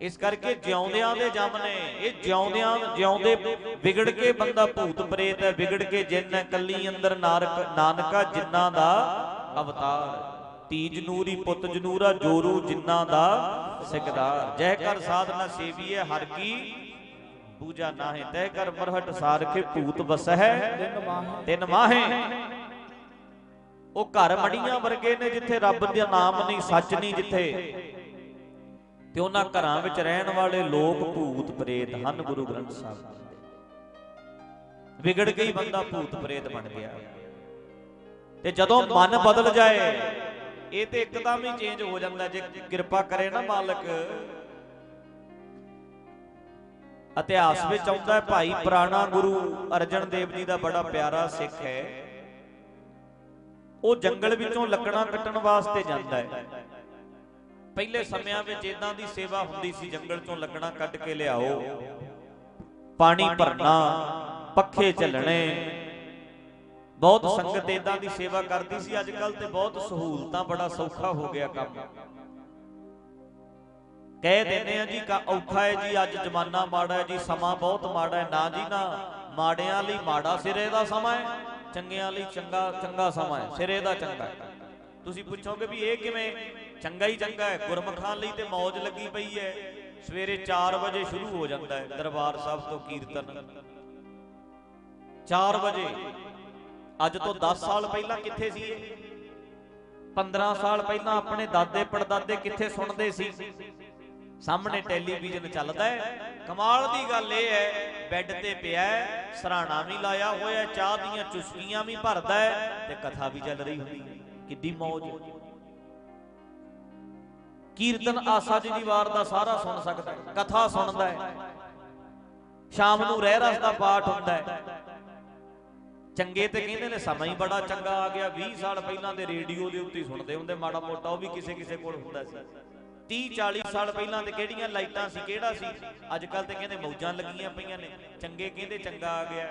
ਇਸ ਕਰਕੇ ਜਿਉਂਦਿਆਂ ਦੇ ਜੰਮ ਨੇ। ਇਹ ਜਿਉਂਦਿਆਂ ਜਿਉਂਦੇ ਵਿਗੜ ਕੇ ਬੰਦਾ ਭੂਤ ਪ੍ਰੇਤ ਹੈ, ਵਿਗੜ ਕੇ ਜਿੰਨ ਹੈ, ਕੱਲੀ ਅੰਦਰ ਨਾਰਕ ਨਾਨਕਾ ਜਿੰਨਾਂ ਦਾ ਅਵਤਾਰ ਤੀਜ ਨੂਰੀ, ਪੁੱਤ ਜਨੂਰਾ, ਜੋਰੂ ਜਿੰਨਾਂ ਦਾ ਸਿਕਦਾਰ ਜੈ ਕਰ ਸਾਧਨਾ ਸੇਵੀਏ, ਹਰ ਕੀ ਪੂਜਾ ਨਾਹੇ। ਤੈ ਕਰ ਮਰਹਟ ਸਾਰਖੇ, ਭੂਤ ਵਸਹਿ ਦਿਨ ਤਿੰਨ ਮਾਹੇ। ਉਹ ਘਰ ਮੜੀਆਂ ਵਰਗੇ ਨੇ, ਜਿੱਥੇ ਰੱਬ ਦਾ ਨਾਮ ਨਹੀਂ, ਸੱਚ ਨਹੀਂ, ਜਿੱਥੇ ਤੇ ਉਹਨਾਂ ਘਰਾਂ ਵਿੱਚ ਰਹਿਣ ਵਾਲੇ ਲੋਕ ਭੂਤ ਪ੍ਰੇਤ ਹਨ, ਗੁਰੂ ਗ੍ਰੰਥ ਸਾਹਿਬ ਵਿਗੜ ਕੇ ਬੰਦਾ ਭੂਤ ਪ੍ਰੇਤ ਬਣ ਗਿਆ। ਤੇ ਜਦੋਂ ਮਨ ਬਦਲ ਜਾਏ, ਇਹ ਤੇ ਇੱਕਦਮ ਹੀ ਚੇਂਜ ਹੋ ਜਾਂਦਾ ਜੇ ਕਿਰਪਾ ਕਰੇ ਨਾ ਮਾਲਕ। ਇਤਿਹਾਸ ਵਿੱਚ ਆਉਂਦਾ ਭਾਈ ਪੁਰਾਣਾ ਗੁਰੂ ਅਰਜਨ ਦੇਵ ਜੀ ਦਾ ਬੜਾ ਪਿਆਰਾ ਸਿੱਖ ਹੈ। ਉਹ ਜੰਗਲ ਵਿੱਚੋਂ ਲੱਕੜਾਂ ਕੱਟਣ ਵਾਸਤੇ ਜਾਂਦਾ ਹੈ। ਪਹਿਲੇ ਸਮਿਆਂ ਵਿੱਚ ਇਦਾਂ ਦੀ ਸੇਵਾ ਹੁੰਦੀ ਸੀ ਜੰਗਲ ਚੋਂ ਲੱਕੜਾਂ ਕੱਢ ਕੇ ਲਿਆਓ। ਪਾਣੀ ਭਰਨਾ ਪੱਖੇ ਚੱਲਣੇ। ਬਹੁਤ ਸੰਗਤ ਇਦਾਂ ਦੀ ਸੇਵਾ ਕਰਦੀ ਸੀ ਅੱਜ ਕੱਲ ਤੇ ਬਹੁਤ ਸਹੂਲਤਾਂ ਬੜਾ ਸੌਖਾ ਹੋ ਗਿਆ ਕੰਮ। ਕਹਿ ਦਿੰਦੇ ਆ ਜੀ ਕਾ ਔਖਾ ਹੈ ਜੀ ਅੱਜ ਜ਼ਮਾਨਾ ਮਾੜਾ ਹੈ ਜੀ ਸਮਾਂ ਬਹੁਤ ਮਾੜਾ ਹੈ। ਨਾ ਜੀ ਨਾ ਮਾੜਿਆਂ ਲਈ ਮਾੜਾ ਸਿਰੇ ਦਾ ਸਮਾਂ ਹੈ ਚੰਗਿਆਂ ਲਈ ਚੰਗਾ ਚੰਗਾ ਸਮਾਂ ਹੈ। ਸਿਰੇ ਦਾ ਚੰਗਾ ਤੁਸੀਂ ਪੁੱਛੋਗੇ ਵੀ ਇਹ ਕਿਵੇਂ ਚੰਗਾ ਹੀ ਚੰਗਾ ਹੈ, ਗੁਰਮਖਾਂ ਲਈ ਤੇ ਮੌਜ ਲੱਗੀ ਪਈ ਹੈ। ਸਵੇਰੇ 4 ਵਜੇ ਸ਼ੁਰੂ ਹੋ ਜਾਂਦਾ ਹੈ ਦਰਬਾਰ ਸਾਹਿਬ ਤੋਂ ਕੀਰਤਨ। 4 ਵਜੇ, ਅੱਜ ਤੋਂ 10 ਸਾਲ ਪਹਿਲਾਂ ਕਿੱਥੇ ਸੀ ਇਹ? 15 ਸਾਲ ਪਹਿਲਾਂ ਆਪਣੇ ਦਾਦੇ ਪੜਦਾਦੇ ਕਿੱਥੇ ਸੁਣਦੇ ਸੀ? ਸਾਹਮਣੇ ਟੈਲੀਵਿਜ਼ਨ ਚੱਲਦਾ ਹੈ। ਕਮਾਲ ਦੀ ਗੱਲ ਇਹ ਹੈ, ਬੈੱਡ ਤੇ ਪਿਆ ਹੈ, ਸਰਾਣਾ ਵੀ ਲਾਇਆ ਹੋਇਆ, ਚਾਹ ਦੀਆਂ ਚੁਸਕੀਆਂ ਵੀ ਭਰਦਾ ਹੈ ਤੇ ਕਥਾ ਵੀ ਚੱਲ ਰਹੀ ਹੁੰਦੀ ਹੈ। ਕਿੱਡੀ ਮੌਜ। ਕੀਰਤਨ ਆਸਾ ਜੀ ਦੀ ਵਾਰ ਦਾ ਸਾਰਾ ਸੁਣ ਸਕਦਾ ਹੈ, ਕਥਾ ਸੁਣਦਾ ਹੈ। ਸ਼ਾਮ ਨੂੰ ਰਹਿ ਰਸ ਦਾ ਪਾਠ ਹੁੰਦਾ ਹੈ। ਚੰਗੇ ਤੇ ਕਹਿੰਦੇ ਨੇ ਸਮਾਂ ਹੀ ਬੜਾ ਚੰਗਾ ਆ ਗਿਆ 20 ਸਾਲ ਪਹਿਲਾਂ ਦੇ ਰੇਡੀਓ ਦੇ ਉੱਤੇ ਸੁਣਦੇ ਹੁੰਦੇ, ਮਾੜਾ ਮੋਟਾ ਉਹ ਵੀ ਕਿਸੇ ਕਿਸੇ ਕੋਲ ਹੁੰਦਾ ਸੀ। 30 40 ਸਾਲ ਪਹਿਲਾਂ ਤੇ ਕਿਹੜੀਆਂ ਲਾਈਟਾਂ ਸੀ, ਕਿਹੜਾ ਸੀ? ਅੱਜ ਕੱਲ ਤੇ ਕਹਿੰਦੇ ਮੌਜਾਂ ਲੱਗੀਆਂ ਪਈਆਂ ਨੇ, ਚੰਗੇ ਕਹਿੰਦੇ ਚੰਗਾ ਆ ਗਿਆ।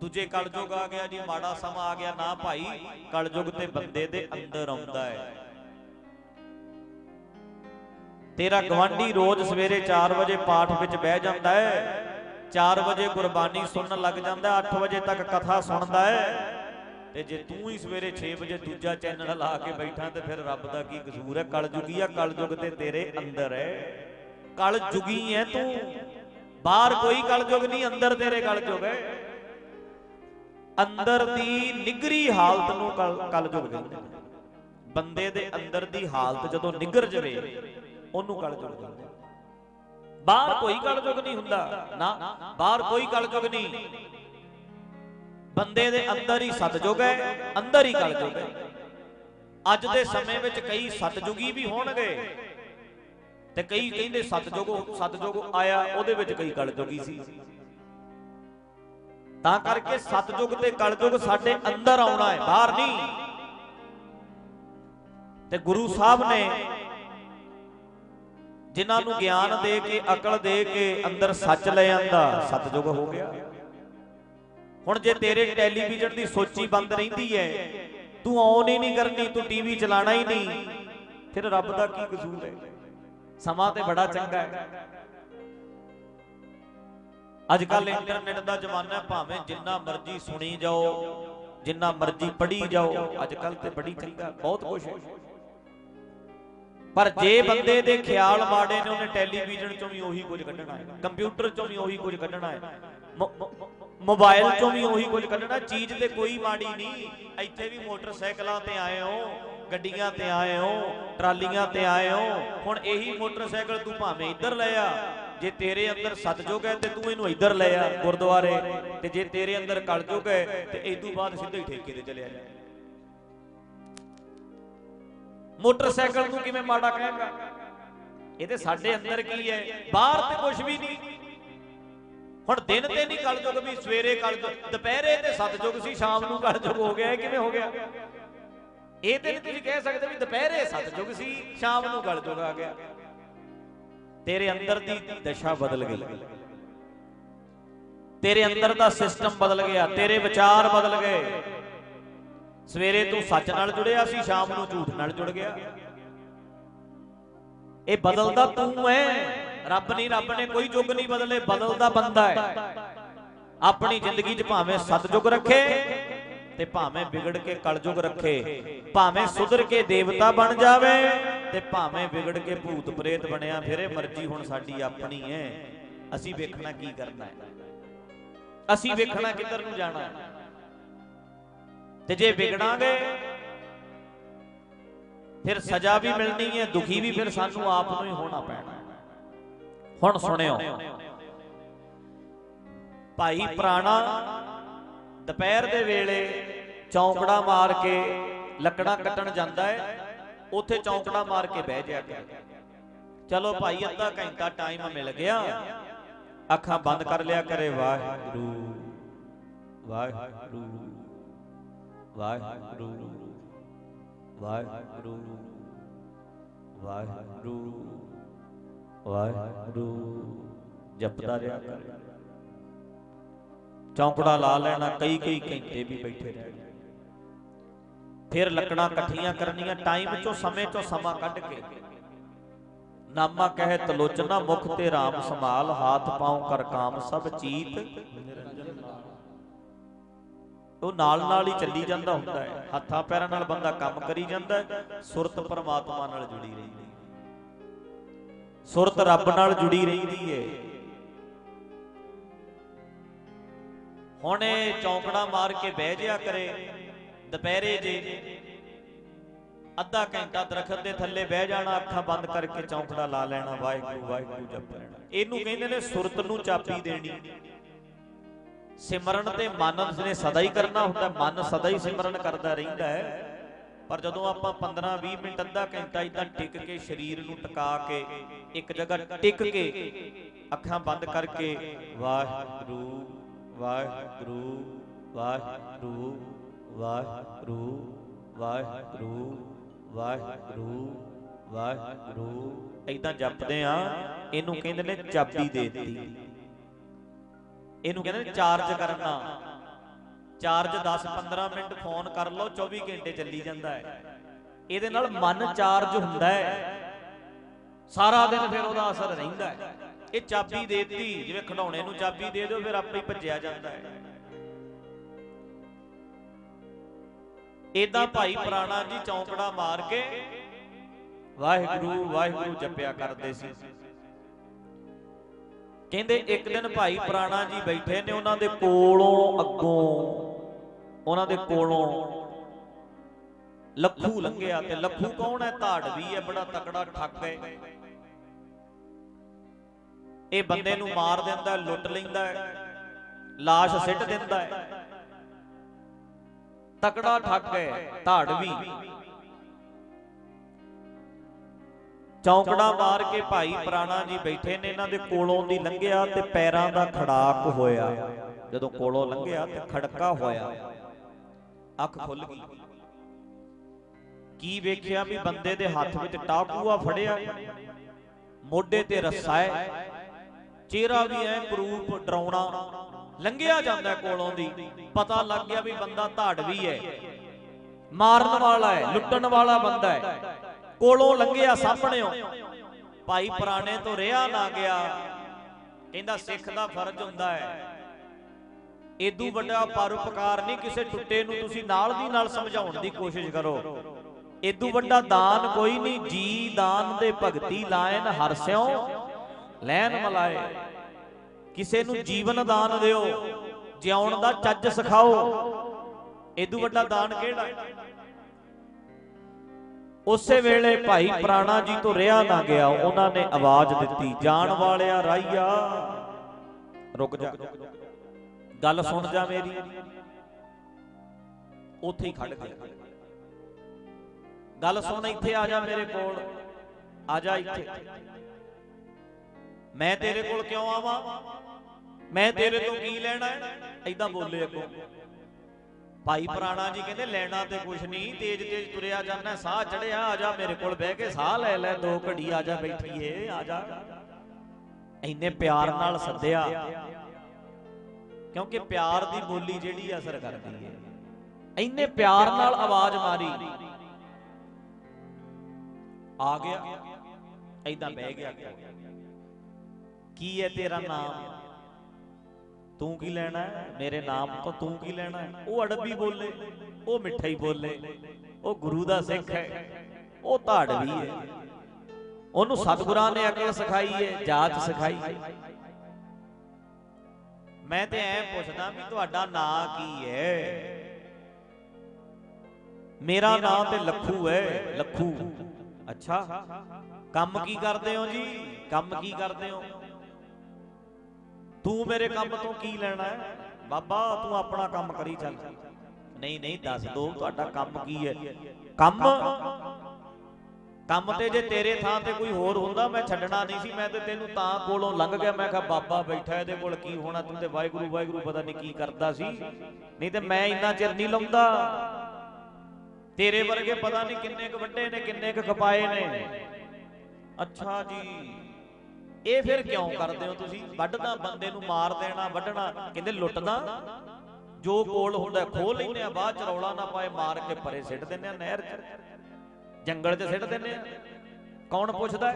ਦੂਜੇ ਕਲਯੁਗ ਆ ਗਿਆ ਜੀ, ਮਾੜਾ ਸਮਾਂ ਆ ਗਿਆ, ਨਾ ਭਾਈ, ਕਲਯੁਗ ਤੇ ਬੰਦੇ ਦੇ ਅੰਦਰ ਆਉਂਦਾ ਹੈ। ਤੇਰਾ ਗਵਾਂਢੀ ਰੋਜ਼ ਸਵੇਰੇ 4 ਵਜੇ ਪਾਠ ਵਿੱਚ ਬਹਿ ਜਾਂਦਾ ਹੈ। 4 ਵਜੇ ਗੁਰਬਾਣੀ ਸੁਣਨ ਲੱਗ ਜਾਂਦਾ 8 ਵਜੇ ਤੱਕ ਕਥਾ ਸੁਣਦਾ ਹੈ। ਤੇ ਜੇ ਤੂੰ ਹੀ ਸਵੇਰੇ 6 ਵਜੇ ਦੂਜਾ ਚੈਨਲ ਲਾ ਕੇ ਬੈਠਾ ਤੇ ਫਿਰ ਰੱਬ ਦਾ ਕੀ ਕਸੂਰ ਹੈ? ਕਲਯੁਗੀ ਆ, ਕਲਯੁਗ ਤੇ ਤੇਰੇ ਅੰਦਰ ਹੈ। ਕਲਯੁਗੀ ਹੈ ਤੂੰ। ਬਾਹਰ ਕੋਈ ਕਲਯੁਗ ਨਹੀਂ, ਅੰਦਰ ਤੇਰੇ ਕਲਯੁਗ ਹੈ। ਅੰਦਰ ਦੀ ਨਿਗਰੀ ਹਾਲਤ ਨੂੰ ਕਲ- ਕਲਯੁਗ ਕਹਿੰਦੇ ਬੰਦੇ ਦੇ ਅੰਦਰ ਦੀ ਹਾਲਤ ਜਦੋਂ ਨਿਗਰ ਜਵੇ ਉਹਨੂੰ ਕਲਯੁਗ ਕਹਿੰਦੇ ਬਾਹਰ ਕੋਈ ਕਲਯੁਗ ਨਹੀਂ ਹੁੰਦਾ। ਨਾ ਬਾਹਰ ਕੋਈ ਕਲਯੁਗ ਨਹੀਂ। ਬੰਦੇ ਦੇ ਅੰਦਰ ਹੀ ਸਤਜੁਗ ਹੈ ਅੰਦਰ ਹੀ ਕਲਯੁਗ ਹੈ ਅੱਜ ਦੇ ਸਮੇਂ ਵਿੱਚ ਕਈ ਸਤਜੁਗੀ ਵੀ ਹੋਣਗੇ। ਤੇ ਕਈ ਕਹਿੰਦੇ ਸਤਜੁਗ ਸਤਜੁਗ ਆਇਆ ਉਹਦੇ ਵਿੱਚ ਕਈ ਕਲਯੁਗੀ ਸੀ। ਤਾਂ ਕਰਕੇ ਸਤਜੁਗ ਤੇ ਕਲਯੁਗ ਸਾਡੇ ਅੰਦਰ ਆਉਣਾ ਹੈ ਬਾਹਰ ਨਹੀਂ। ਤੇ ਗੁਰੂ ਸਾਹਿਬ ਨੇ ਜਿਨ੍ਹਾਂ ਨੂੰ ਗਿਆਨ ਦੇ ਕੇ ਅਕਲ ਦੇ ਕੇ ਅੰਦਰ ਸੱਚ ਲੈ ਆਂਦਾ ਸਤਜੁਗ ਹੋ ਗਿਆ। ਹੁਣ ਜੇ ਤੇਰੇ ਟੈਲੀਵਿਜ਼ਨ ਦੀ ਸੋਚੀ ਬੰਦ ਰਹਿੰਦੀ ਹੈ। ਤੂੰ ਆਨ ਹੀ ਨਹੀਂ ਕਰਨੀ ਤੂੰ ਟੀਵੀ ਚਲਾਣਾ ਹੀ ਨਹੀਂ। ਫਿਰ ਰੱਬ ਦਾ ਕੀ ਕਸੂਰ ਹੈ? ਸਮਾਂ ਤੇ ਬੜਾ ਚੰਗਾ ਹੈ। ਅੱਜ ਕੱਲ ਇੰਟਰਨੈਟ ਦਾ ਜ਼ਮਾਨਾ ਹੈ ਭਾਵੇਂ ਜਿੰਨਾ ਮਰਜ਼ੀ ਸੁਣੀ ਜਾਓ ਜਿੰਨਾ ਮਰਜ਼ੀ ਪੜ੍ਹੀ ਜਾਓ ਅੱਜ ਕੱਲ ਤੇ ਬੜੀ ਚੰਗਾ ਬਹੁਤ ਕੁਝ ਹੈ। ਪਰ ਜੇ ਬੰਦੇ ਦੇ ਖਿਆਲ ਮਾੜੇ ਨੇ ਉਹਨੇ ਟੈਲੀਵਿਜ਼ਨ ਚੋਂ ਵੀ ਉਹੀ ਕੁਝ ਕੱਢਣਾ ਹੈ। ਕੰਪਿਊਟਰ ਚੋਂ ਵੀ ਉਹੀ ਕੁਝ ਕੱਢਣਾ ਹੈ। ਮੋਬਾਈਲ ਚੋਂ ਵੀ ਉਹੀ ਕੁਝ ਕੱਢਣਾ ਚੀਜ਼ ਤੇ ਕੋਈ ਮਾੜੀ ਨਹੀਂ। ਇੱਥੇ ਵੀ ਮੋਟਰਸਾਈਕਲਾਂ ਤੇ ਆਏ ਹੋ ਗੱਡੀਆਂ ਤੇ ਆਏ ਹੋ ਟਰਾਲੀਆਂ ਤੇ ਆਏ ਹੋ। ਹੁਣ ਇਹੀ ਮੋਟਰਸਾਈਕਲ ਤੂੰ ਭਾਵੇਂ ਇੱਧਰ ਲੈ ਆ। ਜੇ ਤੇਰੇ ਅੰਦਰ ਸਤਜੁਗ ਹੈ ਤੇ ਤੂੰ ਇਹਨੂੰ ਇੱਧਰ ਲੈ ਆ ਗੁਰਦੁਆਰੇ। ਤੇ ਜੇ ਤੇਰੇ ਅੰਦਰ ਕਲਯੁਗ ਹੈ ਤੇ ਇਸ ਤੋਂ ਬਾਅਦ ਸਿੱਧਾ ਠੇਕੇ ਤੇ ਚਲਿਆ ਜਾ ਮੋਟਰਸਾਈਕਲ ਨੂੰ ਕਿਵੇਂ ਮਾੜਾ ਕਹੇਗਾ? ਇਹ ਸਾਡੇ ਅੰਦਰ ਕੀ ਹੈ? ਬਾਹਰ ਤੇ ਕੁਝ ਵੀ ਨਹੀਂ। ਹੁਣ ਦਿਨ ਤੇ ਨਹੀਂ ਕਲਯੁਗ ਵੀ, ਸਵੇਰੇ ਕਲਯੁਗ, ਦੁਪਹਿਰੇ ਤੇ ਸਤਜੁਗ ਸੀ, ਸ਼ਾਮ ਨੂੰ ਕਲਯੁਗ ਹੋ ਗਿਆ, ਇਹ ਕਿਵੇਂ ਹੋ ਗਿਆ? ਇਹ ਤੇ ਨਹੀਂ ਤੁਸੀਂ ਕਹਿ ਸਕਦੇ ਵੀ ਦੁਪਹਿਰੇ ਸਤਜੁਗ ਸੀ, ਸ਼ਾਮ ਨੂੰ ਕਲਯੁਗ ਆ ਗਿਆ। ਤੇਰੇ ਅੰਦਰ ਦੀ ਦਸ਼ਾ ਬਦਲ ਗਈ। ਤੇਰੇ ਅੰਦਰ ਦਾ ਸਿਸਟਮ ਬਦਲ ਗਿਆ, ਤੇਰੇ ਵਿਚਾਰ ਬਦਲ ਗਏ। ਸਵੇਰੇ ਤੂੰ ਸੱਚ ਨਾਲ ਜੁੜਿਆ ਸੀ, ਸ਼ਾਮ ਨੂੰ ਝੂਠ ਨਾਲ ਜੁੜ ਗਿਆ। ਇਹ ਬਦਲਦਾ ਤੂੰ ਹੈ ਰੱਬ ਨਹੀਂ ਰੱਬ ਨੇ ਕੋਈ ਯੁੱਗ ਨਹੀਂ ਬਦਲੇ, ਬਦਲਦਾ ਬੰਦਾ ਹੈ ਆਪਣੀ ਜ਼ਿੰਦਗੀ 'ਚ ਭਾਵੇਂ ਸਤਜੁਗ ਰੱਖੇ ਤੇ ਭਾਵੇਂ ਵਿਗੜ ਕੇ ਕਲਯੁਗ ਰੱਖੇ, ਭਾਵੇਂ ਸੁਧਰ ਕੇ ਦੇਵਤਾ ਬਣ ਜਾਵੇ ਤੇ ਭਾਵੇਂ ਵਿਗੜ ਕੇ ਭੂਤ ਪ੍ਰੇਤ ਬਣਿਆ, ਫਿਰੇ ਮਰਜ਼ੀ ਹੁਣ ਸਾਡੀ ਆਪਣੀ ਹੈ ਅਸੀਂ ਵੇਖਣਾ ਕੀ ਕਰਨਾ ਹੈ ਅਸੀਂ ਵੇਖਣਾ ਕਿੱਧਰ ਨੂੰ ਜਾਣਾ ਹੈ ਤੇ ਜੇ ਵਿਗੜਾਂਗੇ, ਫਿਰ ਸਜ਼ਾ ਵੀ ਮਿਲਣੀ ਹੈ, ਦੁਖੀ ਵੀ ਫਿਰ ਸਾਨੂੰ ਆਪ ਨੂੰ ਹੀ ਹੋਣਾ ਪੈਣਾ। ਹੁਣ ਸੁਣਿਓ, ਭਾਈ ਪ੍ਰਾਣਾ ਦੁਪਹਿਰ ਦੇ ਵੇਲੇ ਚੌਂਕੜਾ ਮਾਰ ਕੇ ਲੱਕੜਾਂ ਕੱਟਣ ਜਾਂਦਾ ਹੈ, ਉੱਥੇ ਚੌਂਕੜਾ ਮਾਰ ਕੇ ਬਹਿ ਜਾ ਕਰ। ਚਲੋ ਭਾਈ, ਅੱਧਾ ਘੰਟਾ ਟਾਈਮ ਮਿਲ ਗਿਆ, ਅੱਖਾਂ ਬੰਦ ਕਰ ਲਿਆ ਕਰੇ, ਵਾਹਿਗੁਰੂ ਵਾਹਿਗੁਰੂ। ਵਾਹਿਗੁਰੂ ਵਾਹਿਗੁਰੂ ਵਾਹਿਗੁਰੂ ਵਾਹਿਗੁਰੂ, ਜਪਦਾ ਰਿਹਾ ਕਰ। ਚੌਂਕੜਾ ਲਾ ਲੈਣਾ, ਕਈ ਕਈ ਘੰਟੇ ਵੀ ਬੈਠੇ ਰਹਿਣਾ। ਫਿਰ ਲੱਕੜਾਂ ਇਕੱਠੀਆਂ ਕਰਨੀਆਂ, ਟਾਈਮ ਚੋਂ ਸਮੇਂ ਚੋਂ ਸਮਾਂ ਕੱਢ ਕੇ। ਨਾਮਾ ਕਹੇ ਤਲੋਚਨਾ ਮੁਖ ਤੇ ਰਾਮ ਸਮਾਲ ਹਾਥ ਪਾਉ ਕਰ ਕਾਮ ਸਭ ਚੀਤ। ਉਹ ਨਾਲ ਨਾਲ ਹੀ ਚੱਲੀ ਜਾਂਦਾ ਹੁੰਦਾ ਹੈ। ਹੱਥਾਂ ਪੈਰਾਂ ਨਾਲ ਬੰਦਾ ਕੰਮ ਕਰੀ ਜਾਂਦਾ ਹੈ। ਸੁਰਤ ਪਰਮਾਤਮਾ ਨਾਲ ਜੁੜੀ ਰਹਿੰਦੀ ਹੈ। ਸੁਰਤ ਰੱਬ ਨਾਲ ਜੁੜੀ ਰਹਿੰਦੀ ਹੈ। ਹੁਣ ਇਹ ਚੌਂਕੜਾ ਮਾਰ ਕੇ ਬਹਿ ਜਿਆ ਕਰੇ। ਦੁਪਹਿਰੇ ਜੇ ਅੱਧਾ ਘੰਟਾ ਦਰਖਤ ਦੇ ਥੱਲੇ ਬਹਿ ਜਾਣਾ, ਅੱਖਾਂ ਬੰਦ ਕਰਕੇ ਚੌਂਕੜਾ ਲਾ ਲੈਣਾ, ਵਾਹਿਗੁਰੂ ਵਾਹਿਗੁਰੂ ਜਪ ਇਹਨੂੰ ਕਹਿੰਦੇ ਨੇ ਸੁਰਤ ਨੂੰ ਚਾਬੀ ਦੇਣੀ। ਸਿਮਰਨ ਤੇ ਮਨ ਨੇ ਸਦਾ ਹੀ ਕਰਨਾ ਹੁੰਦਾ, ਮਨ ਸਦਾ ਹੀ ਸਿਮਰਨ ਕਰਦਾ ਰਹਿੰਦਾ ਹੈ। ਪਰ ਜਦੋਂ ਆਪਾਂ 15 20 ਮਿੰਟ, ਅੱਧਾ ਘੰਟਾ ਇਦਾਂ ਟਿਕ ਕੇ ਸਰੀਰ ਨੂੰ ਟਿਕਾ ਕੇ, ਇੱਕ ਜਗ੍ਹਾ ਟਿਕ ਕੇ, ਅੱਖਾਂ ਬੰਦ ਕਰਕੇ, ਵਾਹਿਗੁਰੂ ਵਾਹਿਗੁਰੂ ਵਾਹਿਗੁਰੂ ਵਾਹਿਗੁਰੂ ਵਾਹਿਗੁਰੂ ਵਾਹਿਗੁਰੂ ਵਾਹਿਗੁਰੂ। ਇਦਾਂ ਜਪਦੇ ਆ, ਇਹਨੂੰ ਕਹਿੰਦੇ ਨੇ ਚਾਬੀ ਦੇਤੀ। ਇਹਨੂੰ ਕਹਿੰਦੇ ਨੇ ਚਾਰਜ ਕਰਨਾ। ਚਾਰਜ 10 15 ਮਿੰਟ ਫੋਨ ਕਰ ਲਓ 24 ਘੰਟੇ ਚੱਲੀ ਜਾਂਦਾ ਹੈ। ਇਹਦੇ ਨਾਲ ਮਨ ਚਾਰਜ ਹੁੰਦਾ ਹੈ। ਸਾਰਾ ਦਿਨ ਫਿਰ ਉਹਦਾ ਅਸਰ ਰਹਿੰਦਾ ਹੈ। ਇਹ ਚਾਬੀ ਦੇਤੀ, ਜਿਵੇਂ ਖਿਡੌਣੇ ਨੂੰ ਚਾਬੀ ਦੇ ਦਿਓ, ਫਿਰ ਆਪੇ ਹੀ ਭੱਜਿਆ ਜਾਂਦਾ ਹੈ। ਇਦਾਂ ਭਾਈ ਪੁਰਾਣਾ ਜੀ ਚੌਂਕੜਾ ਮਾਰ ਕੇ ਵਾਹਿਗੁਰੂ ਵਾਹਿਗੁਰੂ ਜਪਿਆ ਕਰਦੇ ਸੀ। ਕਹਿੰਦੇ ਇੱਕ ਦਿਨ ਭਾਈ ਪ੍ਰਾਣਾ ਜੀ ਬੈਠੇ ਨੇ ਉਹਨਾਂ ਦੇ ਕੋਲੋਂ ਅੱਗੋਂ, ਉਹਨਾਂ ਦੇ ਕੋਲੋਂ ਲੱਖੂ ਲੰਘਿਆ ਤੇ ਲੱਖੂ ਕੌਣ ਹੈ? ਧਾੜਵੀ ਹੈ, ਬੜਾ ਤਕੜਾ ਠੱਗ ਹੈ। ਇਹ ਬੰਦੇ ਨੂੰ ਮਾਰ ਦਿੰਦਾ, ਲੁੱਟ ਲੈਂਦਾ ਹੈ, ਲਾਸ਼ ਸਿੱਟ ਦਿੰਦਾ ਹੈ। ਤਕੜਾ ਠੱਗ ਹੈ ਧਾੜਵੀ ਚੌਂਕੜਾ ਮਾਰ ਕੇ ਭਾਈ ਪ੍ਰਾਣਾ ਜੀ ਬੈਠੇ ਨੇ, ਇਹਨਾਂ ਦੇ ਕੋਲੋਂ ਦੀ ਲੰਘਿਆ ਤੇ ਪੈਰਾਂ ਦਾ ਖੜਾਕ ਹੋਇਆ। ਜਦੋਂ ਕੋਲੋਂ ਲੰਘਿਆ ਤੇ ਖੜਕਾ ਹੋਇਆ। ਅੱਖ ਖੁੱਲ ਗਈ। ਕੀ ਵੇਖਿਆ ਵੀ ਬੰਦੇ ਦੇ ਹੱਥ ਵਿੱਚ ਟਾਕੂਆ ਫੜਿਆ? ਮੋਢੇ ਤੇ ਰੱਸਾ ਹੈ। ਚਿਹਰਾ ਵੀ ਐ ਕਰੂਪ ਡਰਾਉਣਾ। ਲੰਘਿਆ ਜਾਂਦਾ ਕੋਲੋਂ ਦੀ। ਪਤਾ ਲੱਗ ਗਿਆ ਵੀ ਬੰਦਾ ਧਾੜਵੀ ਹੈ। ਮਾਰਨ ਵਾਲਾ ਹੈ, ਲੁੱਟਣ ਵਾਲਾ ਬੰਦਾ ਹੈ। ਕੋਲੋਂ ਲੰਘਿਆ ਸਾਹਮਣਿਓ ਭਾਈ ਪੁਰਾਣੇ ਤੋਂ ਰਿਹਾ ਨਾ ਗਿਆ। ਕਹਿੰਦਾ ਸਿੱਖ ਦਾ ਫਰਜ਼ ਹੁੰਦਾ ਹੈ। ਏਦੂ ਵੱਡਾ ਪਰਉਪਕਾਰ ਨਹੀਂ ਕਿਸੇ ਟੁੱਟੇ ਨੂੰ ਤੁਸੀਂ ਨਾਲ ਦੀ ਨਾਲ ਸਮਝਾਉਣ ਦੀ ਕੋਸ਼ਿਸ਼ ਕਰੋ। ਏਦੂ ਵੱਡਾ ਦਾਨ ਕੋਈ ਨਹੀਂ, ਜੀ ਦਾਨ ਦੇ ਭਗਤੀ ਲਾਇਨ ਹਰਸਿਓ ਲੈਨ ਮਲਾਏ। ਕਿਸੇ ਨੂੰ ਜੀਵਨ ਦਾਨ ਦਿਓ, ਜਿਉਣ ਦਾ ਚੱਜ ਸਿਖਾਓ। ਏਦੂ ਵੱਡਾ ਦਾਨ ਕਿਹੜਾ? ਉਸੇ ਵੇਲੇ ਭਾਈ ਪ੍ਰਾਣਾ ਜੀ ਤੋਂ ਰਿਆ ਨਾ ਗਿਆ ਉਹਨਾਂ ਨੇ ਆਵਾਜ਼ ਦਿੱਤੀ ਜਾਣ ਵਾਲਿਆ ਰਾਈਆ ਰੁਕ ਜਾ। ਗੱਲ ਸੁਣ ਜਾ ਮੇਰੀ। ਉੱਥੇ ਹੀ ਖੜ ਗਿਆ। ਗੱਲ ਸੁਣ ਇੱਥੇ ਆ ਜਾ ਮੇਰੇ ਕੋਲ। ਆ ਜਾ ਇੱਥੇ। ਮੈਂ ਤੇਰੇ ਕੋਲ ਕਿਉਂ ਆਵਾਂ? ਮੈਂ ਤੇਰੇ ਤੋਂ ਕੀ ਲੈਣਾ ਐਦਾਂ ਬੋਲੇ ਅੱਗੋਂ ਭਾਈ ਪ੍ਰਾਣਾ ਜੀ ਕਹਿੰਦੇ ਲੈਣਾ ਤੇ ਕੁਛ ਨਹੀਂ ਤੇਜ ਤੇਜ ਤੁਰਿਆ ਜਾਂਦਾ ਸਾਹ ਚੜਿਆ ਆ ਜਾ ਮੇਰੇ ਕੋਲ ਬਹਿ ਕੇ ਸਾਹ ਲੈ ਲੈ ਦੋ ਘੜੀ ਆ ਜਾ ਬੈਠੀਏ ਆ ਜਾ। ਇੰਨੇ ਪਿਆਰ ਨਾਲ ਸੱਦਿਆ। ਕਿਉਂਕਿ ਪਿਆਰ ਦੀ ਬੋਲੀ ਜਿਹੜੀ ਅਸਰ ਕਰਦੀ ਹੈ ਇੰਨੇ ਪਿਆਰ ਨਾਲ ਆਵਾਜ਼ ਮਾਰੀ। ਆ ਗਿਆ। ਐਦਾਂ ਬਹਿ ਗਿਆ। ਕੀ ਹੈ ਤੇਰਾ ਨਾਮ? ਤੂੰ ਕੀ ਲੈਣਾ ਮੇਰੇ ਨਾਮ ਤੋਂ ਤੂੰ ਕੀ ਲੈਣਾ ਉਹ ਅੜਬੀ ਬੋਲੇ ਉਹ ਮਿੱਠਾ ਹੀ ਬੋਲੇ ਉਹ ਗੁਰੂ ਦਾ ਸਿੱਖ ਹੈ ਉਹ ਧਾੜਵੀ ਹੈ। ਉਹਨੂੰ ਸਤਿਗੁਰਾਂ ਨੇ ਅਕਲ ਸਿਖਾਈ ਹੈ ਜਾਚ ਸਿਖਾਈ ਹੈ। ਮੈਂ ਤੇ ਐ ਪੁੱਛਦਾ ਵੀ ਤੁਹਾਡਾ ਨਾਂ ਕੀ ਹੈ? ਮੇਰਾ ਨਾਂ ਤੇ ਲੱਖੂ ਹੈ ਲੱਖੂ। ਅੱਛਾ। ਕੰਮ ਕੀ ਕਰਦੇ ਹੋ ਜੀ? ਕੰਮ ਕੀ ਕਰਦੇ ਹੋ? ਤੂੰ ਮੇਰੇ ਕੰਮ ਤੋਂ ਕੀ ਲੈਣਾ ਹੈ? ਬਾਬਾ, ਤੂੰ ਆਪਣਾ ਕੰਮ ਕਰੀ ਚੱਲ। ਨਹੀਂ ਨਹੀਂ, ਦੱਸ ਦੋ, ਤੁਹਾਡਾ ਕੰਮ ਕੀ ਹੈ? ਕੰਮ? ਕੰਮ ਤੇ ਜੇ ਤੇਰੇ ਥਾਂ ਤੇ ਕੋਈ ਹੋਰ ਹੁੰਦਾ, ਮੈਂ ਛੱਡਣਾ ਨਹੀਂ ਸੀ, ਮੈਂ ਤੇ ਤੈਨੂੰ ਤਾਂ ਕੋਲੋਂ ਲੰਘ ਗਿਆ, ਮੈਂ ਕਿਹਾ, ਬਾਬਾ ਬੈਠਾ ਇਹਦੇ ਕੋਲ, ਕੀ ਹੋਣਾ? ਤੂੰ ਤੇ ਵਾਹਿਗੁਰੂ ਵਾਹਿਗੁਰੂ, ਪਤਾ ਨਹੀਂ ਕੀ ਕਰਦਾ ਸੀ। ਨਹੀਂ ਤੇ ਮੈਂ ਇੰਨਾ ਚਿਰ ਨਹੀਂ ਲਾਉਂਦਾ। ਤੇਰੇ ਵਰਗੇ ਪਤਾ ਨਹੀਂ ਕਿੰਨੇ ਕੁ ਵੱਡੇ ਨੇ, ਕਿੰਨੇ ਕੁ ਖਪਾਏ ਨੇ। ਅੱਛਾ ਜੀ। ਇਹ ਫਿਰ ਕਿਉਂ ਕਰਦੇ ਹੋ ਤੁਸੀਂ? ਵੱਢਦਾ ਬੰਦੇ ਨੂੰ ਮਾਰ ਦੇਣਾ, ਵੱਢਣਾ, ਕਹਿੰਦੇ ਲੁੱਟਦਾ ਜੋ ਕੋਲ ਹੁੰਦਾ ਖੋਹ ਲੈਨੇ ਆ, ਬਾਅਦ ਚ ਰੌਲਾ ਨਾ ਪਾਏ, ਮਾਰ ਕੇ ਪਰੇ ਸਿੱਟ ਦਿੰਨੇ ਆ ਨਹਿਰ 'ਚ। ਜੰਗਲ 'ਚ ਸਿੱਟ ਦਿੰਨੇ ਆ। ਕੌਣ ਪੁੱਛਦਾ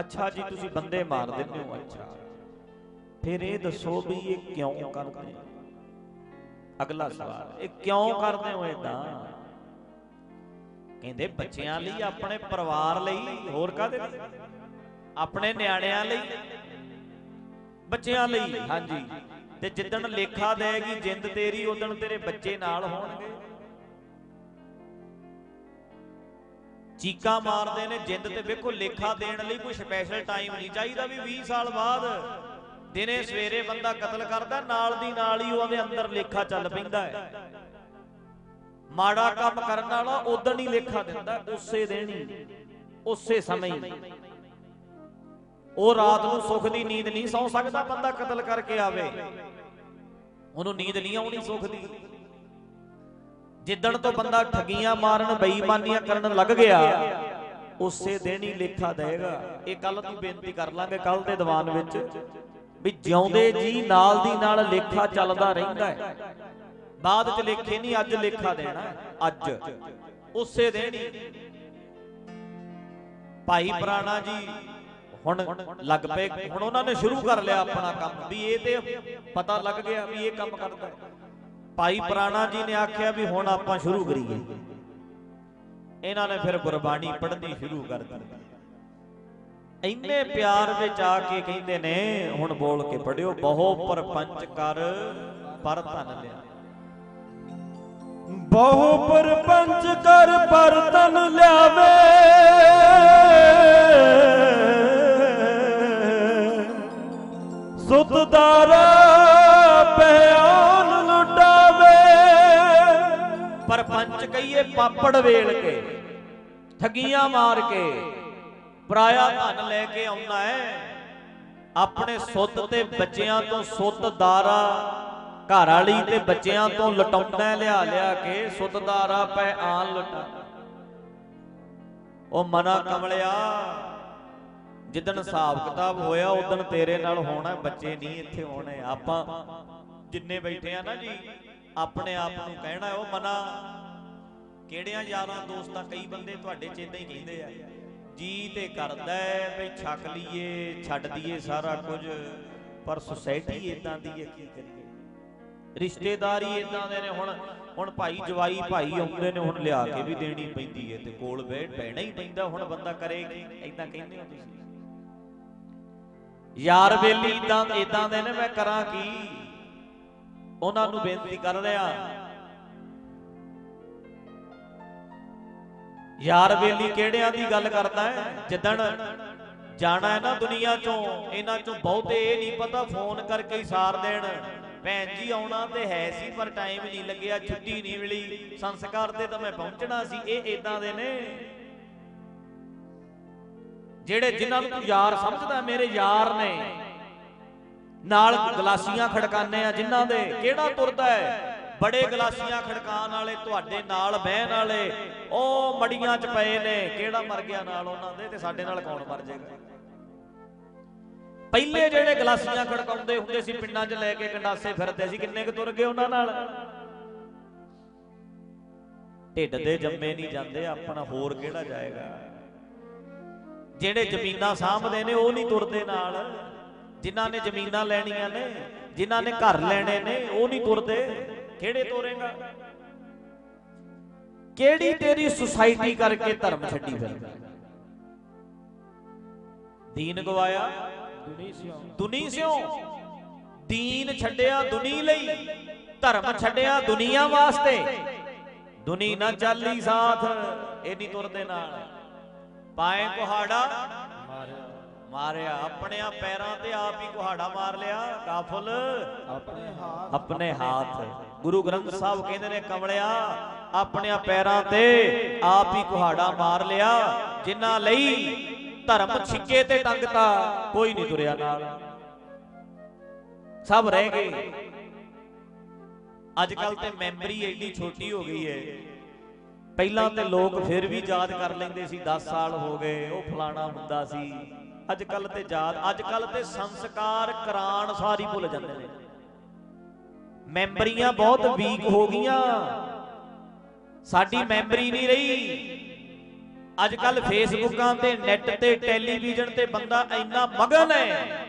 ਅੱਛਾ ਜੀ, ਤੁਸੀਂ ਬੰਦੇ ਮਾਰ ਦਿੰਦੇ ਹੋ, ਅੱਛਾ। ਫਿਰ ਇਹ ਦੱਸੋ ਵੀ ਇਹ ਕਿਉਂ ਕਰਦੇ ਅਗਲਾ ਸਵਾਲ, ਇਹ ਕਿਉਂ ਕਰਦੇ ਹੋ ਇਦਾਂ ਕਹਿੰਦੇ ਬੱਚਿਆਂ ਲਈ, ਆਪਣੇ ਪਰਿਵਾਰ ਲਈ, ਹੋਰ ਕਾਦੇ ਲਈ? ਆਪਣੇ ਨਿਆਣਿਆਂ ਲਈ, ਬੱਚਿਆਂ ਲਈ, ਹਾਂਜੀ। ਤੇ ਜਿੱਦਣ ਲੇਖਾ ਦੇਗੀ, ਜਿੰਦ ਤੇਰੀ ਉਦਣ ਤੇਰੇ ਬੱਚੇ ਨਾਲ ਹੋਣਗੇ। ਚੀਕਾਂ ਮਾਰਦੇ ਨੇ ਜਿੰਦ ਤੇ, ਵੇਖੋ ਲੇਖਾ ਦੇਣ ਲਈ ਕੋਈ ਸਪੈਸ਼ਲ ਟਾਈਮ ਨਹੀਂ ਚਾਹੀਦਾ ਵੀ 20 ਸਾਲ ਬਾਅਦ ਦਿਨੇ ਸਵੇਰੇ ਬੰਦਾ ਕਤਲ ਕਰਦਾ, ਨਾਲ ਦੀ ਨਾਲ ਹੀ ਉਹਦੇ ਅੰਦਰ ਲੇਖਾ ਚੱਲ ਪੈਂਦਾ ਹੈ। ਮਾੜਾ ਕੰਮ ਕਰਨ ਵਾਲਾ ਉਦੋਂ ਹੀ ਲੇਖਾ ਦਿੰਦਾ, ਉਸੇ ਦਿਨ ਹੀ, ਉਸੇ ਸਮੇਂ ਹੀ। ਉਹ ਰਾਤ ਨੂੰ ਸੁੱਖ ਦੀ ਨੀਂਦ ਨਹੀਂ ਸੌ ਸਕਦਾ, ਬੰਦਾ ਕਤਲ ਕਰਕੇ ਆਵੇ। ਉਹਨੂੰ ਨੀਂਦ ਨਹੀਂ ਆਉਣੀ ਸੁੱਖ ਦੀ। ਜਿੱਦਣ ਤੋਂ ਬੰਦਾ ਠਗੀਆਂ ਮਾਰਨ, ਬੇਈਮਾਨੀਆਂ ਕਰਨ ਲੱਗ ਗਿਆ, ਉਸੇ ਦਿਨ ਹੀ ਲੇਖਾ ਦੇਗਾ ਇਹ ਕੱਲ ਦੀ ਬੇਨਤੀ ਕਰ ਲਾਂਗੇ ਕੱਲ ਦੇ ਦੀਵਾਨ ਵਿੱਚ, ਵੀ ਜਿਉਂਦੇ ਜੀ ਨਾਲ ਦੀ ਨਾਲ ਲੇਖਾ ਚੱਲਦਾ ਰਹਿੰਦਾ ਹੈ। ਬਾਅਦ ਚ ਲੇਖੇ ਨਹੀਂ, ਅੱਜ ਲੇਖਾ ਦੇਣਾ ਅੱਜ। ਉਸੇ ਦਿਨ ਹੀ। ਭਾਈ ਪ੍ਰਾਣਾ ਜੀ ਹੁਣ ਲੱਗ ਪਏ, ਹੁਣ ਉਹਨਾਂ ਨੇ ਸ਼ੁਰੂ ਕਰ ਲਿਆ ਆਪਣਾ ਕੰਮ ਵੀ ਇਹ ਤੇ ਪਤਾ ਲੱਗ ਗਿਆ ਵੀ ਇਹ ਕੰਮ ਕਰਦਾ। ਭਾਈ ਪ੍ਰਾਣਾ ਜੀ ਨੇ ਆਖਿਆ ਵੀ ਹੁਣ ਆਪਾਂ ਸ਼ੁਰੂ ਕਰੀਏ। ਇਹਨਾਂ ਨੇ ਫਿਰ ਗੁਰਬਾਣੀ ਪੜ੍ਹਨੀ ਸ਼ੁਰੂ ਕਰ ਦਿੱਤੀ। ਇੰਨੇ ਪਿਆਰ ਵਿੱਚ ਆ ਕੇ ਕਹਿੰਦੇ ਨੇ, ਹੁਣ ਬੋਲ ਕੇ ਪੜਿਓ ਬਹੁ ਪਰਪੰਚ ਕਰ ਪਰ ਧਨ ਲਿਆ। ਬਹੁ ਪਰਪੰਚ ਕਰ ਪਰ ਧਨ ਲਿਆਵੇ। ਸੁਤਦਾਰਾ ਪਿਆਨ ਲੁਟਾਵੇ। ਪਰਪੰਚ ਕਹੀਏ ਪਾਪੜ ਵੇਲ ਕੇ, ਠਗੀਆਂ ਮਾਰ ਕੇ। ਪਰਾਇਆ ਧਨ ਲੈ ਕੇ ਆਉਣਾ ਹੈ। ਆਪਣੇ ਸੁੱਤ ਤੇ ਬੱਚਿਆਂ ਤੋਂ ਸੁੱਤਦਾਰਾ ਘਰ ਵਾਲੀ ਤੇ ਬੱਚਿਆਂ ਤੋਂ ਲਟਾਉਂਦਾ ਲਿਆ ਲਿਆ ਕੇ ਸੁੱਤਦਾਰਾ ਪੈ ਆਨ ਲੁਟਾ। ਉਹ ਮਨਾ ਕਮਲਿਆ ਜਿੱਦਣ ਹਿਸਾਬ ਕਿਤਾਬ ਹੋਇਆ ਉਦਣ ਤੇਰੇ ਨਾਲ ਹੋਣਾ, ਬੱਚੇ ਨਹੀਂ ਇੱਥੇ ਹੋਣੇ। ਆਪਾਂ ਜਿੰਨੇ ਬੈਠੇ ਆ ਨਾ ਜੀ, ਆਪਣੇ ਆਪ ਨੂੰ ਕਹਿਣਾ, ਉਹ ਮਨਾ। ਕਿਹੜਿਆਂ ਯਾਰਾਂ ਦੋਸਤਾਂ, ਕਈ ਬੰਦੇ ਤੁਹਾਡੇ ਚ ਇਦਾਂ ਹੀ ਕਹਿੰਦੇ ਆ, ਜੀ ਤੇ ਕਰਦਾ ਵੀ ਛੱਕ ਲਈਏ, ਛੱਡ ਦਈਏ ਸਾਰਾ ਕੁਝ। ਪਰ ਸੁਸਾਇਟੀ ਇਦਾਂ ਦੀ ਹੈ, ਕੀ ਕਰੀਏ? ਰਿਸ਼ਤੇਦਾਰੀ ਇਦਾਂ ਦੇ ਨੇ, ਹੁਣ ਹੁਣ ਭਾਈ ਜਵਾਈ, ਭਾਈ ਆਉਂਦੇ ਨੇ, ਹੁਣ ਲਿਆ ਕੇ ਵੀ ਦੇਣੀ ਪੈਂਦੀ ਹੈ ਤੇ ਕੋਲ ਬੈਠ ਪੈਣਾ ਹੀ ਪੈਂਦਾ, ਹੁਣ ਬੰਦਾ ਕਰੇ ਕੀ? ਇਦਾਂ ਕਹਿੰਦੇ ਹੋ ਤੁਸੀਂ? ਯਾਰ ਬੇਲੀ ਇਦਾਂ ਇਦਾਂ ਦੇ ਨੇ, ਮੈਂ ਕਰਾਂ ਕੀ? ਉਹਨਾਂ ਨੂੰ ਬੇਨਤੀ ਕਰ ਰਿਹਾ ਯਾਰ ਬੇਲੀ ਕਿਹੜਿਆਂ ਦੀ ਗੱਲ ਕਰਦਾ ਹੈ? ਜਿੱਦਣ ਜਾਣਾ ਹੈ ਨਾ ਦੁਨੀਆ ਚੋਂ, ਇਹਨਾਂ ਚੋਂ ਬਹੁਤੇ ਇਹ ਨਹੀਂ ਪਤਾ ਫੋਨ ਕਰਕੇ ਹੀ ਸਾਰ ਦੇਣ। ਭੈਣ ਜੀ, ਆਉਣਾ ਤੇ ਹੈ ਸੀ, ਪਰ ਟਾਈਮ ਨਹੀਂ ਲੱਗਿਆ, ਛੁੱਟੀ ਨਹੀਂ ਮਿਲੀ। ਸੰਸਕਾਰ ਤੇ ਤਾਂ ਮੈਂ ਪਹੁੰਚਣਾ ਸੀ, ਇਹ ਇਦਾਂ ਦੇ ਨੇ। ਜਿਹੜੇ ਜਿਨ੍ਹਾਂ ਨੂੰ ਤੂੰ ਯਾਰ ਸਮਝਦਾ, ਮੇਰੇ ਯਾਰ ਨੇ। ਨਾਲ ਗਲਾਸੀਆਂ ਖੜਕਾਨੇ ਆ ਜਿਨ੍ਹਾਂ ਦੇ। ਕਿਹੜਾ ਤੁਰਦਾ ਹੈ? ਬੜੇ ਗਲਾਸੀਆਂ ਖੜਕਾਣ ਵਾਲੇ, ਤੁਹਾਡੇ ਨਾਲ ਬਹਿਣ ਵਾਲੇ। ਉਹ ਮੜੀਆਂ 'ਚ ਪਏ ਨੇ। ਕਿਹੜਾ ਮਰ ਗਿਆ ਨਾਲ ਉਹਨਾਂ ਦੇ ਤੇ ਸਾਡੇ ਨਾਲ ਕੌਣ ਮਰ ਜਾਏਗਾ? ਪਹਿਲੇ ਜਿਹੜੇ ਗਲਾਸੀਆਂ ਖੜਕਾਉਂਦੇ ਹੁੰਦੇ ਸੀ, ਪਿੰਡਾਂ 'ਚ ਲੈ ਕੇ ਕੰਡਾਸੇ ਫਿਰਦੇ ਸੀ, ਕਿੰਨੇ ਕੁ ਤੁਰ ਗਏ ਉਹਨਾਂ ਨਾਲ? ਢਿੱਡ ਦੇ ਜੰਮੇ ਨਹੀਂ ਜਾਂਦੇ, ਆਪਣਾ ਹੋਰ ਕਿਹੜਾ ਜਾਏਗਾ? ਜਿਹੜੇ ਜ਼ਮੀਨਾਂ ਸਾਂਭਦੇ ਨੇ, ਉਹ ਨਹੀਂ ਤੁਰਦੇ ਨਾਲ। ਜਿਨ੍ਹਾਂ ਨੇ ਜ਼ਮੀਨਾਂ ਲੈਣੀਆਂ ਨੇ, ਜਿਨ੍ਹਾਂ ਨੇ ਘਰ ਲੈਣੇ ਨੇ, ਉਹ ਨਹੀਂ ਤੁਰਦੇ। ਕਿਹੜੇ ਤੋਰੇਗਾ? ਕਿਹੜੀ ਤੇਰੀ ਸੁਸਾਇਟੀ ਕਰਕੇ ਧਰਮ ਛੱਡੀ ਫਿਰਦਾ? ਦੀਨ ਗਵਾਇਆ? ਦੁਨੀ ਸਿਓ ਦੁਨੀ ਸਿਓ ਦੀਨ ਛੱਡਿਆ ਦੁਨੀ ਲਈ, ਧਰਮ ਛੱਡਿਆ ਦੁਨੀਆ ਵਾਸਤੇ। ਦੁਨੀ ਨਾ ਚਾਲੀ ਸਾਥ, ਇਹ ਨਹੀਂ ਤੁਰਦੇ ਨਾਲ। ਪਾਏ ਕੁਹਾੜਾ ਮਾਰਿਆ। ਆਪਣਿਆਂ ਪੈਰਾਂ ਤੇ ਆਪ ਹੀ ਕੁਹਾੜਾ ਮਾਰ ਲਿਆ ਕਾਫਲ। ਆਪਣੇ ਹਾਥ। ਆਪਣੇ ਹੱਥ। ਗੁਰੂ ਗ੍ਰੰਥ ਸਾਹਿਬ ਕਹਿੰਦੇ ਨੇ ਕਮਲਿਆ ਆਪਣਿਆਂ ਪੈਰਾਂ ਤੇ ਆਪ ਹੀ ਕੁਹਾੜਾ ਮਾਰ ਲਿਆ। ਜਿਨ੍ਹਾਂ ਲਈ ਧਰਮ ਛਿੱਕੇ ਤੇ ਟੰਗਤਾ ਕੋਈ ਨਹੀਂ ਤੁਰਿਆ ਨਾਲ। ਸਭ ਰਹਿ ਗਏ। ਅੱਜ ਕੱਲ ਤੇ ਮੈਮਰੀ ਐਡੀ ਛੋਟੀ ਹੋ ਗਈ ਹੈ। ਪਹਿਲਾਂ ਤੇ ਲੋਕ ਫਿਰ ਵੀ ਯਾਦ ਕਰ ਲੈਂਦੇ ਸੀ 10 ਸਾਲ ਹੋ ਗਏ ਉਹ ਫਲਾਣਾ ਹੁੰਦਾ ਸੀ। ਅੱਜ ਕੱਲ ਤੇ ਯਾਦ ਅੱਜ ਕੱਲ ਤੇ ਸੰਸਕਾਰ ਕਰਾਣ ਸਾਰੀ ਭੁੱਲ ਜਾਂਦੇ ਨੇ। ਮੈਮਰੀਆਂ ਬਹੁਤ ਵੀਕ ਹੋ ਗਈਆਂ। ਸਾਡੀ ਮੈਮਰੀ ਨਹੀਂ ਰਹੀ। ਅੱਜ ਕੱਲ ਫੇਸਬੁੱਕਾਂ ਤੇ ਨੈੱਟ ਤੇ ਟੈਲੀਵਿਜ਼ਨ ਤੇ ਬੰਦਾ ਇੰਨਾ ਮਗਨ ਹੈ।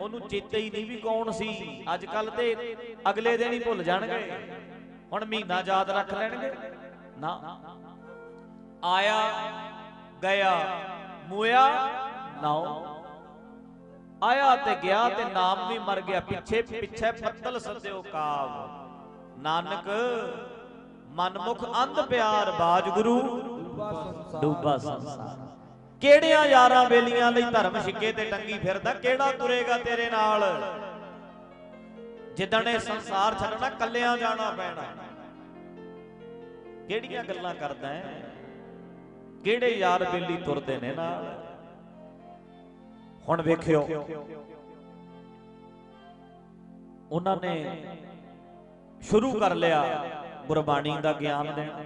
ਉਹਨੂੰ ਚੇਤੇ ਹੀ ਨਹੀਂ ਵੀ ਕੌਣ ਸੀ। ਅੱਜ ਕੱਲ ਤੇ ਅਗਲੇ ਦਿਨ ਹੀ ਭੁੱਲ ਜਾਣਗੇ। ਹੁਣ ਮਹੀਨਾ ਯਾਦ ਰੱਖ ਲੈਣਗੇ। ਨਾ। ਆਇਆ, ਗਿਆ, ਮੋਇਆ, ਨਾਉ। ਆਇਆ ਤੇ ਗਿਆ ਤੇ ਨਾਮ ਵੀ ਮਰ ਗਿਆ, ਪਿੱਛੇ ਪਿੱਛੇ ਪੱਤਲ ਸੱਦਿਓ ਕਾਵ। ਨਾਨਕ, ਮਨਮੁਖ ਅੰਧ ਪਿਆਰ ਬਾਜ ਗੁਰੂ। ਡੂਬਾ ਸੰਸਾਰ। ਕਿਹੜਿਆਂ ਯਾਰਾਂ ਬੇਲੀਆਂ ਲਈ ਧਰਮ ਛਿੱਕੇ ਤੇ ਟੰਗੀ ਫਿਰਦਾ, ਕਿਹੜਾ ਤੁਰੇਗਾ ਤੇਰੇ ਨਾਲ? ਜਿੱਦਣ ਇਹ ਸੰਸਾਰ ਛੱਡਣਾ, ਕੱਲਿਆਂ ਜਾਣਾ ਪੈਣਾ। ਕਿਹੜੀਆਂ ਗੱਲਾਂ ਕਰਦਾ ਹੈ? ਕਿਹੜੇ ਯਾਰ ਬੇਲੀ ਤੁਰਦੇ ਨੇ ਨਾਲ? ਹੁਣ ਵੇਖਿਓ। ਉਹਨਾਂ ਨੇ ਸ਼ੁਰੂ ਕਰ ਲਿਆ ਗੁਰਬਾਣੀ ਦਾ ਗਿਆਨ ਦੇਣਾ।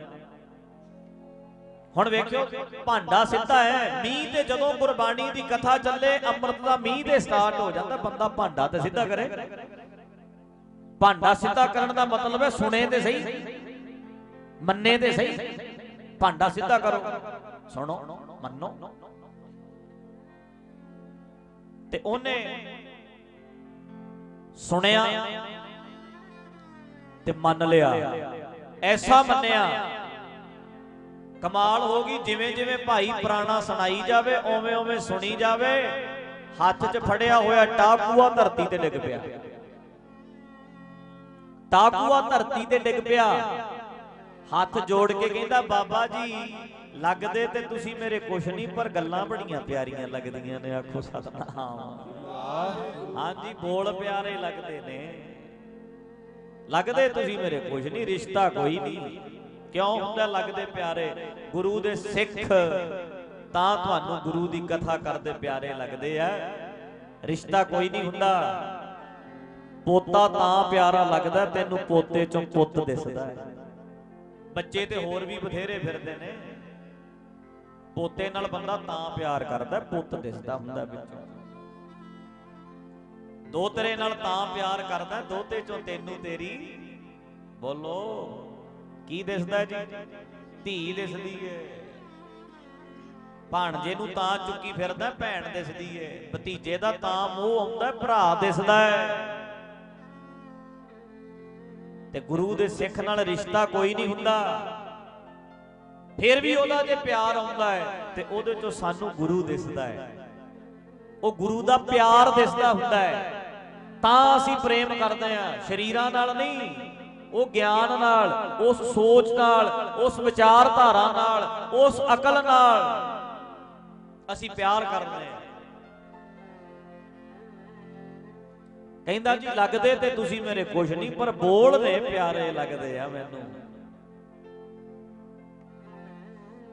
ਹੁਣ ਵੇਖਿਓ, ਭਾਂਡਾ ਸਿੱਧਾ ਹੈ, ਮੀਂਹ ਤੇ ਜਦੋਂ ਗੁਰਬਾਣੀ ਦੀ ਕਥਾ ਚੱਲੇ, ਅੰਮ੍ਰਿਤ ਦਾ ਮੀਂਹ ਤੇ ਸਟਾਰਟ ਹੋ ਜਾਂਦਾ, ਬੰਦਾ ਭਾਂਡਾ ਤੇ ਸਿੱਧਾ ਕਰੇ। ਭਾਂਡਾ ਸਿੱਧਾ ਕਰਨ ਦਾ ਮਤਲਬ ਹੈ ਸੁਣੇ ਤੇ ਸਹੀ। ਮੰਨੇ ਤੇ ਸਹੀ। ਭਾਂਡਾ ਸਿੱਧਾ ਕਰੋ। ਸੁਣੋ ਮੰਨੋ। ਤੇ ਉਹਨੇ ਸੁਣਿਆ ਤੇ ਮੰਨ ਲਿਆ। ਐਸਾ ਮੰਨਿਆ। ਕਮਾਲ ਹੋ ਗਈ। ਜਿਵੇਂ ਜਿਵੇਂ ਭਾਈ ਪ੍ਰਾਣਾ ਸੁਣਾਈ ਜਾਵੇ ਓਵੇਂ ਓਵੇਂ ਸੁਣੀ ਜਾਵੇ। ਹੱਥ 'ਚ ਫੜਿਆ ਹੋਇਆ ਟਾਕੂਆ ਧਰਤੀ ਤੇ ਡਿੱਗ ਪਿਆ। ਟਾਕੂਆ ਧਰਤੀ ਤੇ ਡਿੱਗ ਪਿਆ। ਹੱਥ ਜੋੜ ਕੇ ਕਹਿੰਦਾ ਬਾਬਾ ਜੀ ਲੱਗਦੇ ਤੇ ਤੁਸੀਂ ਮੇਰੇ ਕੁਛ ਨਹੀਂ ਪਰ ਗੱਲਾਂ ਬੜੀਆਂ ਪਿਆਰੀਆਂ ਲੱਗਦੀਆਂ ਨੇ ਆਖੋ ਸਤਨਾਮ। ਹਾਂਜੀ ਬੋਲ ਪਿਆਰੇ ਲੱਗਦੇ ਨੇ। ਲੱਗਦੇ ਤੁਸੀਂ ਮੇਰੇ ਕੁਛ ਨਹੀਂ ਰਿਸ਼ਤਾ ਕੋਈ ਨਹੀਂ। ਕਿਉਂ? ਹੁੰਦਾ ਲੱਗਦੇ ਪਿਆਰੇ ਗੁਰੂ ਦੇ ਸਿੱਖ। ਤਾਂ ਤੁਹਾਨੂੰ ਗੁਰੂ ਦੀ ਕਥਾ ਕਰਦੇ ਪਿਆਰੇ ਲੱਗਦੇ ਆ। ਰਿਸ਼ਤਾ ਕੋਈ ਨਹੀਂ ਹੁੰਦਾ। ਪੋਤਾ ਤਾਂ ਪਿਆਰਾ ਲੱਗਦਾ ਤੈਨੂੰ ਪੋਤੇ ਚੋਂ ਪੁੱਤ ਦਿਸਦਾ ਹੈ। ਬੱਚੇ ਤੇ ਹੋਰ ਵੀ ਬਥੇਰੇ ਫਿਰਦੇ ਨੇ। ਪੋਤੇ ਨਾਲ ਬੰਦਾ ਤਾਂ ਪਿਆਰ ਕਰਦਾ, ਪੁੱਤ ਦਿਸਦਾ ਹੁੰਦਾ ਵਿੱਚੋਂ। ਦੋਤਰੇ ਨਾਲ ਤਾਂ ਪਿਆਰ ਕਰਦਾ, ਦੋਤੇ ਚੋਂ ਤੈਨੂੰ ਤੇਰੀ ਬੋਲੋ, ਕੀ ਦਿਸਦਾ ਜੀ? ਧੀ ਦਿਸਦੀ ਏ। ਭਾਣਜੇ ਨੂੰ ਤਾਂ ਚੁੱਕੀ ਫਿਰਦਾ, ਭੈਣ ਦਿਸਦੀ ਏ। ਭਤੀਜੇ ਦਾ ਤਾਂ ਮੂੰਹ ਆਉਂਦਾ, ਭਰਾ ਦਿਸਦਾ ਹੈ ਤੇ ਗੁਰੂ ਦੇ ਸਿੱਖ ਨਾਲ ਰਿਸ਼ਤਾ ਕੋਈ ਨਹੀਂ ਹੁੰਦਾ। ਫਿਰ ਵੀ ਉਹਦਾ ਜੇ ਪਿਆਰ ਆਉਂਦਾ ਹੈ, ਤੇ ਉਹਦੇ ਚੋਂ ਸਾਨੂੰ ਗੁਰੂ ਦਿਸਦਾ ਹੈ। ਉਹ ਗੁਰੂ ਦਾ ਪਿਆਰ ਦਿਸਦਾ ਹੁੰਦਾ ਹੈ। ਤਾਂ ਅਸੀਂ ਪ੍ਰੇਮ ਕਰਦੇ ਆ ਸ਼ਰੀਰਾਂ ਨਾਲ ਨਹੀਂ, ਉਹ ਗਿਆਨ ਨਾਲ, ਉਸ ਸੋਚ ਨਾਲ, ਉਸ ਵਿਚਾਰਧਾਰਾ ਨਾਲ, ਉਸ ਅਕਲ ਨਾਲ ਅਸੀਂ ਪਿਆਰ ਕਰਦੇ ਆ ਕਹਿੰਦਾ ਜੀ ਲੱਗਦੇ ਤੇ ਤੁਸੀਂ ਮੇਰੇ ਕੁਛ ਨਹੀਂ, ਪਰ ਬੋਲਦੇ ਪਿਆਰੇ ਲੱਗਦੇ ਆ ਮੈਨੂੰ।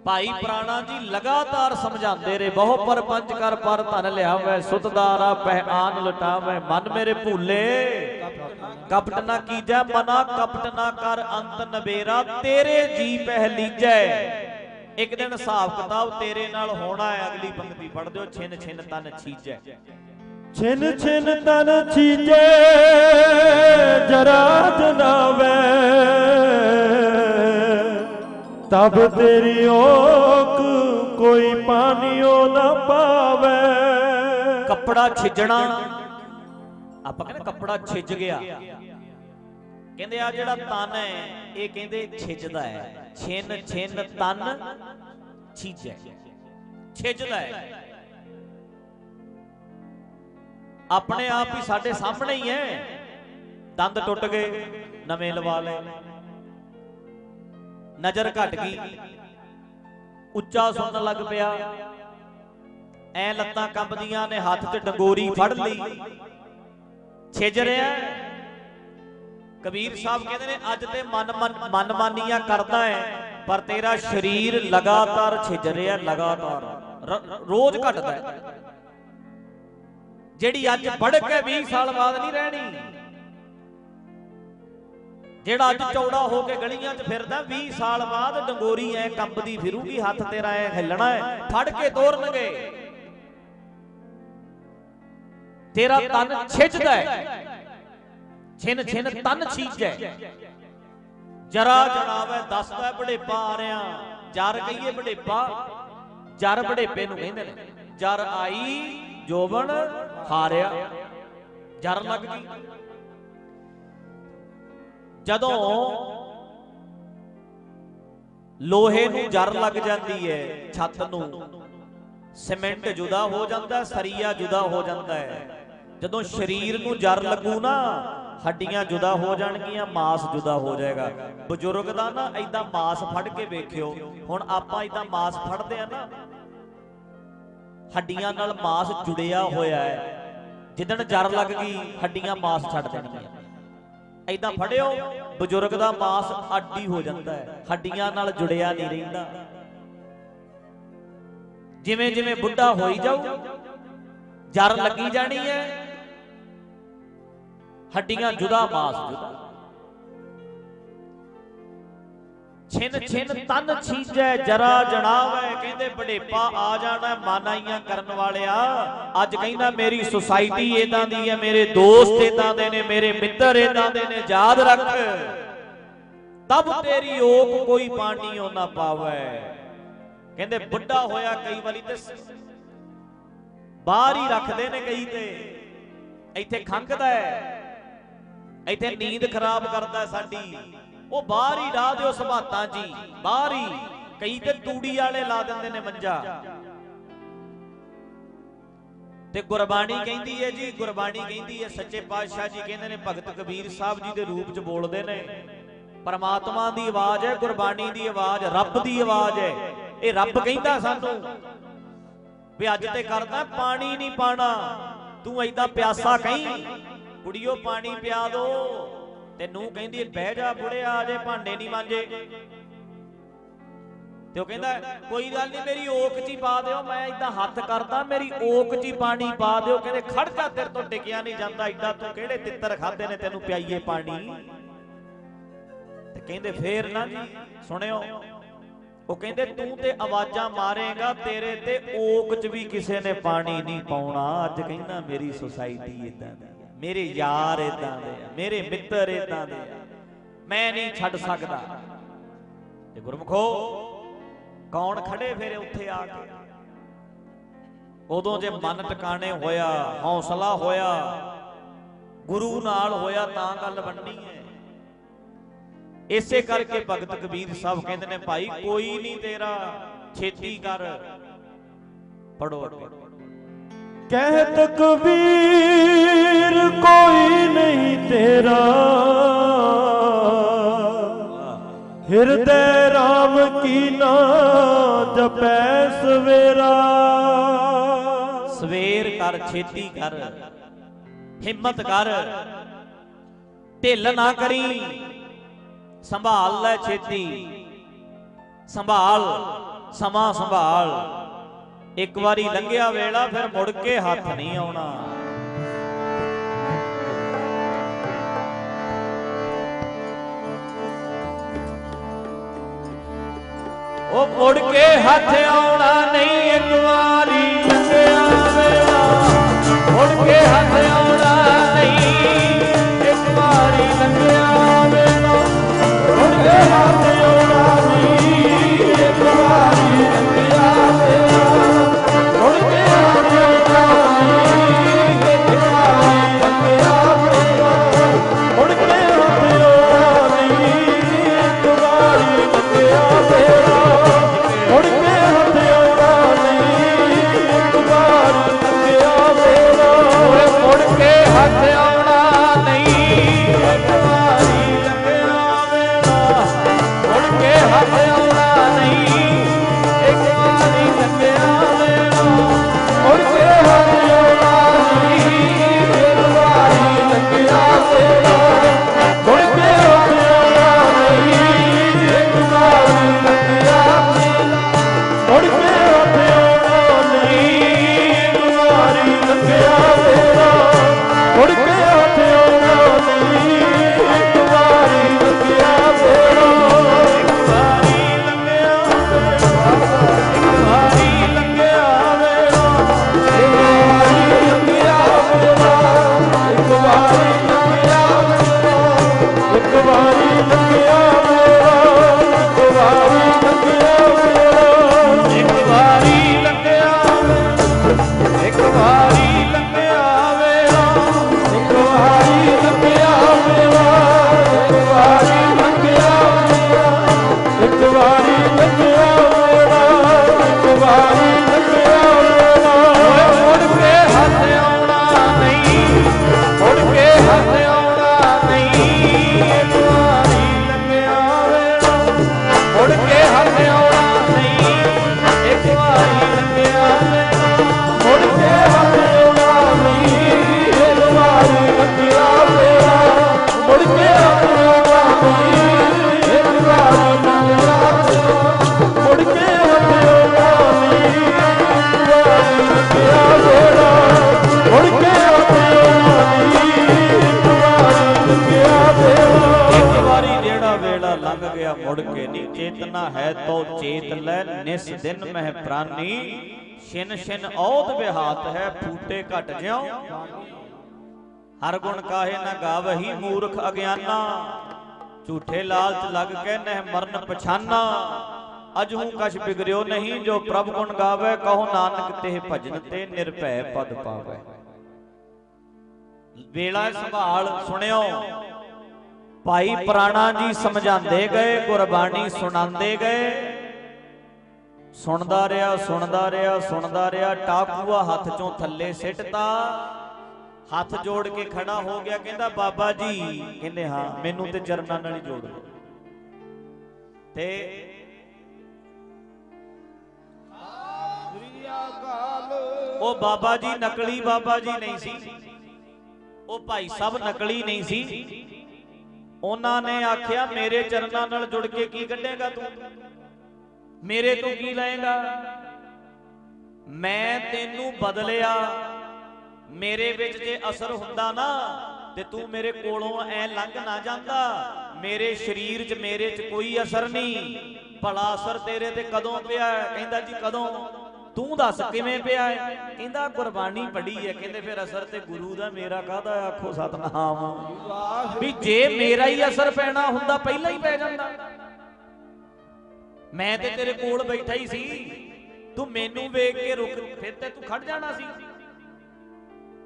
ਭਾਈ ਪ੍ਰਾਣਾ ਜੀ ਲਗਾਤਾਰ ਸਮਝਾਉਂਦੇ ਰਹੇ, ਬਹੁ ਪਰ ਪੰਜ ਕਰ ਪਰ ਧਨ ਲਿਆਵੇ, ਸੁਤਦਾਰਾ ਪਹਿਆਨ ਲਟਾਵੇ, ਮਨ ਮੇਰੇ ਭੂਲੇ। ਕਪਟ ਨਾ ਕੀਜੈ ਮਨਾ ਕਪਟ ਨਾ ਕਰ ਅੰਤ ਨਵੇਰਾ, ਤੇਰੇ ਜੀ ਪਹਿ ਲੀਜੈ। ਇੱਕ ਦਿਨ ਹਿਸਾਬ ਕਿਤਾਬ ਤੇਰੇ ਨਾਲ ਹੋਣਾ ਹੈ, ਅਗਲੀ ਪੰਕਤੀ ਪੜ੍ਹ ਦਿਓ ਛਿਨ ਛਿਨ ਤਨ ਛੀਜੈ। ਛਿਨ ਛਿਨ ਤਨ ਚੀਜੇ ਜਰਾ ਜਨਾਵੇ ਤਬ ਤੇਰੀ ਓਕ ਕੋਈ ਪਾਣੀਓ ਨਾ ਪਾਵੇ। ਕੱਪੜਾ ਛਿਜਣਾ। ਆਪਾਂ ਕਹਿੰਦੇ ਕੱਪੜਾ ਛਿਜ ਗਿਆ। ਕਹਿੰਦੇ ਆ ਜਿਹੜਾ ਤਨ ਹੈ, ਇਹ ਕਹਿੰਦੇ ਛਿਜਦਾ ਹੈ। ਛਿਨ ਛਿਨ ਤਨ ਛਿਜੈ ਛਿਜਦਾ ਹੈ। ਆਪਣੇ ਆਪ ਹੀ ਸਾਡੇ ਸਾਹਮਣੇ ਹੀ ਹੈ ਦੰਦ ਟੁੱਟ ਗਏ, ਨਵੇਂ ਲਵਾ ਲਏ। ਨਜ਼ਰ ਘਟ ਗਈ। ਉੱਚਾ ਸੁਣਨ ਲੱਗ ਪਿਆ। ਐ ਲੱਤਾਂ ਕੰਬਦੀਆਂ ਨੇ, ਹੱਥ 'ਚ ਡੰਗੋਰੀ ਫੜ ਲਈ। ਛਿਜ ਰਿਹਾ ਕਬੀਰ ਸਾਹਿਬ ਕਹਿੰਦੇ ਨੇ, ਅੱਜ ਤੇ ਮਨ ਮਨ ਮਾਨੀਆਂ ਕਰਦਾ ਹੈ ਪਰ ਤੇਰਾ ਸਰੀਰ ਲਗਾਤਾਰ ਛਿਜ ਰਿਹਾ, ਲਗਾਤਾਰ। ਰੋਜ਼ ਘਟਦਾ ਹੈ ਜਿਹੜੀ ਅੱਜ ਵੜ ਕੇ 20 ਸਾਲ ਬਾਅਦ ਨਹੀਂ ਰਹਿਣੀ। ਜਿਹੜਾ ਅੱਜ ਚੌੜਾ ਹੋ ਕੇ ਗਲੀਆਂ 'ਚ ਫਿਰਦਾ 20 ਸਾਲ ਬਾਅਦ ਡੰਗੋਰੀ ਐ ਕੰਬਦੀ ਫਿਰੂਗੀ, ਹੱਥ ਤੇਰਾ ਐ ਹਿੱਲਣਾ ਹੈ ਫੜ ਕੇ ਤੋਰਨਗੇ। ਤੇਰਾ ਤਨ ਛਿਜਦਾ ਹੈ ਛਿਨ ਛਿਨ ਤਨ ਛੀਜੈ ਜਰਾ ਜਣਾਵੇ ਦੱਸਦਾ ਬੜੇਪਾ ਆ ਰਿਆ ਜਰ ਕਹੀਏ ਬੜੇਪਾ ਜਰ ਬੜੇਪੇ ਨੂੰ ਕਹਿੰਦੇ ਨੇ, ਜਰ ਆਈ ਜੋਬਨ ਹਾਰਿਆ, ਜਰ ਲੱਗ ਗਈ। ਜਦੋਂ ਲੋਹੇ ਨੂੰ ਜਰ ਲੱਗ ਜਾਂਦੀ ਹੈ, ਛੱਤ ਨੂੰ, ਸੀਮੈਂਟ ਜੁਦਾ ਹੋ ਜਾਂਦਾ, ਸਰੀਆ ਜੁਦਾ ਹੋ ਜਾਂਦਾ ਹੈ। ਜਦੋਂ ਸਰੀਰ ਨੂੰ ਜਰ ਲੱਗੂ ਨਾ, ਹੱਡੀਆਂ ਜੁਦਾ ਹੋ ਜਾਣਗੀਆਂ, ਮਾਸ ਜੁਦਾ ਹੋ ਜਾਏਗਾ। ਬਜ਼ੁਰਗ ਦਾ ਨਾ ਐਦਾਂ ਮਾਸ ਫੜ ਕੇ ਵੇਖਿਓ, ਹੁਣ ਆਪਾਂ ਐਦਾਂ ਮਾਸ ਫੜਦੇ ਆ ਨਾ ਹੱਡੀਆਂ ਨਾਲ ਮਾਸ ਜੁੜਿਆ ਹੋਇਆ ਹੈ। ਜਿੱਦਣ ਜਰ ਲੱਗ ਗਈ, ਹੱਡੀਆਂ ਮਾਸ ਛੱਡ ਦੇਣਗੀਆਂ। ਐਦਾਂ ਫੜਿਓ, ਬਜ਼ੁਰਗ ਦਾ ਮਾਸ ਅੱਡੀ ਹੋ ਜਾਂਦਾ ਹੈ। ਹੱਡੀਆਂ ਨਾਲ ਜੁੜਿਆ ਨਹੀਂ ਰਹਿੰਦਾ। ਜਿਵੇਂ ਜਿਵੇਂ ਬੁੱਢਾ ਹੋਈ ਜਾਊ ਜਰ ਲੱਗੀ ਜਾਣੀ ਹੈ। ਹੱਡੀਆਂ ਜੁਦਾ, ਮਾਸ ਜੁਦਾ। ਛਿਨ ਛਿਨ ਤਨ ਛੀਜੈ ਜਰਾ ਜਣਾਵੇ। ਕਹਿੰਦੇ ਬੜੇਪਾ ਆ ਜਾਣਾ ਮਾਨਾਈਆਂ ਕਰਨ ਵਾਲਿਆ। ਅੱਜ ਕਹਿੰਦਾ ਮੇਰੀ ਸੁਸਾਇਟੀ ਇਦਾਂ ਦੀ ਹੈ ਮੇਰੇ ਦੋਸਤ ਇਦਾਂ ਦੇ ਨੇ ਮੇਰੇ ਮਿੱਤਰ ਇਦਾਂ ਦੇ ਨੇ ਯਾਦ ਰੱਖ। ਤਬ ਤੇਰੀ ਓਕ ਕੋਈ ਪਾਣੀ ਉਹ ਨਾ ਪਾਵੇ। ਕਹਿੰਦੇ ਬੁੱਢਾ ਹੋਇਆ ਕਈ ਵਾਰੀ ਤੇ ਬਾਹਰ ਹੀ ਰੱਖਦੇ ਨੇ ਕਈ ਤੇ। ਇੱਥੇ ਖੰਗਦਾ ਹੈ। ਇੱਥੇ ਨੀਂਦ ਖਰਾਬ ਕਰਦਾ ਸਾਡੀ। ਉਹ ਬਾਹਰ ਹੀ ਢਾ ਦਿਓ ਸਭਾਤਾਂ ਜੀ, ਬਾਹਰ ਹੀ। ਕਈ ਤੇ ਤੂੜੀ ਵਾਲੇ ਲਾ ਦਿੰਦੇ ਨੇ ਮੰਜਾ। ਤੇ ਗੁਰਬਾਣੀ ਕਹਿੰਦੀ ਹੈ ਜੀ, ਗੁਰਬਾਣੀ ਕਹਿੰਦੀ ਹੈ ਸੱਚੇ ਪਾਤਸ਼ਾਹ ਜੀ ਕਹਿੰਦੇ ਨੇ, ਭਗਤ ਕਬੀਰ ਸਾਹਿਬ ਜੀ ਦੇ ਰੂਪ 'ਚ ਬੋਲਦੇ ਨੇ। ਪਰਮਾਤਮਾ ਦੀ ਆਵਾਜ਼ ਹੈ ਗੁਰਬਾਣੀ ਦੀ ਆਵਾਜ਼, ਰੱਬ ਦੀ ਆਵਾਜ਼ ਹੈ ਇਹ ਰੱਬ ਕਹਿੰਦਾ ਸਾਨੂੰ ਵੀ ਅੱਜ ਤੇ ਕਰਦਾ, ਪਾਣੀ ਨਹੀਂ ਪਾਣਾ। ਤੂੰ ਐਦਾਂ ਪਿਆਸਾ ਕਹੀਂ। ਕੁੜੀਓ, ਪਾਣੀ ਪਿਆ ਦੋ। ਤੇ ਤੈਨੂੰ ਕਹਿੰਦੀ, ਬਹਿ ਜਾ ਬੁੜਿਆ, ਅਜੇ ਭਾਂਡੇ ਨਹੀਂ ਮਾਂਜੇ। ਤੇ ਉਹ ਕਹਿੰਦਾ, ਕੋਈ ਗੱਲ ਨਹੀਂ, ਮੇਰੀ ਓਕ 'ਚ ਹੀ ਪਾ ਦਿਓ, ਮੈਂ ਇਦਾਂ ਹੱਥ ਕਰਦਾ, ਮੇਰੀ ਓਕ 'ਚ ਹੀ ਪਾਣੀ ਪਾ ਦਿਓ। ਕਹਿੰਦੇ, ਖੜ ਜਾ, ਤੇਰੇ ਤੋਂ ਟਿਕਿਆ ਨਹੀਂ ਜਾਂਦਾ ਇਦਾਂ ਤੂੰ ਕਿਹੜੇ ਤਿੱਤਰ ਖਾਦੇ ਨੇ ਤੈਨੂੰ ਪਿਆਈਏ ਪਾਣੀ? ਤੇ ਕਹਿੰਦੇ, ਫੇਰ ਨਾ ਜੀ, ਸੁਣਿਓ, ਉਹ ਕਹਿੰਦੇ, ਤੂੰ ਤੇ ਆਵਾਜ਼ਾਂ ਮਾਰੇਗਾ, ਤੇਰੇ ਤੇ ਓਕ 'ਚ ਵੀ ਕਿਸੇ ਨੇ ਪਾਣੀ ਨਹੀਂ ਪਾਉਣਾ। ਅੱਜ ਕਹਿੰਦਾ, ਮੇਰੀ ਸੁਸਾਇਟੀ ਇਦਾਂ ਦੀ ਮੇਰੇ ਯਾਰ ਇਦਾਂ ਦੇ ਆ, ਮੇਰੇ ਮਿੱਤਰ ਇਦਾਂ ਦੇ ਆ। ਮੈਂ ਨਹੀਂ ਛੱਡ ਸਕਦਾ। ਤੇ ਗੁਰਮਖੋ, ਕੌਣ ਖੜੇ ਫਿਰ ਉੱਥੇ ਆ ਕੇ? ਉਦੋਂ ਜੇ ਮਨ ਟਿਕਾਣੇ ਹੋਇਆ, ਹੌਸਲਾ ਹੋਇਆ, ਗੁਰੂ ਨਾਲ ਹੋਇਆ ਤਾਂ ਗੱਲ ਬਣਨੀ ਹੈ। ਇਸੇ ਕਰਕੇ ਭਗਤ ਕਬੀਰ ਸਾਹਿਬ ਕਹਿੰਦੇ ਨੇ, ਭਾਈ ਕੋਈ ਨਹੀਂ ਤੇਰਾ ਛੇਤੀ ਕਰ ਪੜੋ ਕਹਿ ਤਕਬੀਰ ਕੋਈ ਨਹੀਂ ਤੇਰਾ। ਹਿਰਦੈ RAM ਕੀ ਨਾ ਜਪੈ ਸਵੇਰਾ। ਸਵੇਰ ਕਰ, ਛੇਤੀ ਕਰ, ਹਿੰਮਤ ਕਰ, ਢਿੱਲ ਨਾ ਕਰੀ, ਸੰਭਾਲ ਲੈ ਛੇਤੀ। ਸੰਭਾਲ, ਸਮਾਂ ਸੰਭਾਲ। ਇੱਕ ਵਾਰੀ ਲੰਘਿਆ ਵੇਲਾ, ਫਿਰ ਮੁੜ ਕੇ ਹੱਥ ਨਹੀਂ ਆਉਣਾ। ਉਹ ਮੁੜ ਕੇ ਹੱਥ ਆਉਣਾ ਨਹੀਂ, ਇੱਕ ਵਾਰੀ ਲੰਘਿਆ ਵੇਲਾ। ਮੁੜ ਕੇ ਹੱਥ ਆਉਣਾ ਨਹੀਂ, ਇੱਕ ਵਾਰੀ ਲੰਘਿਆ ਵੇਲਾ। ਮੁੜ ਕੇ ਹੱਥ ਚੇਤਨਾ ਹੈ ਤੋ ਚੇਤ ਲੈ ਨਿਸ ਦਿਨ ਮਹਿ ਪ੍ਰਾਨੀ ਛਿਨ ਛਿਨ ਔਦ ਵਿਹਾਤ ਹੈ ਫੂਟੇ ਘਟ ਜਿਉ ਹਰ ਗੁਣ ਕਾਹੇ ਨਾ ਗਾਵਹੀ ਮੂਰਖ ਅਗਿਆਨਾ ਝੂਠੇ ਲਾਲਚ ਲੱਗ ਕੇ ਨਹਿ ਮਰਨ ਪਛਾਨਾ ਅਜਹੂ ਕਛ ਬਿਗਰਿਓ ਨਹੀਂ ਜੋ ਪ੍ਰਭ ਗੁਣ ਗਾਵੇ ਕਹੋ ਨਾਨਕ ਤੇ ਭਜਨ ਤੇ ਨਿਰਭੈ ਪਦ ਪਾਵੇ ਵੇਲਾ ਸੰਭਾਲ ਸੁਣਿਓ ਭਾਈ ਪ੍ਰਾਣਾ ਜੀ ਸਮਝਾਉਂਦੇ ਗਏ ਗੁਰਬਾਣੀ ਸੁਣਾਉਂਦੇ ਗਏ। ਸੁਣਦਾ ਰਿਹਾ ਸੁਣਦਾ ਰਿਹਾ ਸੁਣਦਾ ਰਿਹਾ ਟਾਕੂਆ ਹੱਥ ਚੋਂ ਥੱਲੇ ਸਿੱਟਤਾ। ਹੱਥ ਜੋੜ ਕੇ ਖੜਾ ਹੋ ਗਿਆ ਕਹਿੰਦਾ ਬਾਬਾ ਜੀ ਕਹਿੰਦੇ ਹਾਂ ਮੈਨੂੰ ਤੇ ਚਰਨਾਂ ਨਾਲ ਹੀ ਜੋੜ ਦਿਓ। ਤੇ ਉਹ ਬਾਬਾ ਜੀ ਨਕਲੀ ਬਾਬਾ ਜੀ ਨਹੀਂ ਸੀ। ਉਹ ਭਾਈ ਸਾਹਿਬ ਨਕਲੀ ਨਹੀਂ ਸੀ। ਉਹਨਾਂ ਨੇ ਆਖਿਆ, ਮੇਰੇ ਚਰਨਾਂ ਨਾਲ ਜੁੜ ਕੇ ਕੀ ਕੱਢੇਗਾ ਤੂੰ? ਮੇਰੇ ਤੋਂ ਕੀ ਲਏਗਾ? ਮੈਂ ਤੈਨੂੰ ਬਦਲਿਆ। ਮੇਰੇ ਵਿੱਚ ਜੇ ਅਸਰ ਹੁੰਦਾ ਨਾ, ਤੇ ਤੂੰ ਮੇਰੇ ਕੋਲੋਂ ਐ ਲੰਘ ਨਾ ਜਾਂਦਾ। ਮੇਰੇ ਸਰੀਰ 'ਚ, ਮੇਰੇ 'ਚ ਕੋਈ ਅਸਰ ਨਹੀਂ। ਭਲਾ ਅਸਰ ਤੇਰੇ ਤੇ ਕਦੋਂ ਪਿਆ ਕਹਿੰਦਾ, ਜੀ ਕਦੋਂ? ਤੂੰ ਦੱਸ ਕਿਵੇਂ ਪਿਆ ਹੈ ਕਹਿੰਦਾ, ਕੁਰਬਾਨੀ ਪੜੀ ਹੈ ਕਹਿੰਦੇ, ਫਿਰ ਅਸਰ ਤੇ ਗੁਰੂ ਦਾ ਮੇਰਾ ਕਾਹਦਾ? ਆਖੋ, ਸਤਨਾਮ ਵੀ ਜੇ ਮੇਰਾ ਹੀ ਅਸਰ ਪੈਣਾ ਹੁੰਦਾ, ਪਹਿਲਾਂ ਹੀ ਪੈ ਜਾਂਦਾ। ਮੈਂ ਤੇ ਤੇਰੇ ਕੋਲ ਬੈਠਾ ਹੀ ਸੀ। ਤੂੰ ਮੈਨੂੰ ਵੇਖ ਕੇ ਰੁਕ, ਫਿਰ ਤੇ ਤੂੰ ਖੜ ਜਾਣਾ ਸੀ।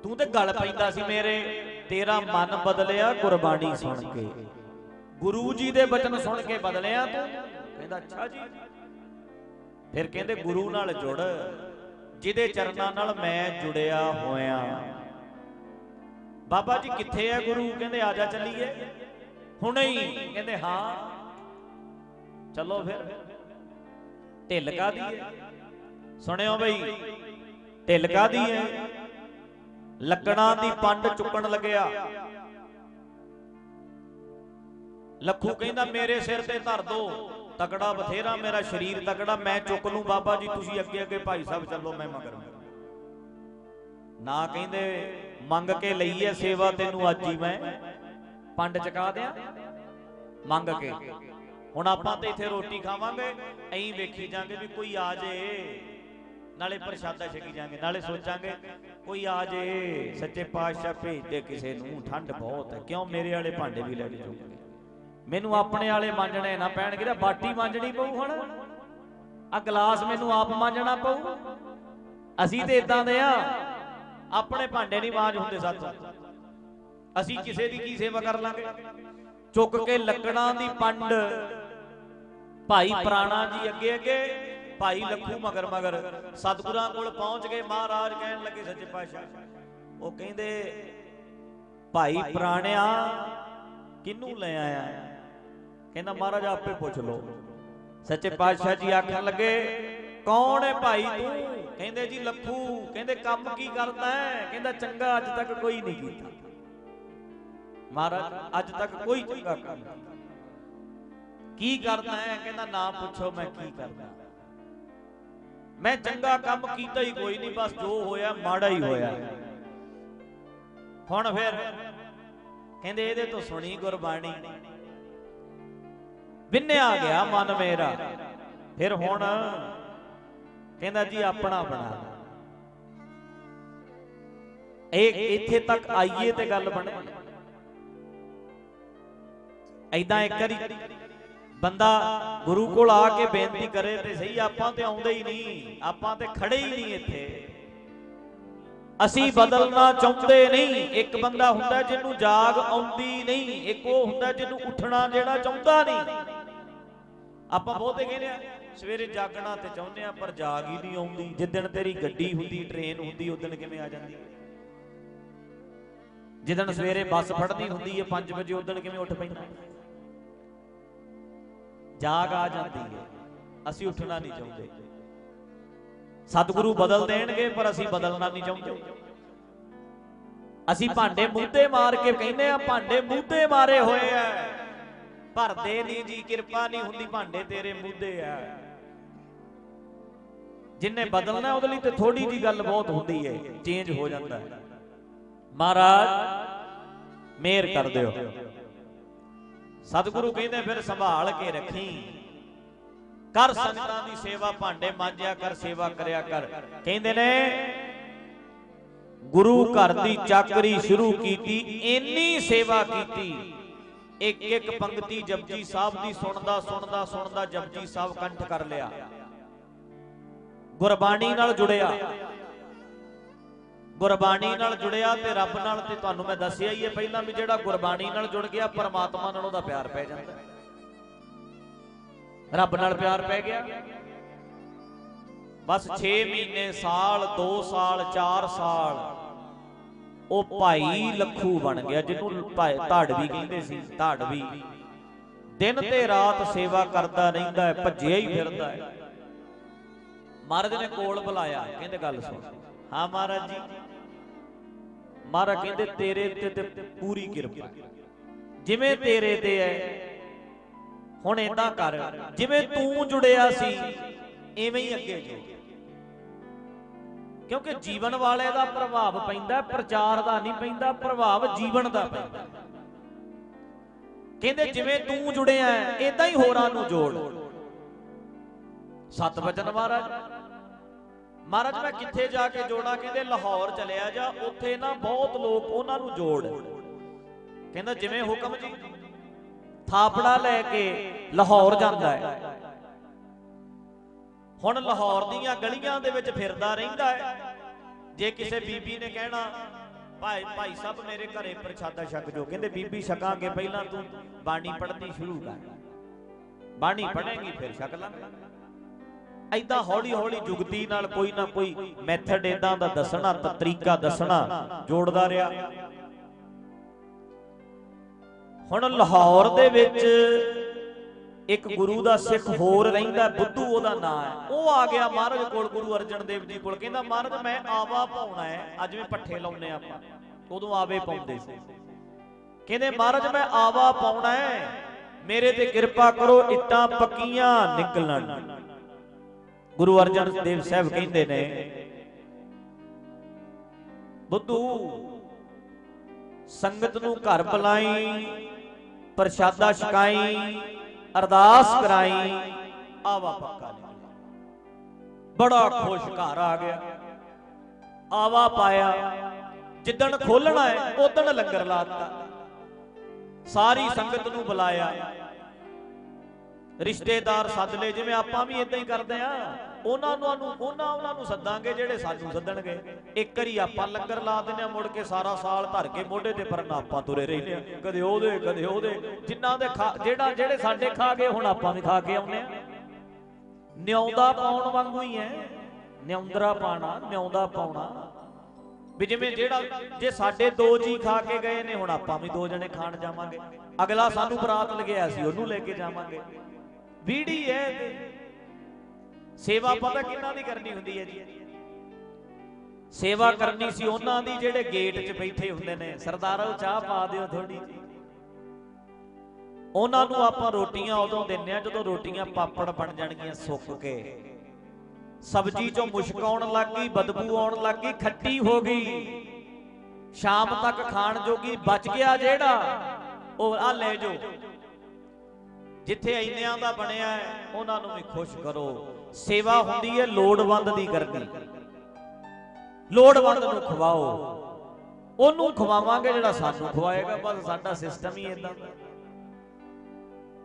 ਤੂੰ ਤੇ ਗਲ ਪੈਂਦਾ ਸੀ ਮੇਰੇ। ਤੇਰਾ ਮਨ ਬਦਲਿਆ ਕੁਰਬਾਨੀ ਸੁਣ ਕੇ। ਗੁਰੂ ਜੀ ਦੇ ਬਚਨ ਸੁਣ ਕੇ ਬਦਲਿਆ ਤੂੰ। ਕਹਿੰਦਾ, ਅੱਛਾ ਜੀ। ਫਿਰ ਕਹਿੰਦੇ ਗੁਰੂ ਨਾਲ ਜੁੜ ਜਿਹਦੇ ਚਰਨਾਂ ਨਾਲ ਮੈਂ ਜੁੜਿਆ ਹੋਇਆ। ਬਾਬਾ ਜੀ ਕਿੱਥੇ ਹੈ ਗੁਰੂ? ਕਹਿੰਦੇ ਆ ਜਾ ਚੱਲੀਏ। ਹੁਣੇ ਹੀ ਕਹਿੰਦੇ ਹਾਂ। ਚਲੋ ਫਿਰ। ਢਿੱਲ ਕਾਦੀ ਹੈ ਸੁਣਿਓ ਬਈ। ਢਿੱਲ ਕਾਦੀ ਹੈ ਲੱਕੜਾਂ ਦੀ ਪੰਡ ਚੁੱਕਣ ਲੱਗਿਆ। ਲੱਖੂ ਕਹਿੰਦਾ ਮੇਰੇ ਸਿਰ ਤੇ ਧਰ ਦੋ। ਤਕੜਾ ਬਥੇਰਾ ਮੇਰਾ ਸਰੀਰ ਤਕੜਾ, ਮੈਂ ਚੁੱਕ ਲੂੰ ਬਾਬਾ ਜੀ, ਤੁਸੀਂ ਅੱਗੇ ਅੱਗੇ ਭਾਈ ਸਾਹਿਬ ਚੱਲੋ, ਮੈਂ ਮਗਰ ਨਾ ਕਹਿੰਦੇ, ਮੰਗ ਕੇ ਲਈ ਐ ਸੇਵਾ ਤੈਨੂੰ ਅੱਜ ਹੀ ਮੈਂ। ਪੰਡ ਚਕਾ ਦਿਆਂ। ਮੰਗ ਕੇ। ਹੁਣ ਆਪਾਂ ਤੇ ਇੱਥੇ ਰੋਟੀ ਖਾਵਾਂਗੇ, ਐਂ ਵੇਖੀ ਜਾਾਂਗੇ ਵੀ ਕੋਈ ਆ ਜੇ। ਨਾਲੇ ਪ੍ਰਸ਼ਾਦਾ ਛਕੀ ਜਾਾਂਗੇ, ਨਾਲੇ ਸੋਚਾਂਗੇ, ਕੋਈ ਆ ਜੇ। ਸੱਚੇ ਪਾਤਸ਼ਾਹ ਭੇਜਦੇ ਕਿਸੇ ਨੂੰ, ਠੰਡ ਬਹੁਤ ਹੈ ਕਿਉਂ ਮੇਰੇ ਵਾਲੇ ਭਾਂਡੇ ਵੀ ਲੈ ਕੇ ਚੁੱਕ ਗਏ ਮੈਨੂੰ ਆਪਣੇ ਵਾਲੇ ਮਾਂਜਣੇ ਨਾ ਪੈਣਗੇ ਤਾਂ ਬਾਟੀ ਮਾਂਜਣੀ ਪਊ ਹੁਣ। ਆ ਗਲਾਸ ਮੈਨੂੰ ਆਪ ਮਾਂਜਣਾ ਪਊ। ਅਸੀਂ ਤੇ ਇਦਾਂ ਦੇ ਆ, ਆਪਣੇ ਭਾਂਡੇ ਨਹੀਂ ਮਾਂਜ ਹੁੰਦੇ ਸਾਥੋਂ। ਅਸੀਂ ਕਿਸੇ ਦੀ ਕੀ ਸੇਵਾ ਕਰ ਲਾਂਗੇ? ਚੁੱਕ ਕੇ ਲੱਕੜਾਂ ਦੀ ਪੰਡ। ਭਾਈ ਪ੍ਰਾਣਾ ਜੀ ਅੱਗੇ ਅੱਗੇ, ਭਾਈ ਲੱਖੂ ਮਗਰ ਮਗਰ, ਸਤਿਗੁਰਾਂ ਕੋਲ ਪਹੁੰਚ ਗਏ ਮਹਾਰਾਜ ਕਹਿਣ ਲੱਗੇ ਸੱਚੇ ਪਾਤਸ਼ਾਹ। ਉਹ ਕਹਿੰਦੇ, ਭਾਈ ਪ੍ਰਾਣਿਆ, ਕਿਹਨੂੰ ਲੈ ਆਇਆ? ਕਹਿੰਦਾ, ਮਹਾਰਾਜ, ਆਪੇ ਪੁੱਛ ਲਓ। ਸੱਚੇ ਪਾਤਸ਼ਾਹ ਜੀ ਆਖਣ ਲੱਗੇ, ਕੌਣ ਹੈ ਭਾਈ ਤੂੰ? ਕਹਿੰਦੇ, ਜੀ ਲੱਖੂ। ਕਹਿੰਦੇ, ਕੰਮ ਕੀ ਕਰਦਾ ਹੈ ਕਹਿੰਦਾ, ਚੰਗਾ, ਅੱਜ ਤੱਕ ਕੋਈ ਨਹੀਂ ਕੀਤਾ। ਮਹਾਰਾਜ, ਅੱਜ ਤੱਕ ਕੋਈ ਚੰਗਾ ਕੰਮ ਕੀ ਕਰਦਾ ਹੈ ਕਹਿੰਦਾ, ਨਾ ਪੁੱਛੋ, ਮੈਂ ਕੀ ਕਰਦਾ ਮੈਂ ਚੰਗਾ ਕੰਮ ਕੀਤਾ ਹੀ ਕੋਈ ਨਹੀਂ, ਬਸ ਜੋ ਹੋਇਆ, ਮਾੜਾ ਹੀ ਹੋਇਆ। ਹੁਣ ਫਿਰ ਕਹਿੰਦੇ, ਇਹਦੇ ਤੋਂ ਸੁਣੀ ਗੁਰਬਾਣੀ। ਵਿੰਨਿਆ ਗਿਆ ਮਨ ਮੇਰਾ। ਫਿਰ ਹੁਣ ਕਹਿੰਦਾ ਜੀ ਆਪਣਾ ਬਣਾ ਇਹ ਇੱਥੇ ਤੱਕ ਆਈਏ ਤੇ ਗੱਲ ਬਣੇ। ਐਦਾਂ ਇੱਕ ਵਾਰੀ ਬੰਦਾ ਗੁਰੂ ਕੋਲ ਆ ਕੇ ਬੇਨਤੀ ਕਰੇ ਤੇ ਸਹੀ ਆਪਾਂ ਤੇ ਆਉਂਦੇ ਹੀ ਨਹੀਂ। ਆਪਾਂ ਤੇ ਖੜੇ ਹੀ ਨਹੀਂ ਇੱਥੇ। ਅਸੀਂ ਬਦਲਣਾ ਚਾਹੁੰਦੇ ਨਹੀਂ। ਇੱਕ ਬੰਦਾ ਹੁੰਦਾ ਜਿਹਨੂੰ ਜਾਗ ਆਉਂਦੀ ਨਹੀਂ। ਇੱਕ ਉਹ ਹੁੰਦਾ ਜਿਹਨੂੰ ਉੱਠਣਾ ਜਿਹੜਾ ਚਾਹੁੰਦਾ ਨਹੀਂ। ਆਪਾਂ ਬਹੁਤੇ ਕਹਿੰਦੇ ਆ, ਸਵੇਰੇ ਜਾਗਣਾ ਤੇ ਚਾਹੁੰਦੇ ਆ, ਪਰ ਜਾਗ ਹੀ ਨਹੀਂ ਆਉਂਦੀ। ਜਿੱਦਣ ਤੇਰੀ ਗੱਡੀ ਹੁੰਦੀ, ਟ੍ਰੇਨ ਹੁੰਦੀ ਉਦੋਂ ਕਿਵੇਂ ਆ ਜਾਂਦੀ? ਜਿੱਦਣ ਸਵੇਰੇ ਬੱਸ ਫੜਦੀ ਹੁੰਦੀ ਹੈ 5 ਵਜੇ ਉਦੋਂ ਕਿਵੇਂ ਉੱਠ ਪੈਂਦਾ? ਜਾਗ ਆ ਜਾਂਦੀ ਹੈ। ਅਸੀਂ ਉੱਠਣਾ ਨਹੀਂ ਚਾਹੁੰਦੇ। ਸਤਿਗੁਰੂ ਬਦਲ ਦੇਣਗੇ, ਪਰ ਅਸੀਂ ਬਦਲਣਾ ਨਹੀਂ ਚਾਹੁੰਦੇ। ਅਸੀਂ ਭਾਂਡੇ ਮੂਧੇ ਮਾਰ ਕੇ ਕਹਿੰਦੇ ਆ, ਭਾਂਡੇ ਮੂਧੇ ਮਾਰੇ ਹੋਏ ਆ। ਭਰਦੇ ਨਹੀਂ ਜੀ ਕਿਰਪਾ ਨਹੀਂ ਹੁੰਦੀ ਭਾਂਡੇ ਤੇਰੇ ਮੂਧੇ ਆ। ਜਿੰਨੇ ਬਦਲਣਾ ਉਹਦੇ ਲਈ ਤੇ ਥੋੜੀ ਜੀ ਗੱਲ ਬਹੁਤ ਹੁੰਦੀ ਹੈ ਚੇਂਜ ਹੋ ਜਾਂਦਾ ਹੈ। ਮਹਾਰਾਜ ਮਿਹਰ ਕਰ ਦਿਓ। ਸਤਿਗੁਰੂ ਕਹਿੰਦੇ ਫਿਰ ਸੰਭਾਲ ਕੇ ਰੱਖੀ। ਕਰ ਸੰਗਤਾਂ ਦੀ ਸੇਵਾ ਭਾਂਡੇ ਮਾਂਜਿਆ ਕਰ ਸੇਵਾ ਕਰਿਆ ਕਰ। ਕਹਿੰਦੇ ਨੇ ਗੁਰੂ ਘਰ ਦੀ ਚਾਕਰੀ ਸ਼ੁਰੂ ਕੀਤੀ ਇੰਨੀ ਸੇਵਾ ਕੀਤੀ। ਇੱਕ ਇੱਕ ਪੰਕਤੀ ਜਪਜੀ ਸਾਹਿਬ ਦੀ ਸੁਣਦਾ ਸੁਣਦਾ ਸੁਣਦਾ ਜਪਜੀ ਸਾਹਿਬ ਕੰਠ ਕਰ ਲਿਆ। ਗੁਰਬਾਣੀ ਨਾਲ ਜੁੜਿਆ। ਗੁਰਬਾਣੀ ਨਾਲ ਜੁੜਿਆ ਤੇ ਰੱਬ ਨਾਲ ਤੇ ਤੁਹਾਨੂੰ ਮੈਂ ਦੱਸਿਆ ਹੀ ਹੈ ਪਹਿਲਾਂ ਵੀ ਜਿਹੜਾ ਗੁਰਬਾਣੀ ਨਾਲ ਜੁੜ ਗਿਆ, ਪਰਮਾਤਮਾ ਨਾਲ ਉਹਦਾ ਪਿਆਰ ਪੈ ਜਾਂਦਾ। ਰੱਬ ਨਾਲ ਪਿਆਰ ਪੈ ਗਿਆ। ਬਸ 6 ਮਹੀਨੇ, ਸਾਲ 2 ਸਾਲ 4 ਸਾਲ ਉਹ ਭਾਈ ਲੱਖੂ ਬਣ ਗਿਆ, ਜਿਹਨੂੰ ਧਾੜਵੀ ਕਹਿੰਦੇ ਸੀ ਧਾੜਵੀ ਦਿਨ ਤੇ ਰਾਤ ਸੇਵਾ ਕਰਦਾ ਰਹਿੰਦਾ ਹੈ, ਭੱਜਿਆ ਹੀ ਫਿਰਦਾ ਹੈ। ਮਹਾਰਾਜ ਨੇ ਕੋਲ ਬੁਲਾਇਆ, ਕਹਿੰਦੇ ਗੱਲ ਸੁਣ। ਹਾਂ ਮਹਾਰਾਜ ਜੀ। ਮਹਾਰਾਜ ਕਹਿੰਦੇ, ਤੇਰੇ ਤੇ ਤੇ ਪੂਰੀ ਕਿਰਪਾ। ਜਿਵੇਂ ਤੇਰੇ ਤੇ ਹੈ, ਹੁਣ ਏਦਾਂ ਕਰ। ਜਿਵੇਂ ਤੂੰ ਜੁੜਿਆ ਸੀ ਐਵੇਂ ਹੀ ਅੱਗੇ ਜੁੜ ਕਿਉਂਕਿ ਜੀਵਨ ਵਾਲੇ ਦਾ ਪ੍ਰਭਾਵ ਪੈਂਦਾ ਪ੍ਰਚਾਰ ਦਾ ਨਹੀਂ ਪੈਂਦਾ ਪ੍ਰਭਾਵ ਜੀਵਨ ਦਾ ਪੈਂਦਾ। ਕਹਿੰਦੇ ਜਿਵੇਂ ਤੂੰ ਜੁੜਿਆ ਇਦਾਂ ਹੀ ਹੋਰਾਂ ਨੂੰ ਜੋੜ। ਸਤ ਵਚਨ ਮਹਾਰਾਜ। ਮਹਾਰਾਜ। ਮੈਂ ਕਿੱਥੇ ਜਾ ਕੇ ਜੋੜਾਂ? ਕਹਿੰਦੇ ਲਾਹੌਰ ਚਲਿਆ ਜਾ ਉੱਥੇ ਨਾ ਬਹੁਤ ਲੋਕ ਉਹਨਾਂ ਨੂੰ ਜੋੜ। ਕਹਿੰਦਾ ਜਿਵੇਂ ਹੁਕਮ ਜੀ ਥਾਪੜਾ ਲੈ ਕੇ ਲਾਹੌਰ ਜਾਂਦਾ ਹੈ। ਹੁਣ ਲਾਹੌਰ ਦੀਆਂ ਗਲੀਆਂ ਦੇ ਵਿੱਚ ਫਿਰਦਾ ਰਹਿੰਦਾ ਹੈ। ਜੇ ਕਿਸੇ ਬੀਬੀ ਨੇ ਕਹਿਣਾ, ਭਾਈ ਭਾਈ ਸਾਹਿਬ ਮੇਰੇ ਘਰੇ ਪ੍ਰਸ਼ਾਦਾ ਛਕ ਜੋ। ਕਹਿੰਦੇ, ਬੀਬੀ, ਛਕਾਂਗੇ ਪਹਿਲਾਂ ਤੂੰ। ਬਾਣੀ ਪੜ੍ਹਨੀ ਸ਼ੁਰੂ ਕਰ। ਬਾਣੀ ਪੜ੍ਹੇਗੀ, ਫਿਰ ਛਕ ਲਾਂਗੇ। ਐਦਾਂ ਹੌਲੀ ਹੌਲੀ ਜੁਗਤੀ ਨਾਲ ਕੋਈ ਨਾ ਕੋਈ ਮੈਥਡ ਇਦਾਂ ਦਾ ਦੱਸਣਾ ਤ- ਤਰੀਕਾ ਦੱਸਣਾ ਜੋੜਦਾ ਰਿਹਾ। ਹੁਣ ਲਾਹੌਰ ਦੇ ਵਿੱਚ ਇੱਕ ਗੁਰੂ ਦਾ ਸਿੱਖ ਹੋਰ ਰਹਿੰਦਾ, ਬੁੱਧੂ ਉਹਦਾ ਨਾਂ ਹੈ। ਉਹ ਆ ਗਿਆ ਮਹਾਰਾਜ ਕੋਲ, ਗੁਰੂ ਅਰਜਨ ਦੇਵ ਜੀ ਕੋਲ, ਕਹਿੰਦਾ, ਮਹਾਰਾਜ, ਮੈਂ ਆਵਾ ਪਾਉਣਾ ਹੈ, ਅੱਜ ਵੀ ਪੱਠੇ ਲਾਉਨੇ ਆਪਾਂ। ਉਦੋਂ ਆਵੇ ਪਾਉਂਦੇ ਸੀ। ਕਹਿੰਦੇ, ਮਹਾਰਾਜ, ਮੈਂ ਆਵਾ ਪਾਉਣਾ ਹੈ, ਮੇਰੇ ਤੇ ਕਿਰਪਾ ਕਰੋ, ਇੱਟਾਂ ਪੱਕੀਆਂ ਨਿਕਲਣ। ਗੁਰੂ ਅਰਜਨ ਦੇਵ ਸਾਹਿਬ ਕਹਿੰਦੇ ਨੇ, ਬੁੱਧੂ, ਸੰਗਤ ਨੂੰ ਘਰ ਬੁਲਾਈ, ਪ੍ਰਸ਼ਾਦਾ ਛਕਾਈ ਅਰਦਾਸ ਕਰਾਈ ਆਵਾ ਪੱਕਾ ਨਿਕਲਿਆ ਬੜਾ ਖੁਸ਼ ਘਰ ਆ ਗਿਆ। ਆਵਾ ਪਾਇਆ ਜਿੱਦਣ ਖੋਲਣਾ ਹੈ ਉਦਣ ਲੰਗਰ ਲਾਤਾ। ਸਾਰੀ ਸੰਗਤ ਨੂੰ ਬੁਲਾਇਆ। ਰਿਸ਼ਤੇਦਾਰ ਸੱਦ ਲਏ ਜਿਵੇਂ ਆਪਾਂ ਵੀ ਇਦਾਂ ਹੀ ਕਰਦੇ ਆ। ਉਹਨਾਂ ਨੂੰ ਉਹਨਾਂ ਉਹਨਾਂ ਨੂੰ ਸੱਦਾਂਗੇ ਜਿਹੜੇ ਸਾਨੂੰ ਸੱਦਣਗੇ। ਇੱਕ ਵਾਰੀ ਆਪਾਂ ਲੰਗਰ ਲਾ ਦਿੰਦੇ ਆ ਮੁੜ ਕੇ ਸਾਰਾ ਸਾਲ ਧਰ ਕੇ ਮੋਢੇ ਤੇ ਪਰਨ ਆਪਾਂ ਤੁਰੇ ਰਹਿੰਦੇ ਆ ਕਦੇ ਉਹਦੇ ਕਦੇ ਉਹਦੇ। ਜਿਨ੍ਹਾਂ ਦੇ ਜਿਹੜਾ ਜਿਹੜੇ ਸਾਡੇ ਖਾ ਗਏ, ਹੁਣ ਆਪਾਂ ਵੀ ਖਾ ਕੇ ਆਉਨੇ ਆ ਨਿਉਂਦਾ ਪਾਉਣ ਵਾਂਗੂ ਹੀ ਐ ਨਿਉਂਦਰਾ ਪਾਣਾ ਨਿਉਂਦਾ ਪਾਉਣਾ। ਵੀ ਜਿਵੇਂ ਜਿਹੜਾ ਜੇ ਸਾਡੇ ਦੋ ਜੀ ਖਾ ਕੇ ਗਏ ਨੇ, ਹੁਣ ਆਪਾਂ ਵੀ ਦੋ ਜਣੇ ਖਾਣ ਜਾਵਾਂਗੇ। ਅਗਲਾ ਸਾਨੂੰ ਬਰਾਤ ਲਗਿਆ ਸੀ, ਉਹਨੂੰ ਲੈ ਕੇ ਜਾਵਾਂਗੇ। ਵੀੜੀ ਹੈ ਸੇਵਾ ਪਤਾ ਕਿੰਨਾ ਦੀ ਕਰਨੀ ਹੁੰਦੀ ਹੈ ਜੀ? ਸੇਵਾ ਕਰਨੀ ਸੀ ਉਹਨਾਂ ਦੀ ਜਿਹੜੇ ਗੇਟ 'ਚ ਬੈਠੇ ਹੁੰਦੇ ਨੇ। ਸਰਦਾਰੋ ਚਾਹ ਪਾ ਦਿਓ ਥੋੜੀ ਜੀ ਉਹਨਾਂ ਨੂੰ ਆਪਾਂ ਰੋਟੀਆਂ ਉਦੋਂ ਦਿੰਨੇ ਆ ਜਦੋਂ ਰੋਟੀਆਂ ਪਾਪੜ ਬਣ ਜਾਣਗੀਆਂ ਸੁੱਕ ਕੇ। ਸਬਜ਼ੀ ਚੋਂ ਮੁਸ਼ਕ ਆਉਣ ਲੱਗ ਗਈ ਬਦਬੂ ਆਉਣ ਲੱਗ ਗਈ ਖੱਟੀ ਹੋ ਗਈ। ਸ਼ਾਮ ਤੱਕ ਖਾਣ ਜੋਗੀ ਬਚ ਗਿਆ ਜਿਹੜਾ। ਉਹ ਆ ਲੈ ਜਾਓ। ਜਿੱਥੇ ਇੰਨਿਆਂ ਦਾ ਬਣਿਆ ਉਹਨਾਂ ਨੂੰ ਵੀ ਖੁਸ਼ ਕਰੋ। ਸੇਵਾ ਹੁੰਦੀ ਹੈ, ਲੋੜਵੰਦ ਦੀ ਕਰਨੀ। ਲੋੜਵੰਦ ਨੂੰ ਖਵਾਓ। ਉਹਨੂੰ ਖਵਾਵਾਂਗੇ ਜਿਹੜਾ ਸਾਨੂੰ ਖਵਾਏਗਾ, ਬਸ ਸਾਡਾ ਸਿਸਟਮ ਹੀ ਇਦਾਂ ਦਾ।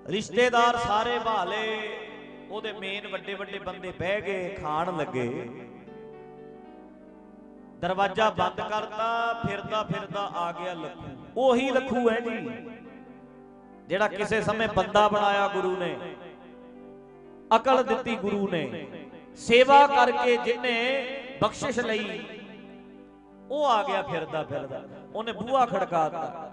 ਰਿਸ਼ਤੇਦਾਰ ਸਾਰੇ ਭਾਲੇ, ਉਹਦੇ ਮੇਨ ਵੱਡੇ ਵੱਡੇ ਬੰਦੇ ਬਹਿ ਗਏ, ਖਾਣ ਲੱਗੇ। ਦਰਵਾਜ਼ਾ ਬੰਦ ਕਰਤਾ, ਫਿਰਦਾ ਫਿਰਦਾ ਆ ਗਿਆ ਲੱਖੂ। ਉਹੀ ਲੱਖੂ ਹੈ ਜੀ, ਜਿਹੜਾ ਕਿਸੇ ਸਮੇਂ ਬੰਦਾ ਬਣਾਇਆ ਗੁਰੂ ਨੇ। ਅਕਲ ਦਿੱਤੀ ਗੁਰੂ ਨੇ। ਸੇਵਾ ਕਰਕੇ ਜਿਨੇ ਬਖਸ਼ਿਸ਼ ਲਈ, ਉਹ ਆ ਗਿਆ ਫਿਰਦਾ ਫਿਰਦਾ। ਉਹਨੇ ਬੂਹਾ ਖੜਕਾਤਾ।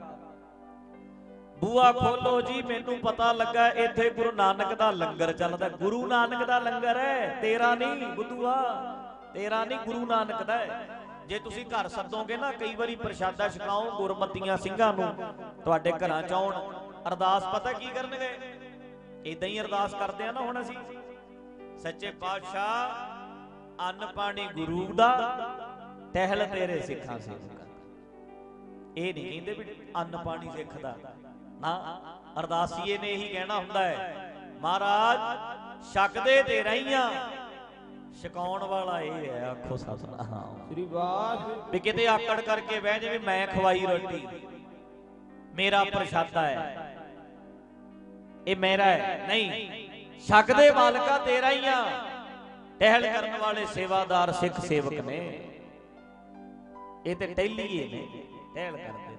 ਬੂਆ ਖੋਲੋ ਜੀ, ਮੈਨੂੰ ਪਤਾ ਲੱਗਾ ਇੱਥੇ ਗੁਰੂ ਨਾਨਕ ਦਾ ਲੰਗਰ ਚੱਲਦਾ। ਗੁਰੂ ਨਾਨਕ ਦਾ ਲੰਗਰ ਹੈ, ਤੇਰਾ ਨਹੀਂ ਬੁੱਧੂਆ, ਤੇਰਾ ਨਹੀਂ ਗੁਰੂ ਨਾਨਕ ਦਾ ਹੈ। ਜੇ ਤੁਸੀਂ ਘਰ ਸੱਦੋਗੇ ਨਾ, ਕਈ ਵਾਰੀ ਪ੍ਰਸ਼ਾਦਾ ਛਕਾਓ ਗੁਰਮਤੀਆਂ ਸਿੰਘਾਂ ਨੂੰ। ਤੁਹਾਡੇ ਘਰਾਂ ਚ ਆਉਣ, ਅਰਦਾਸ ਪਤਾ ਕੀ ਕਰਨਗੇ? ਇਦਾਂ ਹੀ ਅਰਦਾਸ ਕਰਦੇ ਆ ਨਾ ਹੁਣ ਅਸੀਂ। ਸੱਚੇ ਪਾਤਸ਼ਾਹ ਅੰਨ ਪਾਣੀ ਗੁਰੂ ਦਾ ਟਹਿਲ ਤੇਰੇ ਸਿੱਖਾਂ ਸੇਵਕਾਂ ਇਹ ਨਹੀਂ ਕਹਿੰਦੇ ਵੀ ਅੰਨ ਪਾਣੀ ਸਿੱਖ ਦਾ ਨਾ ਅਰਦਾਸੀਏ ਨੇ ਇਹੀ ਕਹਿਣਾ ਹੁੰਦਾ ਹੈ ਮਹਾਰਾਜ ਛਕਦੇ ਤੇ ਰਹੀਆਂ ਛਕਾਉਣ ਵਾਲਾ ਇਹ ਹੈ ਆਖੋ ਸਤਨਾਮ। ਸ੍ਰੀ ਵਾਹਿਗੁਰੂ। ਵੀ ਕਿਤੇ ਆਕੜ ਕਰਕੇ ਬਹਿ ਜਾਵੇ ਮੈਂ ਖਵਾਈ ਰੋਟੀ। ਮੇਰਾ ਪ੍ਰਸ਼ਾਦਾ ਹੈ। ਇਹ ਮੇਰਾ ਹੈ। ਨਹੀਂ। ਛਕਦੇ ਮਾਲਕਾ ਤੇਰਾ ਹੀ ਆ। ਟਹਿਲ ਕਰਨ ਵਾਲੇ ਸੇਵਾਦਾਰ ਸਿੱਖ ਸੇਵਕ ਨੇ। ਇਹ ਤੇ ਟਹਿਲੀਏ ਨੇ। ਟਹਿਲ ਕਰਦੇ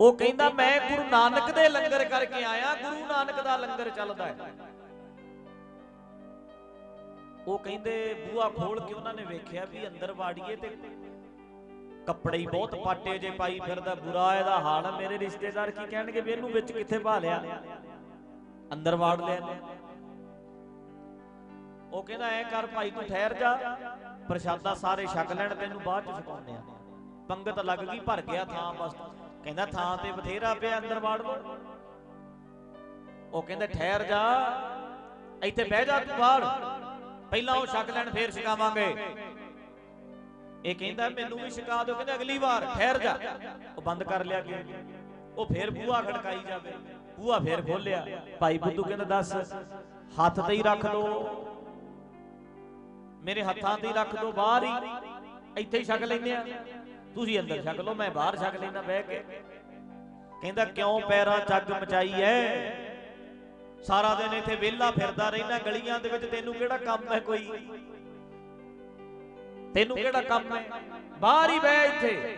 ਉਹ ਕਹਿੰਦਾ, ਮੈਂ ਗੁਰੂ ਨਾਨਕ ਦੇ ਲੰਗਰ ਕਰਕੇ ਆਇਆ। ਗੁਰੂ ਨਾਨਕ ਦਾ ਲੰਗਰ ਚੱਲਦਾ ਹੈ। ਉਹ ਕਹਿੰਦੇ ਬੂਆ ਖੋਲ ਕੇ ਉਹਨਾਂ ਨੇ ਵੇਖਿਆ ਵੀ ਅੰਦਰ ਵਾੜੀਏ ਤੇ ਕੱਪੜੇ ਹੀ ਬਹੁਤ ਪਾਟੇ ਜੇ ਪਾਈ ਫਿਰਦਾ, ਬੁਰਾ ਇਹਦਾ ਹਾਲ ਮੇਰੇ ਰਿਸ਼ਤੇਦਾਰ ਕੀ ਕਹਿਣਗੇ ਵੀ ਇਹਨੂੰ ਵਿੱਚ ਕਿੱਥੇ ਪਾ ਲਿਆ? ਅੰਦਰ ਵਾੜ ਲਿਆ। ਉਹ ਕਹਿੰਦਾ, ਐ ਕਰ ਭਾਈ, ਤੂੰ ਠਹਿਰ ਜਾ। ਪ੍ਰਸ਼ਾਦਾ ਸਾਰੇ ਛਕ ਲੈਣ, ਤੈਨੂੰ ਬਾਅਦ ਚ ਛਕਾਉਂਦੇ ਆ। ਪੰਗਤ ਲੱਗ ਗਈ, ਭਰ ਗਿਆ ਥਾਂ ਬਸ। ਕਹਿੰਦਾ, ਥਾਂ ਤੇ ਬਥੇਰਾ ਪਿਆ ਅੰਦਰ ਵਾੜ ਲੋ ਉਹ ਕਹਿੰਦਾ, ਠਹਿਰ ਜਾ। ਇੱਥੇ ਬਹਿ ਜਾ ਤੂੰ ਬਾਹਰ। ਪਹਿਲਾਂ ਉਹ ਛਕ ਲੈਣ, ਫੇਰ ਛਕਾਵਾਂਗੇ। ਇਹ ਕਹਿੰਦਾ, ਮੈਨੂੰ ਵੀ ਛਕਾ ਦਿਓ। ਕਹਿੰਦਾ, ਅਗਲੀ ਵਾਰ, ਠਹਿਰ ਜਾ। ਉਹ ਬੰਦ ਕਰ ਲਿਆ ਗਿਆ ਉਹ ਫੇਰ ਬੂਹਾ ਖੜਕਾਈ ਜਾਵੇ। ਬੂਹਾ ਫੇਰ ਖੋਲਿਆ ਭਾਈ ਬੁੱਧੂ ਕਹਿੰਦਾ, ਦੱਸ, ਹੱਥ ਤੇ ਹੀ ਰੱਖ ਦੋ। ਮੇਰੇ ਹੱਥਾਂ ਤੇ ਹੀ ਰੱਖ ਦੋ, ਬਾਹਰ ਹੀ। ਇੱਥੇ ਹੀ ਛਕ ਲੈਂਦੇ ਆ। ਤੁਸੀਂ ਅੰਦਰ ਛਕ ਲਓ, ਮੈਂ ਬਾਹਰ ਛਕ ਲੈਂਦਾ ਬਹਿ ਕੇ। ਕਹਿੰਦਾ, ਕਿਉਂ ਪੈਰਾਂ ਚੱਗ ਮਚਾਈ ਐ? ਸਾਰਾ ਦਿਨ ਇੱਥੇ ਵਿਹਲਾ ਫਿਰਦਾ ਰਹਿਣਾ ਗਲੀਆਂ ਦੇ ਵਿੱਚ ਤੈਨੂੰ ਕਿਹੜਾ ਕੰਮ ਹੈ ਕੋਈ? ਤੈਨੂੰ ਕਿਹੜਾ ਕੰਮ ਹੈ? ਬਾਹਰ ਹੀ ਬਹਿ ਇੱਥੇ।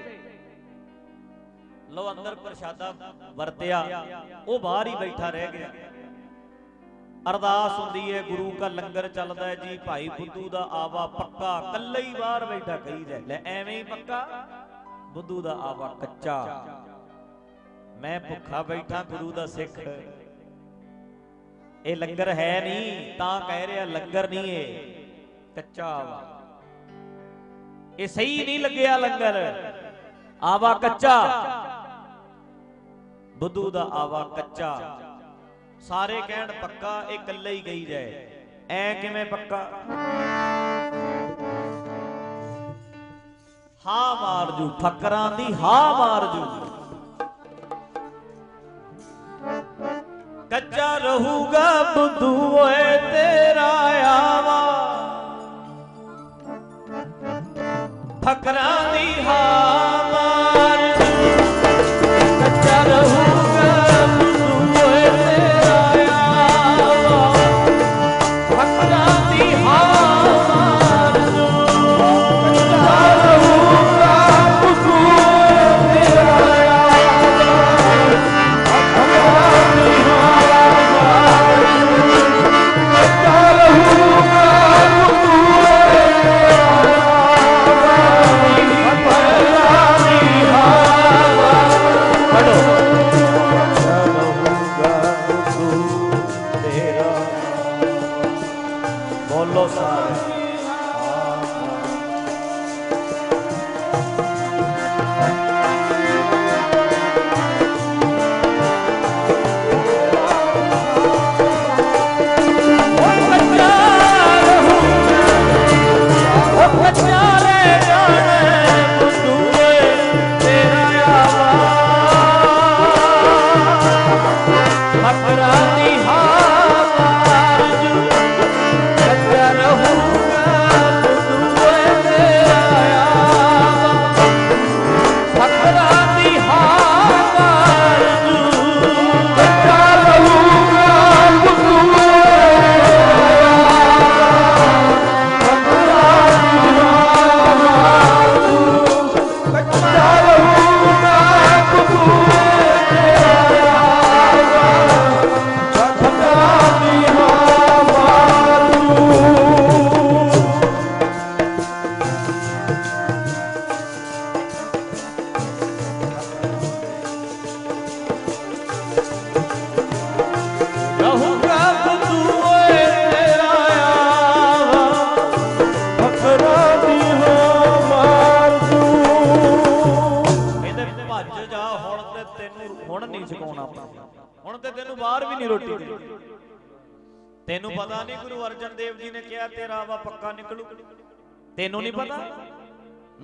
ਲੋ ਅੰਦਰ ਪ੍ਰਸ਼ਾਦਾ ਵਰਤਿਆ, ਉਹ ਬਾਹਰ ਹੀ ਬੈਠਾ ਰਹਿ ਗਿਆ। ਅਰਦਾਸ ਹੁੰਦੀ ਹੈ ਗੁਰੂ ਦਾ ਲੰਗਰ ਚੱਲਦਾ ਹੈ ਜੀ ਭਾਈ ਬੁੱਧੂ ਦਾ ਆਵਾ ਪੱਕਾ, ਕੱਲੇ ਹੀ ਬਾਹਰ ਬੈਠਾ ਕਹੀ ਲੈ, ਐਵੇਂ ਹੀ ਪੱਕਾ? ਬੁੱਧੂ ਦਾ ਆਵਾ ਕੱਚਾ। ਮੈਂ ਭੁੱਖਾ ਬੈਠਾ ਗੁਰੂ ਦਾ ਸਿੱਖ। ਇਹ ਲੰਗਰ ਹੈ ਨਹੀਂ, ਤਾਂ ਕਹਿ ਰਿਹਾ ਲੰਗਰ ਨਹੀਂ ਏ, ਕੱਚਾ ਆਵਾ। ਇਹ ਸਹੀ ਨਹੀਂ ਲੱਗਿਆ ਲੰਗਰ। ਆਵਾ ਕੱਚਾ। ਬੁੱਧੂ ਦਾ ਆਵਾ ਕੱਚਾ। ਸਾਰੇ ਕਹਿਣ ਪੱਕਾ, ਇਹ ਇਕੱਲੇ ਹੀ ਗਈ ਜਾਏ। ਐ ਕਿਵੇਂ ਪੱਕਾ? ਹਾ ਮਾਰ ਜੂ ਫਕਰਾਂ ਦੀ ਹਾ ਮਾਰ ਜੂ। ਕੱਚਾ ਰਹੂਗਾ ਬੁੱਧੂ ਓਏ ਤੇਰਾ ਆਵਾ। ਫਕਰਾਂ ਦੀ ਹਾ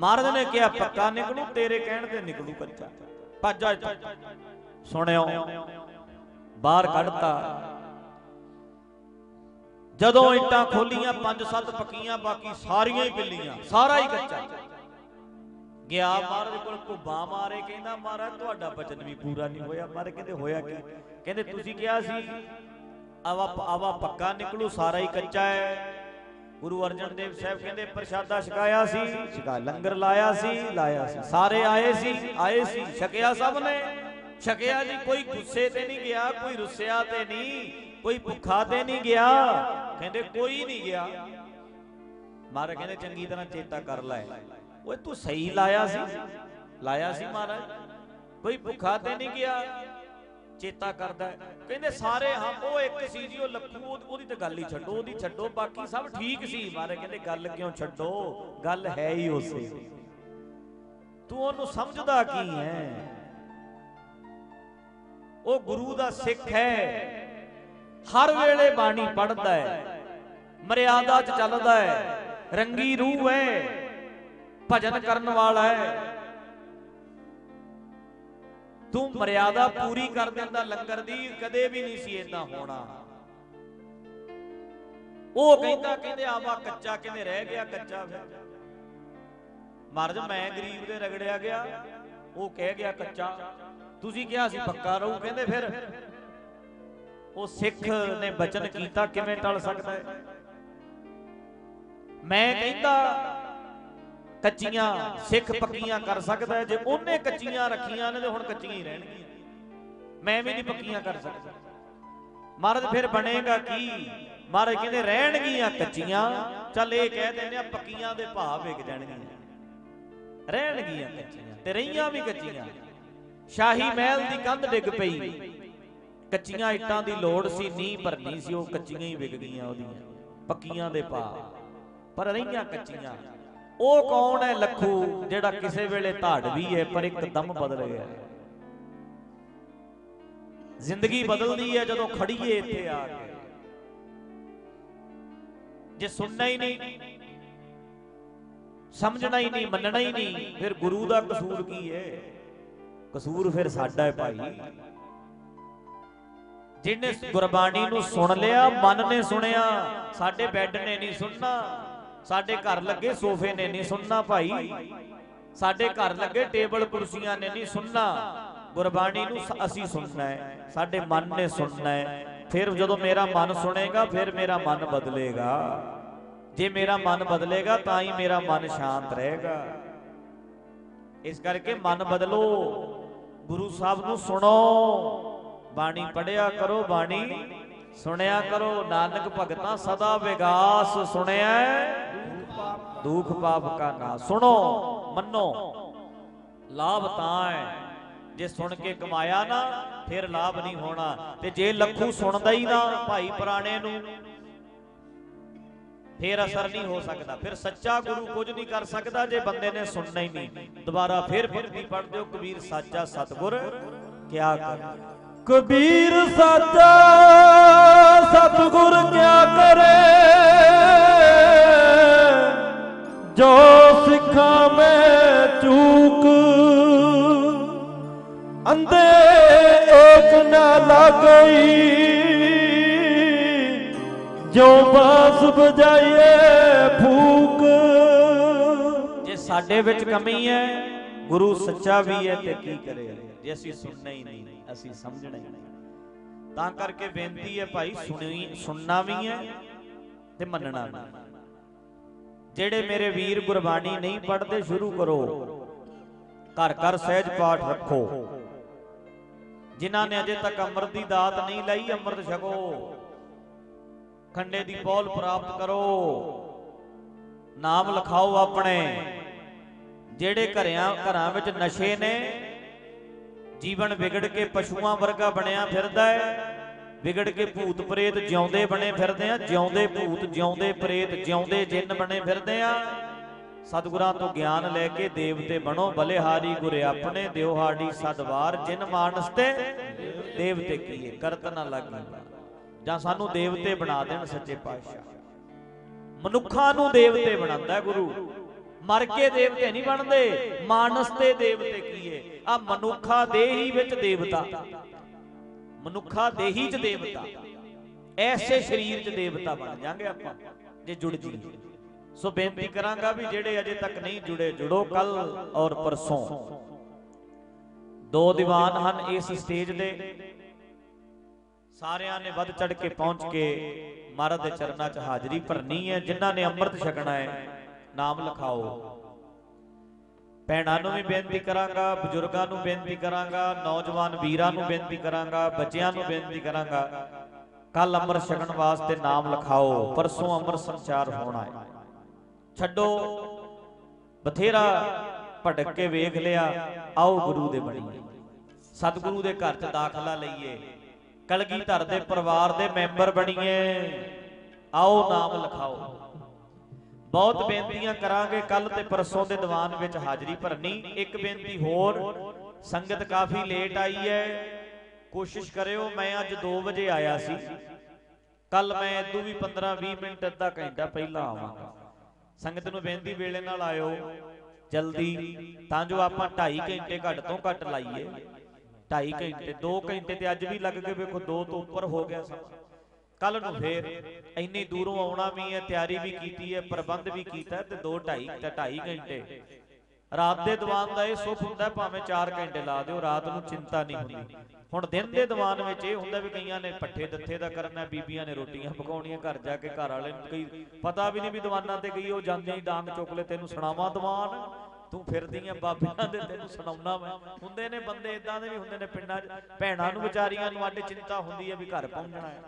ਮਹਾਰਾਜ ਨੇ ਕਿਹਾ, ਪੱਕਾ ਨਿਕਲੂ, ਤੇਰੇ ਕਹਿਣ ਤੇ ਨਿਕਲੂ ਕੱਚਾ। ਭੱਜ ਜਾ ਸੁਣਿਓ, ਬਾਹਰ ਕੱਢਤਾ। ਜਦੋਂ ਇੱਟਾਂ ਖੋਲੀਆਂ, ਪੰਜ ਸੱਤ ਪੱਕੀਆਂ, ਬਾਕੀ ਸਾਰੀਆਂ ਹੀ ਬਿੱਲੀਆਂ, ਸਾਰਾ ਹੀ ਕੱਚਾ। ਗਿਆ ਮਹਾਰਾਜ ਕੋਲ, ਘੁੱਬਾ ਮਾਰੇ, ਕਹਿੰਦਾ, ਮਹਾਰਾਜ, ਤੁਹਾਡਾ ਬਚਨ ਵੀ ਪੂਰਾ ਨਹੀਂ ਹੋਇਆ ਮਹਾਰਾਜ ਕਹਿੰਦੇ ਹੋਇਆ ਕੀ? ਕਹਿੰਦੇ, ਤੁਸੀਂ ਕਿਹਾ ਸੀ, ਆਵਾ ਆਵਾ ਪੱਕਾ ਨਿਕਲੂ, ਸਾਰਾ ਹੀ ਕੱਚਾ ਹੈ। ਗੁਰੂ ਅਰਜਨ ਦੇਵ ਸਾਹਿਬ ਕਹਿੰਦੇ ਪ੍ਰਸ਼ਾਦਾ ਛਕਾਇਆ ਸੀ ਛਕਾ ਲੰਗਰ ਲਾਇਆ ਸੀ ਲਾਇਆ ਸੀ ਸਾਰੇ ਆਏ ਸੀ ਆਏ ਸੀ ਛਕਿਆ ਸਭ ਨੇ। ਛਕਿਆ ਜੀ ਕੋਈ ਗੁੱਸੇ ਤੇ ਨਹੀਂ ਗਿਆ ਕੋਈ ਰੁੱਸਿਆ ਤੇ ਨਹੀਂ ਕੋਈ ਭੁੱਖਾ ਤੇ ਨਹੀਂ ਗਿਆ। ਕਹਿੰਦੇ ਕੋਈ ਨਹੀਂ ਗਿਆ। ਮਹਾਰਾਜ ਕਹਿੰਦੇ ਚੰਗੀ ਤਰ੍ਹਾਂ ਚੇਤਾ ਕਰ ਲੈ। ਓਏ ਤੂੰ ਸਹੀ ਲਾਇਆ ਸੀ। ਲਾਇਆ ਸੀ ਮਹਾਰਾਜ। ਕੋਈ ਭੁੱਖਾ ਤੇ ਨਹੀਂ ਗਿਆ। ਚੇਤਾ ਕਰਦਾ ਕਹਿੰਦੇ ਸਾਰੇ ਹਾਂ ਉਹ ਇੱਕ ਸੀ ਜੀ, ਉਹ ਲੱਖੂ ਉਹਦੀ ਤਾਂ ਗੱਲ ਹੀ ਛੱਡੋ, ਉਹਦੀ ਛੱਡੋ, ਬਾਕੀ ਸਭ ਠੀਕ ਸੀ। ਮਹਾਰਾਜ ਕਹਿੰਦੇ, ਗੱਲ ਕਿਉਂ ਛੱਡੋ? ਗੱਲ ਹੈ ਹੀ ਉਸੇ ਤੂੰ ਉਹਨੂੰ ਸਮਝਦਾ ਕੀ ਹੈ? ਉਹ ਗੁਰੂ ਦਾ ਸਿੱਖ ਹੈ। ਹਰ ਵੇਲੇ ਬਾਣੀ ਪੜਦਾ ਹੈ। ਮਰਿਆਦਾ 'ਚ ਚੱਲਦਾ ਹੈ। ਰੰਗੀ ਰੂਹ ਹੈ। ਭਜਨ ਕਰਨ ਵਾਲਾ ਹੈ। ਤੂੰ ਮਰਿਆਦਾ ਪੂਰੀ ਕਰ ਦਿੰਦਾ, ਲੰਗਰ ਦੀ, ਕਦੇ ਵੀ ਨਹੀਂ ਸੀ ਇੰਨਾ ਹੋਣਾ। ਉਹ ਕਹਿੰਦਾ, ਕਹਿੰਦੇ ਆਵਾ ਕੱਚਾ ਕਹਿੰਦੇ ਰਹਿ ਗਿਆ, ਕੱਚਾ ਫਿਰ। ਮਹਾਰਾਜ, ਮੈਂ ਗਰੀਬ ਦੇ ਰਗੜਿਆ ਗਿਆ, ਉਹ ਕਹਿ ਗਿਆ, ਕੱਚਾ। ਤੁਸੀਂ ਕਿਹਾ ਸੀ ਪੱਕਾ ਰਹੂ, ਕਹਿੰਦੇ ਫਿਰ ਉਹ ਸਿੱਖ ਨੇ ਬਚਨ ਕੀਤਾ, ਕਿਵੇਂ ਟਲ ਸਕਦਾ ਹੈ? ਮੈਂ ਕਹਿੰਦਾ ਕੱਚੀਆਂ ਸਿੱਖ ਪੱਕੀਆਂ ਕਰ ਸਕਦਾ ਹੈ। ਜੇ ਉਹਨੇ ਕੱਚੀਆਂ ਰੱਖੀਆਂ ਨੇ ਤੇ ਹੁਣ ਕੱਚੀਆਂ ਹੀ ਰਹਿਣਗੀਆਂ। ਮੈਂ ਵੀ ਨਹੀਂ ਪੱਕੀਆਂ ਕਰ ਸਕਦਾ। ਮਹਾਰਾਜ ਫਿਰ ਬਣੇਗਾ ਕੀ? ਮਹਾਰਾਜ ਕਹਿੰਦੇ ਰਹਿਣਗੀਆਂ ਕੱਚੀਆਂ। ਚੱਲ ਇਹ ਕਹਿ ਦਿੰਦੇ ਆ, ਪੱਕੀਆਂ ਦੇ ਭਾਅ ਵਿਕ ਜਾਣਗੀਆਂ। ਰਹਿਣਗੀਆਂ ਕੱਚੀਆਂ ਤੇ ਰਹੀਆਂ ਵੀ ਕੱਚੀਆਂ। ਸ਼ਾਹੀ ਮਹਿਲ ਦੀ ਕੰਧ ਡਿੱਗ ਪਈ। ਕੱਚੀਆਂ ਇੱਟਾਂ ਦੀ ਲੋੜ ਸੀ, ਨੀਂਹ ਭਰਨੀ ਸੀ, ਉਹ ਕੱਚੀਆਂ ਹੀ ਵਿਕ ਗਈਆਂ ਉਹਦੀਆਂ। ਪੱਕੀਆਂ ਦੇ ਭਾਅ। ਪਰ ਰਹੀਆਂ ਕੱਚੀਆਂ। ਉਹ ਕੌਣ ਹੈ ਲੱਖੂ? ਜਿਹੜਾ ਕਿਸੇ ਵੇਲੇ ਧਾੜਵੀ ਹੈ ਪਰ ਇੱਕਦਮ ਬਦਲ ਗਿਆ। ਜ਼ਿੰਦਗੀ ਬਦਲਦੀ ਹੈ ਜਦੋਂ ਖੜੀਏ ਇੱਥੇ ਆ ਕੇ। ਜੇ ਸੁਣਨਾ ਹੀ ਨਹੀਂ ਸਮਝਣਾ ਹੀ ਨਹੀਂ ਮੰਨਣਾ ਹੀ ਨਹੀਂ ਫਿਰ ਗੁਰੂ ਦਾ ਕਸੂਰ ਕੀ ਹੈ? ਕਸੂਰ ਫਿਰ ਸਾਡਾ ਹੈ ਭਾਈ। ਜਿਹਨੇ ਗੁਰਬਾਣੀ ਨੂੰ ਸੁਣ ਲਿਆ ਮਨ ਨੇ ਸੁਣਿਆ ਸਾਡੇ ਬੈੱਡ ਨੇ ਨਹੀਂ ਸੁਣਨਾ। ਸਾਡੇ ਘਰ ਲੱਗੇ ਸੋਫੇ ਨੇ ਨਹੀਂ ਸੁਣਨਾ ਭਾਈ। ਸਾਡੇ ਘਰ ਲੱਗੇ ਟੇਬਲ ਕੁਰਸੀਆਂ ਨੇ ਨਹੀਂ ਸੁਣਨਾ। ਗੁਰਬਾਣੀ ਨੂੰ ਅਸੀਂ ਸੁਣਨਾ ਹੈ। ਸਾਡੇ ਮਨ ਨੇ ਸੁਣਨਾ ਹੈ। ਫਿਰ ਜਦੋਂ ਮੇਰਾ ਮਨ ਸੁਣੇਗਾ ਫਿਰ ਮੇਰਾ ਮਨ ਬਦਲੇਗਾ। ਜੇ ਮੇਰਾ ਮਨ ਬਦਲੇਗਾ ਤਾਂ ਹੀ ਮੇਰਾ ਮਨ ਸ਼ਾਂਤ ਰਹੇਗਾ। ਇਸ ਕਰਕੇ ਮਨ ਬਦਲੋ। ਗੁਰੂ ਸਾਹਿਬ ਨੂੰ ਸੁਣੋ। ਬਾਣੀ ਪੜਿਆ ਕਰੋ ਬਾਣੀ ਸੁਣਿਆ ਕਰੋ, ਨਾਨਕ ਭਗਤਾਂ ਸਦਾ ਵਿਗਾਸ ਸੁਣਿਆ ਦੁਖ ਪਾਪ ਕਾ ਨਾ। ਸੁਣੋ, ਮੰਨੋ। ਲਾਭ ਤਾਂ ਹੈ। ਜੇ ਸੁਣ ਕੇ ਕਮਾਇਆ ਨਾ, ਫਿਰ ਲਾਭ ਨਹੀਂ ਹੋਣਾ। ਤੇ ਜੇ ਲੱਖੂ ਸੁਣਦਾ ਹੀ ਨਾ ਭਾਈ ਪੁਰਾਣੇ ਨੂੰ, ਫਿਰ ਅਸਰ ਨਹੀਂ ਹੋ ਸਕਦਾ। ਫਿਰ ਸੱਚਾ ਗੁਰੂ ਕੁਝ ਨਹੀਂ ਕਰ ਸਕਦਾ ਜੇ ਬੰਦੇ ਨੇ ਸੁਣਨਾ ਹੀ ਨਹੀਂ। ਦੁਬਾਰਾ ਫਿਰ ਫਿਰਦੀ ਪੜ ਦਿਓ ਕਬੀਰ, ਸਾਚਾ ਸਤਗੁਰ, ਕਿਆ ਕਰ ਕਬੀਰ ਸਾਚਾ, ਸਤਿਗੁਰ ਕਿਆ ਕਰੇ? ਜੋ ਸਿੱਖਾਂ ਮੈਂ ਚੂਕ ਅੰਦੇ ਏਕ ਨਾ ਲੱਗਈ। ਜੋ ਬਾਸ ਬਜਾਈਏ ਫੂਕ। ਜੇ ਸਾਡੇ ਵਿੱਚ ਕਮੀ ਹੈ, ਗੁਰੂ ਸੱਚਾ ਵੀ ਹੈ ਤੇ ਕੀ ਕਰੇ? ਜੇ ਅਸੀਂ ਸੁਣਨਾ ਹੀ ਨਹੀਂ। ਅਸੀਂ ਸਮਝਣਾ ਹੀ ਤਾਂ ਕਰਕੇ ਬੇਨਤੀ ਹੈ ਭਾਈ, ਸੁਣੀ, ਸੁਣਨਾ ਵੀ ਹੈ ਤੇ ਮੰਨਣਾ ਵੀ ਜਿਹੜੇ ਮੇਰੇ ਵੀਰ ਗੁਰਬਾਣੀ ਨਹੀਂ ਪੜ੍ਹਦੇ, ਸ਼ੁਰੂ ਕਰੋ। ਘਰ ਘਰ ਸਹਿਜ ਪਾਠ ਰੱਖੋ। ਜਿਨ੍ਹਾਂ ਨੇ ਅਜੇ ਤੱਕ ਅੰਮ੍ਰਿਤ ਦੀ ਦਾਤ ਨਹੀਂ ਲਈ, ਅੰਮ੍ਰਿਤ ਛਕੋ। ਖੰਡੇ ਦੀ ਪੌਲ ਪ੍ਰਾਪਤ ਕਰੋ। ਨਾਮ ਲਿਖਾਓ ਆਪਣੇ। ਜਿਹੜੇ ਘਰਿਆਂ, ਘਰਾਂ ਵਿੱਚ ਨਸ਼ੇ ਨੇ ਜੀਵਨ ਵਿਗੜ ਕੇ ਪਸ਼ੂਆਂ ਵਰਗਾ ਬਣਿਆ ਫਿਰਦਾ ਹੈ। ਵਿਗੜ ਕੇ ਭੂਤ ਪ੍ਰੇਤ ਜਿਉਂਦੇ ਬਣੇ ਫਿਰਦੇ ਆ। ਜਿਉਂਦੇ ਭੂਤ, ਜਿਉਂਦੇ ਪ੍ਰੇਤ, ਜਿਉਂਦੇ ਜਿੰਨ ਬਣੇ ਫਿਰਦੇ ਆ। ਸਤਿਗੁਰਾਂ ਤੋਂ ਗਿਆਨ ਲੈ ਕੇ ਦੇਵਤੇ ਬਣੋ। ਬਲਿਹਾਰੀ ਗੁਰੇ ਆਪਣੇ ਦਿਵਹਾੜੀ ਸਦਵਾਰ ਜਿਨ ਮਾਨਸ ਤੇ ਦੇਵਤੇ ਕੀਏ, ਕਰਤ ਨਾ ਲਾਗੀ। ਜਾਂ ਸਾਨੂੰ ਦੇਵਤੇ ਬਣਾ ਦੇਣ ਸੱਚੇ ਪਾਤਸ਼ਾਹ। ਮਨੁੱਖਾਂ ਨੂੰ ਦੇਵਤੇ ਬਣਾਉਂਦਾ ਗੁਰੂ। ਮਰ ਕੇ ਦੇਵਤੇ ਨਹੀਂ ਬਣਦੇ, ਮਾਨਸ ਤੇ ਦੇਵਤੇ ਕੀਏ ਆ ਮਨੁੱਖਾ ਦੇਹੀ ਵਿੱਚ ਦੇਵਤਾ। ਮਨੁੱਖਾ ਦੇਹੀ ਚ ਦੇਵਤਾ। ਐਸੇ ਸਰੀਰ 'ਚ ਦੇਵਤਾ ਬਣ ਜਾਾਂਗੇ ਆਪਾਂ, ਜੇ ਜੁੜ ਜੀ ਸੋ ਬੇਨਤੀ ਕਰਾਂਗਾ ਵੀ ਜਿਹੜੇ ਅਜੇ ਤੱਕ ਨਹੀਂ ਜੁੜੇ, ਜੁੜੋ ਕੱਲ ਔਰ ਪਰਸੋਂ। ਦੋ ਦੀਵਾਨ ਹਨ ਇਸ ਸਟੇਜ ਦੇ। ਸਾਰਿਆਂ ਨੇ ਵੱਧ ਚੜ ਕੇ ਪਹੁੰਚ ਕੇ ਮਹਾਰਾਜ ਦੇ ਚਰਨਾਂ 'ਚ ਹਾਜ਼ਰੀ ਭਰਨੀ ਹੈ, ਜਿਨ੍ਹਾਂ ਨੇ ਅੰਮ੍ਰਿਤ ਛਕਣਾ ਹੈ। ਨਾਮ ਲਿਖਾਓ। ਭੈਣਾਂ ਨੂੰ ਵੀ ਬੇਨਤੀ ਕਰਾਂਗਾ, ਬਜ਼ੁਰਗਾਂ ਨੂੰ ਬੇਨਤੀ ਕਰਾਂਗਾ, ਨੌਜਵਾਨ ਵੀਰਾਂ ਨੂੰ ਬੇਨਤੀ ਕਰਾਂਗਾ, ਬੱਚਿਆਂ ਨੂੰ ਬੇਨਤੀ ਕਰਾਂਗਾ। ਕੱਲ ਅੰਮ੍ਰਿਤ ਛਕਣ ਵਾਸਤੇ ਨਾਮ ਲਿਖਾਓ, ਪਰਸੋਂ ਅੰਮ੍ਰਿਤ ਸੰਚਾਰ ਹੋਣਾ ਹੈ। ਛੱਡੋ। ਬਥੇਰਾ ਭਟਕ ਕੇ ਵੇਖ ਲਿਆ, ਆਓ ਗੁਰੂ ਦੇ ਬਣੀਏ। ਸਤਿਗੁਰੂ ਦੇ ਘਰ 'ਚ ਦਾਖਲਾ ਲਈਏ। ਕਲਗੀਧਰ ਦੇ ਪਰਿਵਾਰ ਦੇ ਮੈਂਬਰ ਬਣੀਏ। ਆਓ ਨਾਮ ਲਿਖਾਓ। ਬਹੁਤ ਬੇਨਤੀਆਂ ਕਰਾਂਗੇ ਕੱਲ ਤੇ ਪਰਸੋਂ ਦੇ ਦੀਵਾਨ ਵਿੱਚ ਹਾਜ਼ਰੀ ਭਰਨੀ। ਇੱਕ ਬੇਨਤੀ ਹੋਰ, ਸੰਗਤ ਕਾਫੀ ਲੇਟ ਆਈ ਹੈ। ਕੋਸ਼ਿਸ਼ ਕਰਿਓ, ਮੈਂ ਅੱਜ 2 ਵਜੇ ਆਇਆ ਸੀ। ਕੱਲ ਮੈਂ ਇਦੋਂ ਵੀ 15 20 ਮਿੰਟ, ਅੱਧਾ ਘੰਟਾ ਪਹਿਲਾਂ ਆਵਾਂਗਾ। ਸੰਗਤ ਨੂੰ ਬੇਨਤੀ, ਵੇਲੇ ਨਾਲ ਆਇਓ। ਜਲਦੀ, ਤਾਂ ਜੋ ਆਪਾਂ 2.5 ਘੰਟੇ ਘੱਟ ਤੋਂ ਘੱਟ ਲਾਈਏ। 2.5 ਘੰਟੇ 2 ਘੰਟੇ ਤੇ ਅੱਜ ਵੀ ਲੱਗ ਗਏ, ਵੇਖੋ 2 ਤੋਂ ਉੱਪਰ ਹੋ ਗਿਆ ਸਮਾਂ। ਕੱਲ ਨੂੰ ਫੇਰ ਇੰਨੀ ਦੂਰੋਂ ਆਉਣਾ ਵੀ ਹੈ, ਤਿਆਰੀ ਵੀ ਕੀਤੀ ਹੈ, ਪ੍ਰਬੰਧ ਵੀ ਕੀਤਾ ਤੇ 2 2.5 ਤੇ 2.5 ਘੰਟੇ। ਰਾਤ ਦੇ ਦੀਵਾਨ ਦਾ ਇਹ ਸੁੱਖ ਹੁੰਦਾ, ਭਾਵੇਂ 4 ਘੰਟੇ ਲਾ ਦਿਓ, ਰਾਤ ਨੂੰ ਚਿੰਤਾ ਨਹੀਂ ਹੁੰਦੀ। ਹੁਣ ਦਿਨ ਦੇ ਦੀਵਾਨ ਵਿੱਚ ਇਹ ਹੁੰਦਾ ਵੀ ਕਈਆਂ ਨੇ ਪੱਠੇ ਦੱਥੇ ਦਾ ਕਰਨਾ, ਬੀਬੀਆਂ ਨੇ ਰੋਟੀਆਂ ਪਕਾਉਣੀਆਂ, ਘਰ ਜਾ ਕੇ ਘਰ ਵਾਲੇ ਨੂੰ ਕਈ ਪਤਾ ਵੀ ਨਹੀਂ ਵੀ ਦੀਵਾਨਾਂ ਤੇ ਗਈ ਉਹ ਜਾਂਦੇ ਹੀ ਡਾਂਗ ਚੁੱਕ ਲੈ, ਤੈਨੂੰ ਸੁਣਾਵਾਂ ਦੀਵਾਨ? ਤੂੰ ਫਿਰਦੀ ਆ ਬਾਬਿਆਂ ਦੇ ਤੈਨੂੰ ਸੁਣਾਉਣਾ ਮੈਂ। ਹੁੰਦੇ ਨੇ ਬੰਦੇ ਇਦਾਂ ਦੇ ਵੀ ਹੁੰਦੇ ਨੇ ਪਿੰਡਾਂ 'ਚ, ਭੈਣਾਂ ਨੂੰ ਵਿਚਾਰੀਆਂ ਨੂੰ ਅੱਡ ਚਿੰਤਾ ਹੁੰਦੀ ਹੈ ਵੀ ਘਰ ਪਹੁੰਚਣਾ ਹੈ।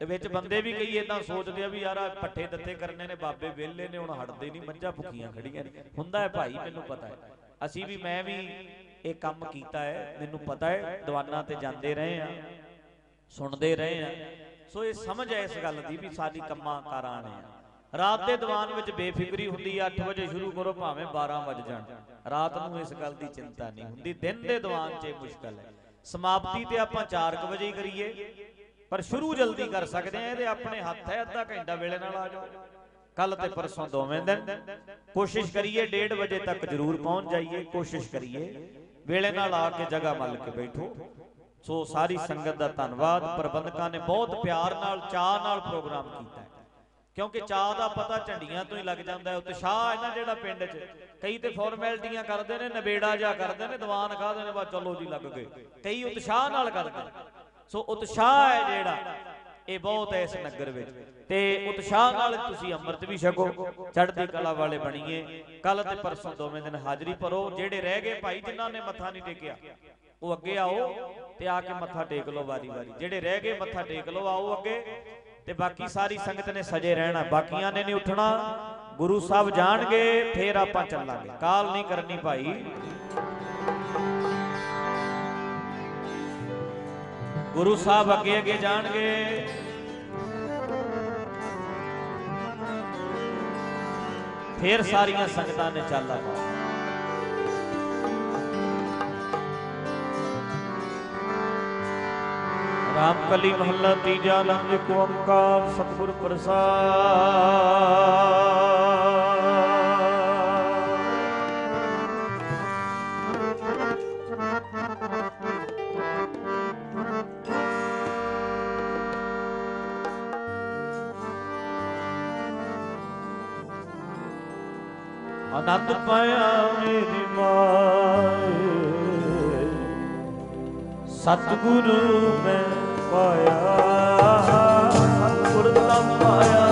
ਤੇ ਵਿੱਚ ਬੰਦੇ ਵੀ ਕਈ ਇਦਾਂ ਸੋਚਦੇ ਆ ਵੀ ਯਾਰ ਆਹ ਪੱਠੇ ਦਿੱਤੇ ਕਰਨੇ ਨੇ ਬਾਬੇ ਵਿਹਲੇ ਨੇ ਹੁਣ ਹਟਦੇ ਨਹੀਂ ਮੱਝਾਂ ਭੁੱਖੀਆਂ ਖੜੀਆਂ ਨੇ। ਹੁੰਦਾ ਹੈ ਭਾਈ ਮੈਨੂੰ ਪਤਾ ਹੈ। ਅਸੀਂ ਵੀ ਮੈਂ ਵੀ ਇਹ ਕੰਮ ਕੀਤਾ ਹੈ ਮੈਨੂੰ ਪਤਾ ਹੈ ਦੀਵਾਨਾਂ ਤੇ ਜਾਂਦੇ ਰਹੇ ਆ ਸੁਣਦੇ ਰਹੇ ਆ ਸੋ ਇਹ ਸਮਝ ਹੈ ਇਸ ਗੱਲ ਦੀ ਵੀ ਸਾਡੀ ਕੰਮਾਂ ਕਾਰਾਂ ਨੇ। ਰਾਤ ਦੇ ਦੀਵਾਨ ਵਿੱਚ ਬੇਫਿਕਰੀ ਹੁੰਦੀ ਹੈ 8 ਵਜੇ ਸ਼ੁਰੂ ਕਰੋ ਭਾਵੇਂ 12 ਵਜ ਜਾਣ। ਰਾਤ ਨੂੰ ਇਸ ਗੱਲ ਦੀ ਚਿੰਤਾ ਨਹੀਂ ਹੁੰਦੀ ਦਿਨ ਦੇ ਦੀਵਾਨ 'ਚ ਇਹ ਮੁਸ਼ਕਲ ਹੈ। ਸਮਾਪਤੀ ਤੇ ਆਪਾਂ 4 ਵਜੇ ਹੀ ਕਰੀਏ ਪਰ ਸ਼ੁਰੂ ਜਲਦੀ ਕਰ ਸਕਦੇ ਆ, ਇਹਦੇ ਆਪਣੇ ਹੱਥ ਹੈ, ਅੱਧਾ ਘੰਟਾ ਵੇਲੇ ਨਾਲ ਆ ਜਾਓ। ਕੱਲ ਤੇ ਪਰਸੋਂ ਦੋਵੇਂ ਦਿਨ। ਕੋਸ਼ਿਸ਼ ਕਰੀਏ 1:30 ਵਜੇ ਤੱਕ ਜ਼ਰੂਰ ਪਹੁੰਚ ਜਾਈਏ, ਕੋਸ਼ਿਸ਼ ਕਰੀਏ। ਵੇਲੇ ਨਾਲ ਆ ਕੇ ਜਗ੍ਹਾ ਮੱਲ ਕੇ ਬੈਠੋ। ਸੋ ਸਾਰੀ ਸੰਗਤ ਦਾ ਧੰਨਵਾਦ। ਪ੍ਰਬੰਧਕਾਂ ਨੇ ਬਹੁਤ ਪਿਆਰ ਨਾਲ ਚਾਹ ਨਾਲ ਪ੍ਰੋਗਰਾਮ ਕੀਤਾ ਕਿਉਂਕਿ ਚਾਹ ਦਾ ਪਤਾ ਝੰਡੀਆਂ ਤੋਂ ਹੀ ਲੱਗ ਜਾਂਦਾ ਹੈ, ਉਤਸ਼ਾਹ ਹੈ ਨਾ ਜਿਹੜਾ ਪਿੰਡ 'ਚ। ਕਈ ਤੇ ਫਾਰਮੈਲਿਟੀਆਂ ਕਰਦੇ ਨੇ ਨਵੇੜਾ ਜਾ ਕਰਦੇ ਨੇ, ਦੀਵਾਨ ਖਾਦੇ ਨੇ ਬਾ ਚਲੋ ਜੀ, ਲੱਗ ਗਏ। ਕਈ ਉਤਸ਼ਾਹ ਨਾਲ ਕਰਦੇ ਸੋ ਉਤਸ਼ਾਹ ਹੈ ਜਿਹੜਾ, ਇਹ ਬਹੁਤ ਹੈ ਇਸ ਨਗਰ ਵਿੱਚ। ਤੇ ਉਤਸ਼ਾਹ ਨਾਲ ਤੁਸੀਂ ਅੰਮ੍ਰਿਤ ਵੀ ਛਕੋ, ਚੜ੍ਹਦੀ ਕਲਾ ਵਾਲੇ ਬਣੀਏ। ਕੱਲ ਤੇ ਪਰਸੋਂ ਦੋਵੇਂ ਦਿਨ ਹਾਜ਼ਰੀ ਭਰੋ, ਜਿਹੜੇ ਰਹਿ ਗਏ ਭਾਈ ਜਿਨ੍ਹਾਂ ਨੇ ਮੱਥਾ ਨਹੀਂ ਟੇਕਿਆ, ਉਹ ਅੱਗੇ ਆਓ ਤੇ ਆ ਕੇ ਮੱਥਾ ਟੇਕ ਲਓ ਵਾਰੀ ਵਾਰੀ। ਜਿਹੜੇ ਰਹਿ ਗਏ ਮੱਥਾ ਟੇਕ ਲਓ, ਆਓ ਅੱਗੇ ਤੇ ਬਾਕੀ ਸਾਰੀ ਸੰਗਤ ਨੇ ਸਜੇ ਰਹਿਣਾ। ਬਾਕੀਆਂ ਨੇ ਨਹੀਂ ਉੱਠਣਾ, ਗੁਰੂ ਸਾਹਿਬ ਜਾਣਗੇ, ਫੇਰ ਆਪਾਂ ਚੱਲਾਂਗੇ। ਕਾਲ ਨਹੀਂ ਕਰਨੀ ਭਾਈ। ਗੁਰੂ ਸਾਹਿਬ ਅੱਗੇ ਅੱਗੇ ਜਾਣਗੇ ਫੇਰ ਸਾਰੀਆਂ ਸੰਗਤਾਂ ਨੇ ਚਾਲਾ ਪਾ ਰਾਮ ਕਲੀ ਮਹੱਲਾ ਤੀਜਾ ਨਾਮ ਇੱਕ ਓੰਕਾਰ ਸਤਿਗੁਰ ਪ੍ਰਸਾਦ ਆਨੰਦ ਪਾਇਆ ਮੇਰੀ ਮਾਏ। ਸਤਿਗੁਰੂ ਮੈਂ ਪਾਇਆ, ਸਤਿਗੁਰ ਦਾ ਪਾਇਆ।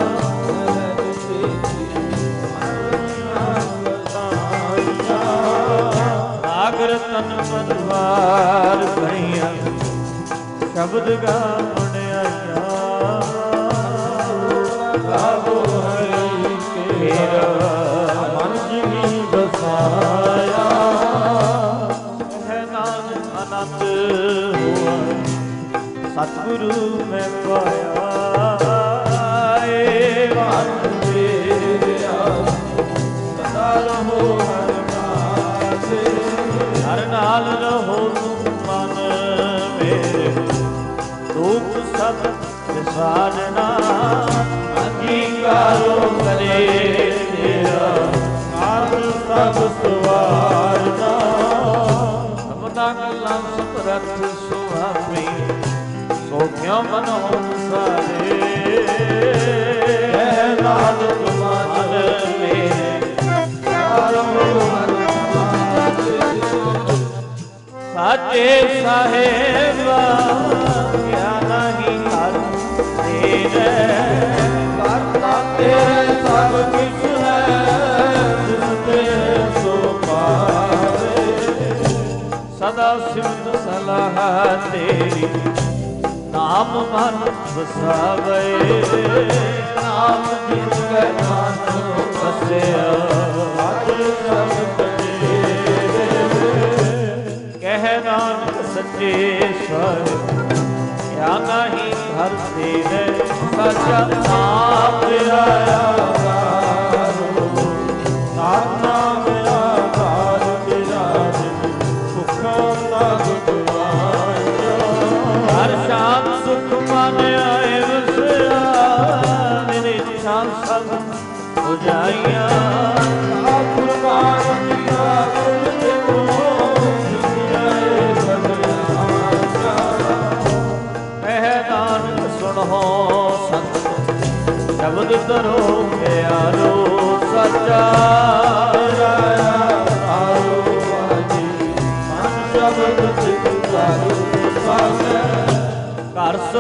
ਆਗਰ ਤਨ ਮਨਵਾਰ ਭਈਆ ਸ਼ਬਦ ਗਾ ਸਤਿਗੁਰੂ ਮੈਂ ਪਾਇਆ ਏ ਮਨ ਮੇਰਾ ਸਦਾ ਰਹੋ ਹਰ ਨਾਲ ਰਹੋ ਤੁਮ ਮਨ ਮੇਰੇ। ਦੁਖ ਸਭ ਵਿਸਾਰਨਾ ਅੰਗੀਕਾਰੋ ਕਰੇ ਤੇਰਾ। ਕਾਰਨ ਸਭ ਸਵਾਰਨਾ ਸਬਦਾ ਗੱਲਾਂ ਸਤਰਥ ਸੁਹਾਵੀ ਸੋਖਿਆ ਮਨ ਹੋਂ ਸਾਰੇ ਐ ਲਾਲ ਤੁਮਾਨ ਮੇਰੇ ਸਾਚੇ ਸਾਹਿਬਾ ਕਿਆ ਨਹੀਂ ਕਰ ਤੇਰੇ ਕਰਤਾ ਤੇਰੇ ਸਭ ਕੁਝ ਸਦਾ ਸਿਮਤ ਸਲਾਹ ਤੇਰੀ ਨਾਮ ਮਨ ਵਸਾਵੇ, ਨਾਮ ਜਿਸ ਕੈ ਮਨ ਵਸਿਆ। ਹਰ ਸਭ ਕਟੇ ਕਹਿ ਨਾਨਕ ਸੱਚੇ ਸਰ, ਕਿਆ ਨਹੀਂ ਘਰ ਦੇ ਸਾਚਾ ਨਾਮ ਤੇਰਾ